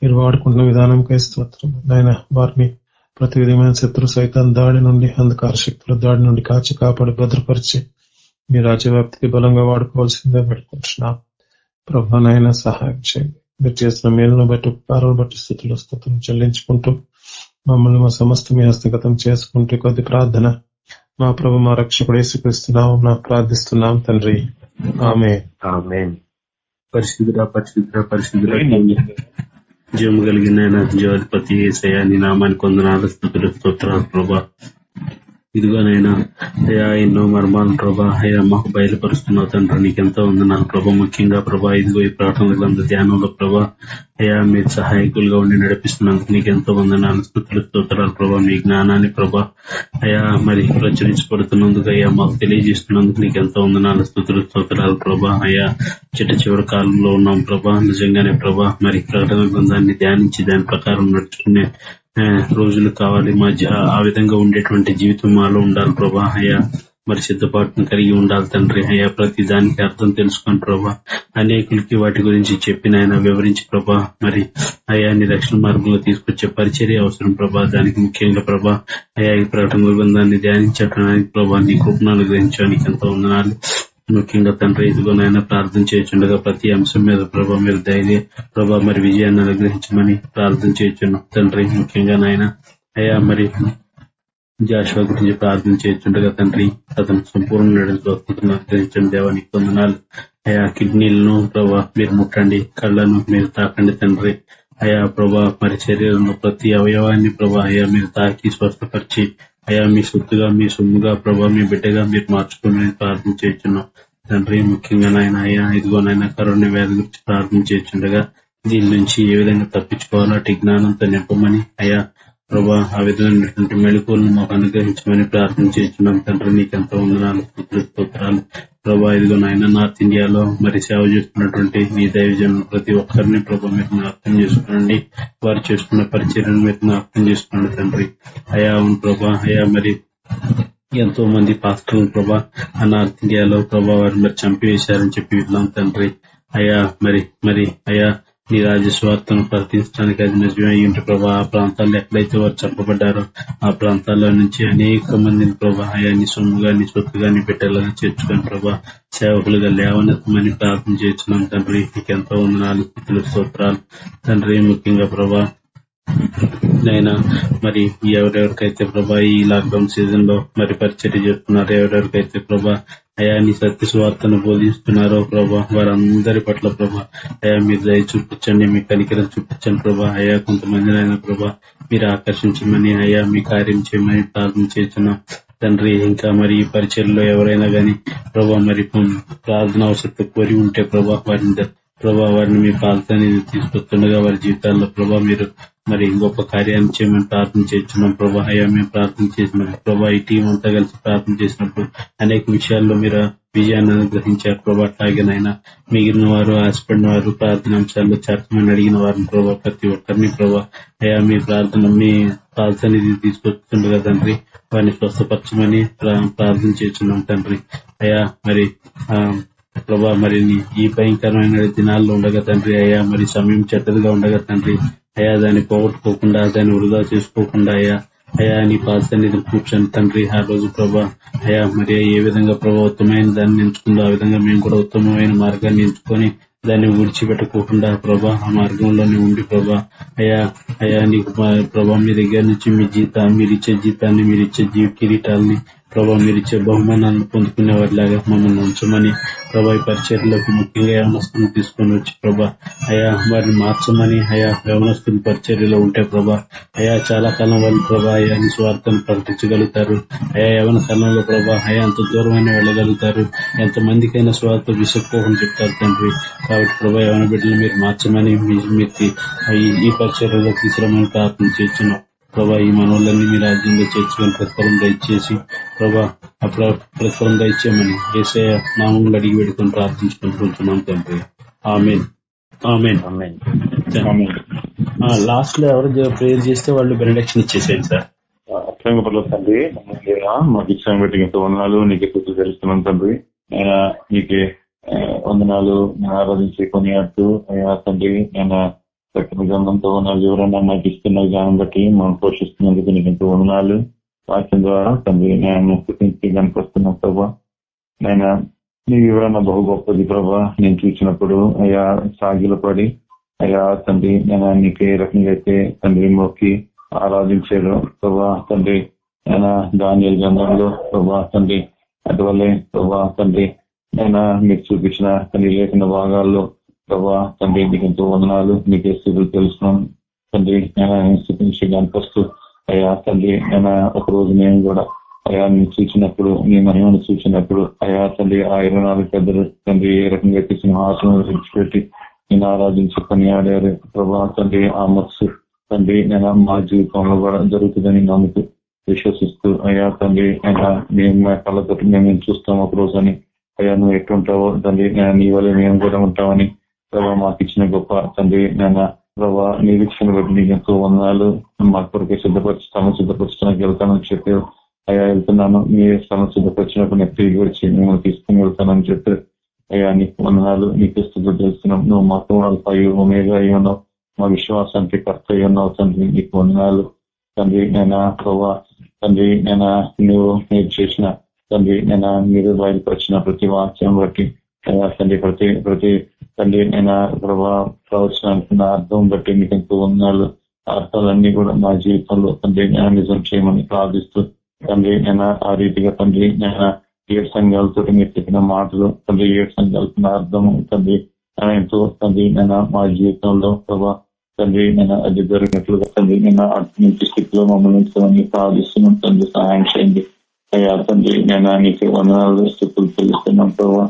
[SPEAKER 7] మీరు వాడుకుంటున్న విధానంకై స్తోత్రం నాయన వారిని ప్రతి విధమైన శత్రు సైతం దాడి నుండి అంధకార శక్తుల దాడి నుండి కాచి కాపాడి భద్రపరిచి మీ రాజ్యవ్యాప్తికి బలంగా వాడుకోవాల్సిందే పెట్టుకుంటున్న ప్రభానైనా సహాయం చేయండి మీరు చేసిన మేలును బట్టి ఉపకారాలు బట్టి స్థితులు స్థుతులు చెల్లించుకుంటూ మమ్మల్ని మా సమస్త మీ హస్తగతం చేసుకుంటూ కొద్ది ప్రార్థన మా ప్రభు మా రక్షకుడు వేసుకరిస్తున్నాం నా ప్రార్థిస్తున్నాం తండ్రి ఆమె
[SPEAKER 1] పరిశుద్ధుర పరిశుద్ధుర పరిశుద్ధుర జము కలిగిన జీవాధిపతి ఏసయాన్ని నామాన్ని కొందనాలు స్థుతులు స్తోత్రాలు ప్రభా ఇదిగోనైనా అయ్యా ఎన్నో మర్మాలు ప్రభా అయ్యా మాకు బయలుపరుస్తున్నావు తండ్రి నీకెంతో నాకు ప్రభా ముఖ్యంగా ప్రభా ఇదిగో ఈ ప్రార్థన గ్రంథ ధ్యానంలో ప్రభా అయ్యా మీరు సహాయకులుగా ఉండి నడిపిస్తున్నందుకు నీకెంతో నా స్థుతులు స్తోత్రాలు ప్రభా మీ జ్ఞానాన్ని ప్రభా అయా మరి ప్రచురించబడుతున్నందుకు అయ్యా మాకు తెలియజేస్తున్నందుకు నీకెంతో నా స్థుతులు స్తోత్రాలు ప్రభా అయా చిట్ట చివరి కాలంలో ఉన్నాం ప్రభా నిజంగానే ప్రభా మరి ప్రకటన గ్రంథాన్ని ధ్యానించి దాని ప్రకారం నడుచుకునే రోజులు కావాలి మధ్య ఆ విధంగా ఉండేటువంటి జీవితం మాలో ఉండాలి ప్రభా అయ్యా మరి సిద్ధపాటును కలిగి ఉండాలి తండ్రి అయ్యా ప్రతి దానికి అర్థం తెలుసుకొని ప్రభా అనేకులకి వాటి గురించి చెప్పిన ఆయన వివరించి ప్రభా మరి అయాన్ని రక్షణ మార్గంలో తీసుకొచ్చే పరిచర్య అవసరం ప్రభా దానికి ముఖ్యంగా ప్రభా అయా ఈ ప్రకటన గ్రంథాన్ని ధ్యానించడానికి ప్రభా నీ కుటుంబాలు గ్రహించడానికి ఎంతో వందనాలు ముఖ్యంగా తండ్రి ఇదిగో నాయన ప్రార్థన చేయొచ్చుండగా ప్రతి అంశం మీద ప్రభా మీరు ధైర్య ప్రభా మరి విజయాన్ని అనుగ్రహించమని ప్రార్థన చేయించున్నాం తండ్రి ముఖ్యంగా నాయన అయ్యా మరి జాషువా గురించి ప్రార్థన చేస్తుండగా తండ్రి అతను సంపూర్ణ నడిపోతున్న అనుగ్రహించండి దేవానికి వందనాలు అయా కిడ్నీలను ప్రభా మీరు ముట్టండి కళ్ళను మీరు తాకండి తండ్రి అయా ప్రభా మరి శరీరంలో ప్రతి అవయవాన్ని ప్రభా అయా మీరు తాకి స్వస్థపరిచి అయా మీ సొత్తుగా మీ సొమ్ముగా ప్రభావ మీ బిడ్డగా మీరు మార్చుకుని ప్రార్థన చేస్తున్నాం తండ్రి ముఖ్యంగా నాయన అయ్యా ఇదిగోనైనా కరోనా వ్యాధి గురించి ప్రార్థన చేస్తుండగా దీని నుంచి ఏ విధంగా తప్పించుకోవాలంటే జ్ఞానంతో నింపమని అయా ప్రభా ఆ విధమైనటువంటి మెళుకులను మాకు అనుగ్రహించమని ప్రార్థన చేస్తున్నాం తండ్రి నీకెంతో వందనాలు స్తోత్రాలు ప్రభా ఇదిగో నాయన నార్త్ ఇండియాలో మరి సేవ చేస్తున్నటువంటి మీ దైవజన్ ప్రతి ఒక్కరిని ప్రభా మీరు అర్థం చేసుకోండి వారు చేస్తున్న పరిచర్యను మీరు అర్థం చేసుకోండి తండ్రి అయా అవును ప్రభా అయా మరి ఎంతో మంది పాస్టర్లు ప్రభా ఆ నార్త్ ఇండియాలో ప్రభా వారు మరి చంపివేశారని చెప్పి విన్నాం తండ్రి అయా మరి మరి అయా మీ రాజ్య స్వార్థను ప్రకటించడానికి అది నిజమే ఉంటే ప్రభా ఆ ప్రాంతాల్లో ఎక్కడైతే వారు చెప్పబడ్డారో ఆ ప్రాంతాల్లో నుంచి అనేక మందిని ప్రభాయాన్ని సొమ్ము గాని సొత్తు గాని పెట్టాలని చేర్చుకొని ప్రభా సేవకులుగా లేవనెత్తమని ప్రార్థన చేస్తున్నాం తండ్రి నీకు ఎంతో వందనాలు స్థితులు స్తోత్రాలు తండ్రి ముఖ్యంగా ప్రభా నైనా మరి ఎవరెవరికైతే ప్రభా ఈ లాక్డౌన్ సీజన్ లో మరి పరిచయం చేస్తున్నారు ఎవరెవరికైతే ప్రభా అయా నీ సత్య స్వార్థను బోధిస్తున్నారో ప్రభా వారందరి పట్ల ప్రభా అయా మీరు దయ చూపించండి మీ కనికరం చూపించండి ప్రభా అయా కొంతమంది ఆయన ప్రభా మీరు ఆకర్షించమని అయా మీ కార్యం చేయమని ప్రార్థన చేస్తున్నాం తండ్రి ఇంకా మరి ఈ పరిచయంలో ఎవరైనా కానీ ప్రభా మరి ప్రార్థన అవసరం కోరి ఉంటే ప్రభా వారిని ప్రభా వారిని మీ పాలతోనేది తీసుకొస్తుండగా వారి జీవితాల్లో ప్రభా మీరు మరి ఇంకొక కార్యాన్ని చేయమని ప్రార్థన చేస్తున్నాం ప్రభా అయ్యా మేము ప్రార్థన చేసినప్పుడు ప్రభా ఈ టీం అంతా కలిసి ప్రార్థన చేసినప్పుడు అనేక విషయాల్లో మీరు విజయాన్ని అనుగ్రహించారు ప్రభా అట్లాగేనైనా మిగిలిన వారు ఆశపడిన వారు ప్రార్థన అంశాల్లో చర్చమని అడిగిన వారిని ప్రభా ప్రతి ఒక్కరిని ప్రభా అయ్యా మీ ప్రార్థన మీ ప్రార్థనది తీసుకొస్తుండగా తండ్రి వారిని స్వస్థపరచమని ప్రార్థన చేస్తున్నాం తండ్రి అయ్యా మరి ప్రభా మరి ఈ భయంకరమైన దినాల్లో ఉండగా తండ్రి అయ్యా మరి సమయం చెడ్డదిగా ఉండగా తండ్రి అయ్యా దాన్ని పోగొట్టుకోకుండా దాన్ని వృధా చేసుకోకుండా అయ్యా అయా నీ పాదాన్ని కూర్చొని తండ్రి ఆ రోజు ప్రభా అయా మరి ఏ విధంగా ప్రభా ఉత్తమమైన దాన్ని ఎంచుకుందో ఆ విధంగా మేము కూడా ఉత్తమమైన మార్గాన్ని ఎంచుకొని దాన్ని విడిచిపెట్టుకోకుండా ప్రభా ఆ మార్గంలోనే ఉండి ప్రభా అయా అయా నీకు ప్రభా మీ దగ్గర నుంచి మీ జీతాన్ని మీరు ఇచ్చే జీతాన్ని మీరు ఇచ్చే జీవ కిరీటాలని ప్రభా మీరు ఇచ్చే బహుమానాన్ని పొందుకునే వారిలాగా మమ్మల్ని ఉంచమని ప్రభా ఈ పరిచర్లకు ముఖ్యంగా యవనస్తులు తీసుకొని వచ్చి ప్రభా అయా వారిని మార్చమని అయా యవనస్తులు పరిచర్యలో ఉంటే ప్రభా అయా చాలా కాలం వాళ్ళు ప్రభా అయా నిస్వార్థను ప్రకటించగలుగుతారు అయా యవన కాలంలో ప్రభా అయా అంత దూరమైన వెళ్ళగలుగుతారు ఎంత మందికైనా స్వార్థ విసుక్కోమని చెప్తారు తండ్రి కాబట్టి ప్రభా యవన బిడ్డలు మీరు మార్చమని మీరు ఈ పరిచర్లో తీసుకురమని ప్రార్థన చేస్తున్నాం ప్రభా ఈ మనవాళ్ళని మీ రాజ్యంలో చేర్చుకొని ప్రతిఫలం దయచేసి ప్రభా అప్పుడు ప్రతిఫలం దయచేయమని ఏసయ నామంలో అడిగి పెడుకొని ప్రార్థించుకుంటున్నాం తండ్రి ఆమెన్ ఆమెన్ లాస్ట్ లో ఎవరు ప్రేయర్ చేస్తే వాళ్ళు బెనడక్షన్ ఇచ్చేసేయండి సార్
[SPEAKER 8] తండ్రి మా దీక్షణ పెట్టి ఇంత వందనాలు నీకే కుట్టు తెలుస్తున్నాం తండ్రి నీకే వందనాలు ఆరాధించి కొనియాడుతూ అయ్యా తండ్రి నేను ప్రకటన గ్రంథంతో ఉన్న వివరణ మాకు ఇస్తున్న విధానం బట్టి మనం పోషిస్తున్నందుకు నీకు ఎంతో వందనాలు వాక్యం ద్వారా తండ్రి నేను పుట్టించి కనిపిస్తున్నాం ప్రభా నేను నీ వివరణ బహు గొప్పది ప్రభా నేను చూసినప్పుడు అయ్యా సాగిల పడి అయ్యా తండ్రి నేను నీకు ఏ రకంగా అయితే తండ్రి మొక్కి ఆరాధించాడు ప్రభా తండ్రి నేను దాని గ్రంథంలో ప్రభా తండ్రి అటువల్లే ప్రభా తండ్రి నేను మీకు చూపించిన తండ్రి లేఖన భాగాల్లో ప్రభా తండ్రి మీకు ఎంతో వందనాలు మీకే స్థితులు తెలుసుకున్నాం తండ్రి స్థితించి కనిపిస్తూ అయ్యా తల్లి నేను ఒక రోజు నేను కూడా అయా నేను చూసినప్పుడు మీ మహిమను చూసినప్పుడు అయా తల్లి ఆ ఇరవై నాలుగు పెద్దలు తండ్రి ఏ రకంగా తెచ్చిన ఆశలను విడిచిపెట్టి నేను ఆరాధించి పని ఆడారు ప్రభా తండ్రి ఆ మత్స్సు తండ్రి నేను మా జీవితంలో కూడా జరుగుతుందని నమ్ముతూ విశ్వసిస్తూ అయ్యా తండ్రి అయినా మేము కళ్ళతో మేము చూస్తాం ఒక రోజు అని అయ్యా నువ్వు ఎట్టుంటావో తండ్రి నీ వల్ల మేము కూడా ఉంటామని ప్రభావ మాకు ఇచ్చిన గొప్ప తండ్రి నాయన ప్రభావ నిరీక్షణ బట్టి నీకు ఎంతో వందనాలు మా కొరకే సిద్ధపరుస్తాము సిద్ధపరచడానికి వెళ్తానని చెప్పి అయ్యా వెళ్తున్నాను మీ స్థలం సిద్ధపరిచినప్పుడు నేను తిరిగి వచ్చి మిమ్మల్ని తీసుకుని వెళ్తానని చెప్పి అయ్యా నీకు వందనాలు నీకు స్థితి తెలుస్తున్నాం నువ్వు మాతో పై మేఘా అయి ఉన్నావు మా విశ్వాసానికి కర్త అయి ఉన్నావు తండ్రి నీకు వందనాలు తండ్రి నేను ప్రభా తండ్రి నేను నువ్వు మీరు చేసిన తండ్రి నేను మీరు బయలుపరిచిన ప్రతి వాక్యం బట్టి తండ్రి ప్రతి ప్రతి తండ్రి నేను ప్రభా ప్రవచనానికి అర్థం బట్టి మీకు ఎంతో ఉన్నాడు అర్థాలన్నీ కూడా మా జీవితంలో తండ్రి నేను నిజం చేయమని ప్రార్థిస్తూ తండ్రి నేను ఆ రీతిగా తండ్రి నేను ఏడు సంఘాలతో మీరు చెప్పిన మాటలు తండ్రి ఏడు సంఘాలకు అర్థం తండ్రి ఎంతో తండ్రి నేను మా జీవితంలో ప్రభా తండ్రి నేను అది జరిగినట్లుగా తండ్రి నేను అటువంటి స్థితిలో మమ్మల్ని ఉంచమని ప్రార్థిస్తున్నాం తండ్రి సహాయం చేయండి అయ్యా తండ్రి నేను నీకు వందనాలు స్థితులు తెలుస్తున్నాం ప్రభావ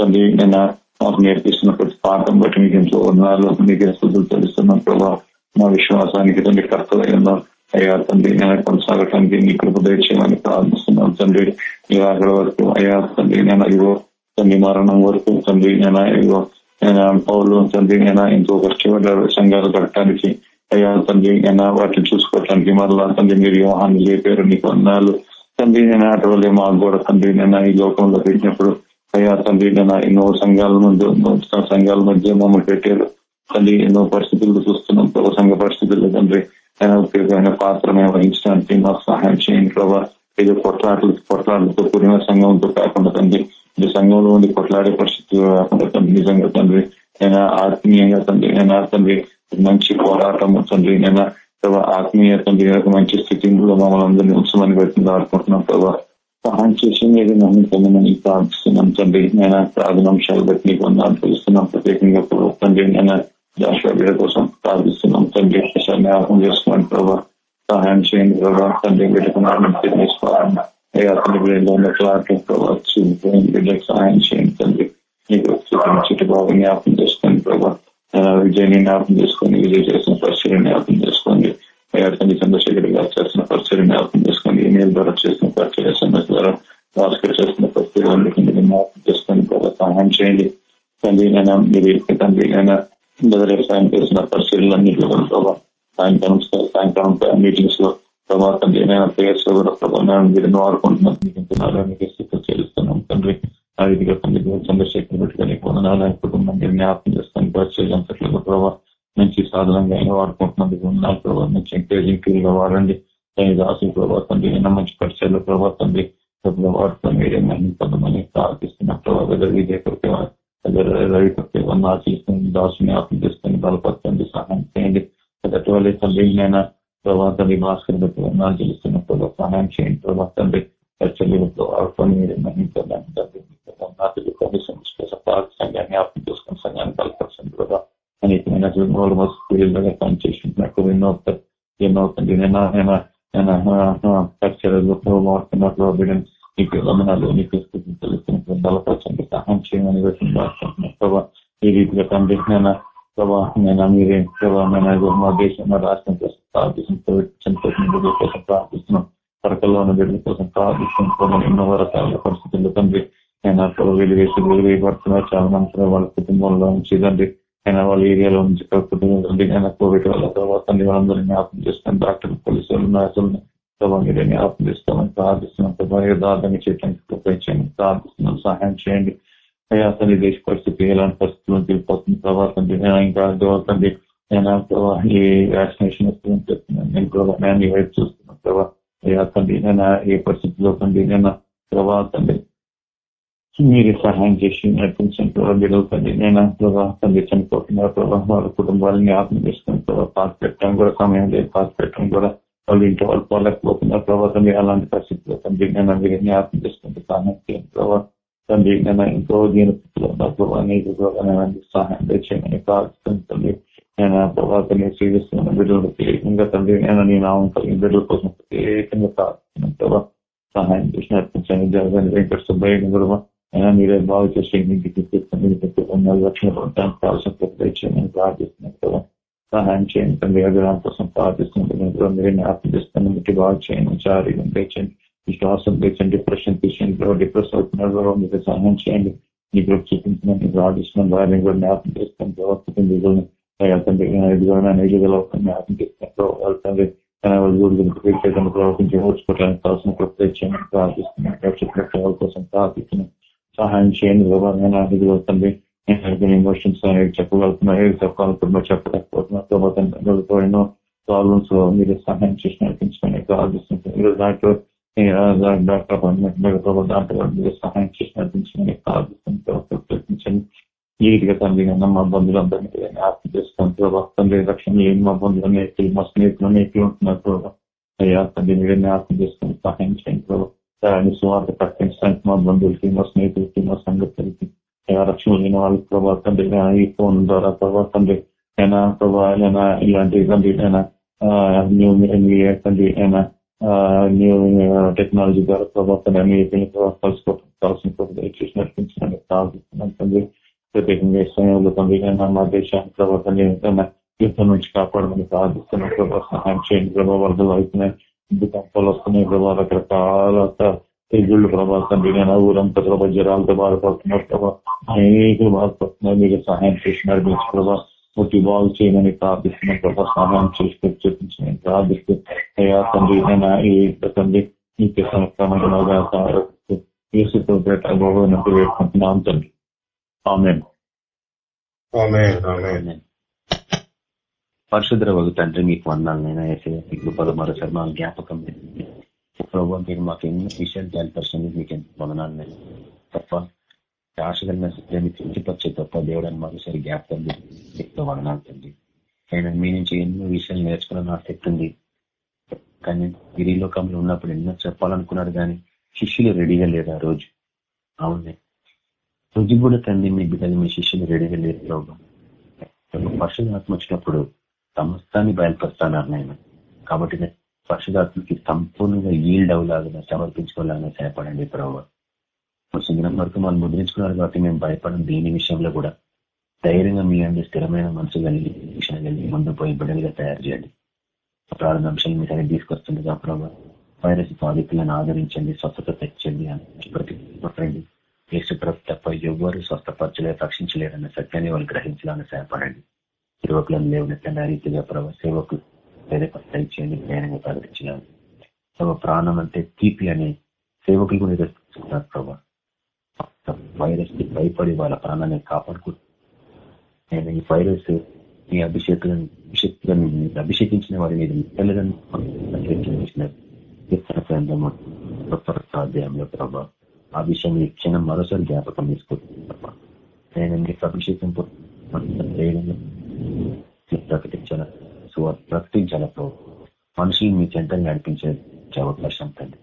[SPEAKER 8] తండ్రి నేను మాకు నేర్పిస్తున్న ప్రతి పాఠం బట్టి మీకు ఎంతో ఉన్నారో మీకు స్థుతులు తెలుస్తున్నాం ప్రభావ మా విశ్వాసానికి తండ్రి కర్తవ్యంలో అయ్యా తండ్రి నేను కొనసాగటానికి మీ కృప దయచేయమని ప్రార్థిస్తున్నాం తండ్రి నిరాకడ వరకు అయ్యా తండ్రి నేను ఇవో తండ్రి మరణం వరకు తండ్రి నేను ఇవో పౌరులు తండ్రి నేను ఎంతో కష్టపడ్డారు సంఘాలు కట్టడానికి అయ్యా తండ్రి నేను వాటిని చూసుకోవటానికి మరలా తండ్రి మీరు వ్యూహాన్ని లేపారు నీకు అన్నాలు తండ్రి నేను అటువంటి మాకు కూడా తండ్రి నేను ఈ లోకంలో పెట్టినప్పుడు అయ్యా తండ్రి నేను ఎన్నో సంఘాల మధ్య సంఘాల మధ్య మమ్మల్ని పెట్టారు తండ్రి ఎన్నో పరిస్థితులు చూస్తున్నాం ప్రభు సంఘ పరిస్థితుల్లో తండ్రి ఉపయోగమైన పాత్ర వహించడానికి మాకు సహాయం చేయండి ప్రభా ఏదో కొట్లాటలు కొట్లాటలతో కూడిన సంఘంతో కాకుండా తండ్రి ఈ సంఘంలో ఉండి కొట్లాడే పరిస్థితులు కాకుండా తండ్రి నిజంగా తండ్రి నేను ఆత్మీయంగా తండ్రి నేను తండ్రి మంచి పోరాటం తండ్రి నేను ప్రభా ఆత్మీయ తండ్రి మంచి స్థితిలో మమ్మల్ని అందరినీ ఉంచమని పెడుతుంది ఆడుకుంటున్నాం ప్రభావ సహాయం చేసి మీరు నమ్ముతామని ప్రార్థిస్తున్నాం తండ్రి నేను ప్రార్థనాంశాలు బట్టి నీకు ఉన్నాను తెలుస్తున్నాం ప్రత్యేకంగా తండ్రి నేను జాషువా కోసం ప్రార్థిస్తున్నాం తండ్రి జ్ఞాపకం చేసుకోండి ప్రభావ సహాయం చేయండి ప్రభావ తండ్రి బిడ్డకు ప్రభావం బిడ్డకు సహాయం చేయండి తండ్రి నీకు చుట్టుబాబు జ్ఞాపకం చేసుకోండి ప్రభావ విజయని జ్ఞాపకం చేసుకొని విజయ భాస్కర్ చేస్తున్న ప్రతి వాళ్ళకి మార్పు చేసుకుని ప్రభుత్వ సహాయం చేయండి తండ్రి అయినా మీరు తండ్రి అయినా బదిలీ సాయం చేస్తున్న పరిస్థితులన్నింటిలో ప్రభావ సాయంకాలం సాయంకాలం మీటింగ్స్ లో ప్రభావ తండ్రి అయినా ప్రేయర్స్ లో కూడా ప్రభావం మీరు వాడుకుంటున్నాం చేస్తున్నాం తండ్రి ఆ రీతిగా తండ్రి చంద్రశేఖర్ రెడ్డి గారి వందనాలు కుటుంబం మీరు జ్ఞాపకం చేస్తాను పరిచయం అంతట్లో ప్రభావ మంచి సాధనంగా అయినా వాడుకుంటున్నందుకు వందనాలు ప్రభావ మంచి ఎంకరేజింగ్ ఫీల్ గా వాడండి దాని రాసుల ప్రభావం మంచి పరిచయాల ప్రభావం స్థుతుల వారితో మీరే మళ్ళీ కొంతమంది ప్రార్థిస్తున్న ప్రభావి ప్రతి ఆశిస్తుంది దాసుని ఆపించేసుకుని బలపరచండి సహాయం చేయండి మొదటి వాళ్ళే తల్లినైనా ప్రభావ భాస్కర్ బట్టి వందాలు సహాయం చేయండి ప్రభావ పనిచేసినట్టు ఎన్నో ఎన్నో తండ్రి వాడుతున్నట్లు బిడ్డను నీకు వందనాలు నీకు తెలుస్తున్న బలపరచండి సహాయం చేయమని పెట్టిన ఈ రీతిగా తమ దేశమైన ప్రభావమైనా మీరే ప్రభావమైన మా దేశం మా రాష్ట్రం కోసం ప్రార్థిస్తున్నాం బిడ్డల కోసం ప్రార్థిస్తున్నాం పరకల్లో ఉన్న బిడ్డల కోసం ప్రార్థిస్తున్నాం ఎన్నో రకాల పరిస్థితుల్లో తండ్రి ఆయన వెలివేసి వెలివేయబడుతున్నారు చాలా మంది వాళ్ళ కుటుంబంలో నుంచి తండ్రి ఆయన వాళ్ళ ఏరియాలో నుంచి కుటుంబం కోవిడ్ వాళ్ళ తర్వాత వాళ్ళందరినీ జ్ఞాపకం చేస్తున్నాను డాక్టర్లు పోలీసులు నర్సులు ప్రభావ మీరు జ్ఞాపకమిస్తామని ప్రార్థిస్తున్నాం ప్రభావ యథార్థంగా చేయడానికి ప్రార్థిస్తున్నాం సహాయం చేయండి అయ్యా తల్లి దేశ పరిస్థితి ఎలాంటి పరిస్థితులను తెలిపోతుంది ప్రభావ తండ్రి ఇంకా దేవతండి నేను ప్రభావ ఈ వ్యాక్సినేషన్ వస్తుందని చెప్తున్నాను నేను ప్రభావ వైపు చూస్తున్నాను ప్రభావ అయ్యా తండ్రి నేను ఏ పరిస్థితిలో కండి నేను ప్రభావ మీరు సహాయం చేసి నడిపించిన ప్రభావ జరుగుతుంది నేను ప్రభావ తండ్రి చనిపోతున్నారు ప్రభావ వాళ్ళ కుటుంబాలని ఆత్మ చేసుకుని ప్రభావ పాత పెట్టడం కూడా సమయం లేదు పాత పెట్టడం కూడా వాళ్ళు ఇంటి వాళ్ళు పోలేకపోతున్నారు ప్రభావ తండ్రి అలాంటి పరిస్థితుల్లో తండ్రి జ్ఞానం జ్ఞాపకం చేసుకుంటే సామర్థ్యం ప్రభావ తండ్రి జ్ఞానం ఎంతో దీని స్థితిలో ఉన్న సహాయం చేయమని ప్రార్థిస్తుంది నేను ప్రభావ తండ్రి శ్రీకృష్ణ బిడ్డలు ప్రత్యేకంగా తండ్రి నేను నీ నామం కలిగిన బిడ్డల కోసం ప్రత్యేకంగా ప్రార్థిస్తున్నాను ప్రభావ సహాయం చేసి నడిపించండి జరగని వెంకట సుబ్బయ్య కూడా అయినా మీరే బాగు చేసి మీకు తీసుకుని లక్షణాలు కావాల్సిన ప్రతి చేయమని ప్రార్థిస్తున్నాను ప్రభావ సహాయం చేయండి తండ్రి అభిరాం కోసం ప్రార్థిస్తున్నాం మీరే జ్ఞాపకం చేస్తున్నాం మీకు బాగా చేయండి శారీరం పెంచండి విశ్వాసం పెంచండి డిప్రెషన్ తీసేయండి డిప్రెస్ అవుతున్నారు మీకు సహాయం చేయండి మీ గ్రూప్ చూపించడం మీకు ఆదిస్తున్నాం వారిని కూడా జ్ఞాపకం చేస్తాం ప్రవర్తకం దిగులను తండ్రి ఎదుగుదల ఎదుగుదల జ్ఞాపకం చేస్తాం కోసం ప్రార్థిస్తున్నాం సహాయం చేయండి ఎదుగుదల ఎమోషన్స్ అనేవి చెప్పగలుగుతున్నాయి చెప్పగలుగుతున్నా చెప్పలేకపోతున్నా తర్వాత ఎన్నో ప్రాబ్లమ్స్ మీరు సహాయం చేసి నడిపించమని ఆలోచిస్తున్నాను దాంట్లో దాంట్లో మీరు సహాయం చేసి నడిపించమని ఆలోచిస్తున్నాను ప్రయత్నించండి ఈ రీతిగా తండ్రి కన్నా మా బంధువులందరినీ ఆత్మ చేసుకుంటూ తండ్రి రక్షణ లేని మా బంధువులని ఎక్కువ మా స్నేహితులని ఎక్కువ ఉంటున్నారు అయ్యా తండ్రి మీరే ఆత్మ చేసుకుని సహాయం చేయండి ప్రభావ దాన్ని సువార్త ప్రకటించడానికి మా బంధువులకి మా స్నేహితులకి మా సంగతులకి రక్షణ లేని వాళ్ళ ప్రభావ తండ్రి ఈ ఫోన్ ద్వారా ప్రభావ తండ్రి అయినా ప్రభావ ఇలాంటి తండ్రి అయినా న్యూ తండ్రి అయినా న్యూ టెక్నాలజీ ద్వారా ప్రభావం అన్ని ప్రభావం తండ్రి ప్రత్యేకంగా సమయంలో తండ్రి అయినా మా దేశాన్ని ప్రభావం యుద్ధం నుంచి కాపాడమని ప్రార్థిస్తున్న ప్రభావ సహాయం చేయండి ప్రభావ వరదలు అవుతున్నాయి భూకంపాలు వస్తున్నాయి ప్రభావ రకరకాల తెగుళ్ళు ప్రభా తండ్రి నేను ఊరంతా ప్రభా జ్వరాలతో బాధపడుతున్నారు ప్రభా అనేకులు బాధపడుతున్నారు మీరు సహాయం చేస్తున్నారు మంచి ప్రభా ముట్టి బాగు చేయమని ప్రార్థిస్తున్న ప్రభా సహాయం చేసుకుని చూపించి ప్రార్థిస్తూ అయ్యా తండ్రి నేను ఈ తండ్రి నిత్య సంక్రమణిస్తూ తండ్రి ఆమె
[SPEAKER 9] పరిశుద్ర వగు తండ్రి మీకు వందాలు నేను వేసే మీకు పదమూరు జ్ఞాపకం ప్రభావ మీరు మాకు ఎన్నో విషయాలు తెలిపరచండి మీకు ఎంత వదనాలు నేను తప్ప ఆశ సత్యాన్ని తృప్తిపరిచే తప్ప దేవుడు అని మాకు సరి తండ్రి ఎంతో వదనాలు తండ్రి ఆయన మీ నుంచి ఎన్నో విషయాలు నేర్చుకోవాలని ఆసక్తి కానీ లోకంలో ఉన్నప్పుడు ఎన్నో చెప్పాలనుకున్నారు కానీ శిష్యులు రెడీగా లేదు ఆ రోజు అవునండి రుజు కూడా తండ్రి మీ బిడ్డలు మీ శిష్యులు రెడీగా లేరు ప్రభావ ఆత్మ వచ్చినప్పుడు సమస్తాన్ని బయలుపరుస్తానన్నారు నాయన కాబట్టి పరిశుధాత్మకి సంపూర్ణంగా ఈల్డ్ అవలాగా సమర్పించుకోలేగా సహాయపడండి ప్రభావ వరకు మనం ముద్రించుకున్నారు కాబట్టి మేము భయపడం దీని విషయంలో కూడా ధైర్యంగా మీ అంటే స్థిరమైన మనసు కలిగి విషయం కలిగి ముందు పోయి బిడ్డలుగా తయారు చేయండి ప్రారంభ అంశాలు మీ సరే తీసుకొస్తుండగా ప్రభావ వైరస్ బాధితులను ఆదరించండి స్వస్థత తెచ్చండి అని ప్రతిపడండి కేసు ప్రభు తప్ప ఎవ్వరు స్వస్థపరచలేదు రక్షించలేదన్న సత్యాన్ని వాళ్ళు గ్రహించాలని సహాయపడండి సేవకులను లేవనెత్తండి ఆ రీతిగా ప్రభావ సేవకులు ధైర్యపరి దయచేయండి జ్ఞానంగా ప్రకటించడం తమ ప్రాణం అంటే తీపి అనే సేవకులు కూడా ఎదుర్కొంటున్నారు ప్రభా వైరస్ కి భయపడి వాళ్ళ ప్రాణాన్ని కాపాడుకుంటున్నారు నేను ఈ వైరస్ మీ అభిషేకులను అభిషేకులను అభిషేకించిన వారి మీద తల్లిదండ్రులను అధ్యాయంలో ప్రభా ఆ విషయం ఈ క్షణం మరోసారి జ్ఞాపకం తీసుకుంటున్నా నేను మీకు అభిషేకం ప్రకటించాను సువార్త ప్రకటించాల ప్రభు మనుషులు మీ చెంతని నడిపించే అవకాశం తండ్రి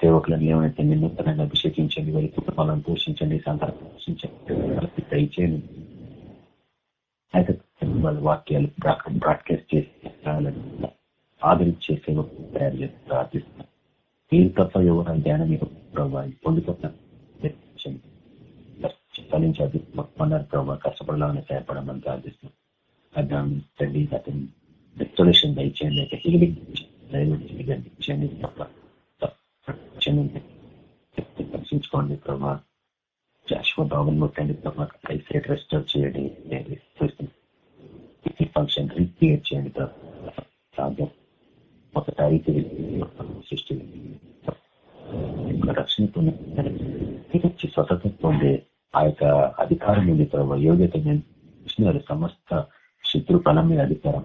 [SPEAKER 9] సేవకులను ఏమైతే నూతనంగా అభిషేకించండి వారి కుటుంబాలను పోషించండి సంతానం పోషించండి దయచేయండి అయితే వాళ్ళ వాక్యాలు బ్రాడ్కాస్ట్ చేసి ఆదరించే సేవ తయారు చేసి ప్రార్థిస్తున్నాం మీరు తప్ప ఎవరు ధ్యానం ప్రభావి పొందుతున్నాం ఫలించి అభిమన్నారు ప్రభావ కష్టపడాలని సహాయపడమని ప్రార్థిస్తున్నాం అజ్ఞానం తండ్రి అతని సొల్యూషన్ దయచేయండి అయితే హీలింగ్ దయచేయండి రక్షించుకోండి ప్రభావ జాషువ బాబుని ముట్టండి ప్రభా ఐసైట్ రెస్టోర్ చేయండి ఫంక్షన్ రిక్రియేట్ చేయండి ప్రభావం ఒక తారీఖు సృష్టి రక్షణ పొంది ఆ యొక్క అధికారం ఉంది ప్రభావ యోగ్యత సమస్త శత్రు బలం మీద అధికారం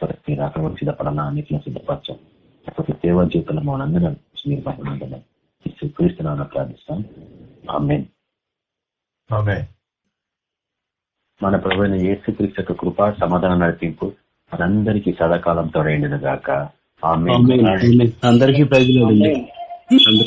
[SPEAKER 9] ప్రతి రాక జీవితంలో మనందరూ మీరు ప్రార్థిస్తాం ఆమె మన ప్రభుత్వ ఏసుక్రీస్తు యొక్క కృప సమాధానం నడిపింపు మనందరికీ సదాకాలం తోడైండిన గాక ఆమె అందరికీ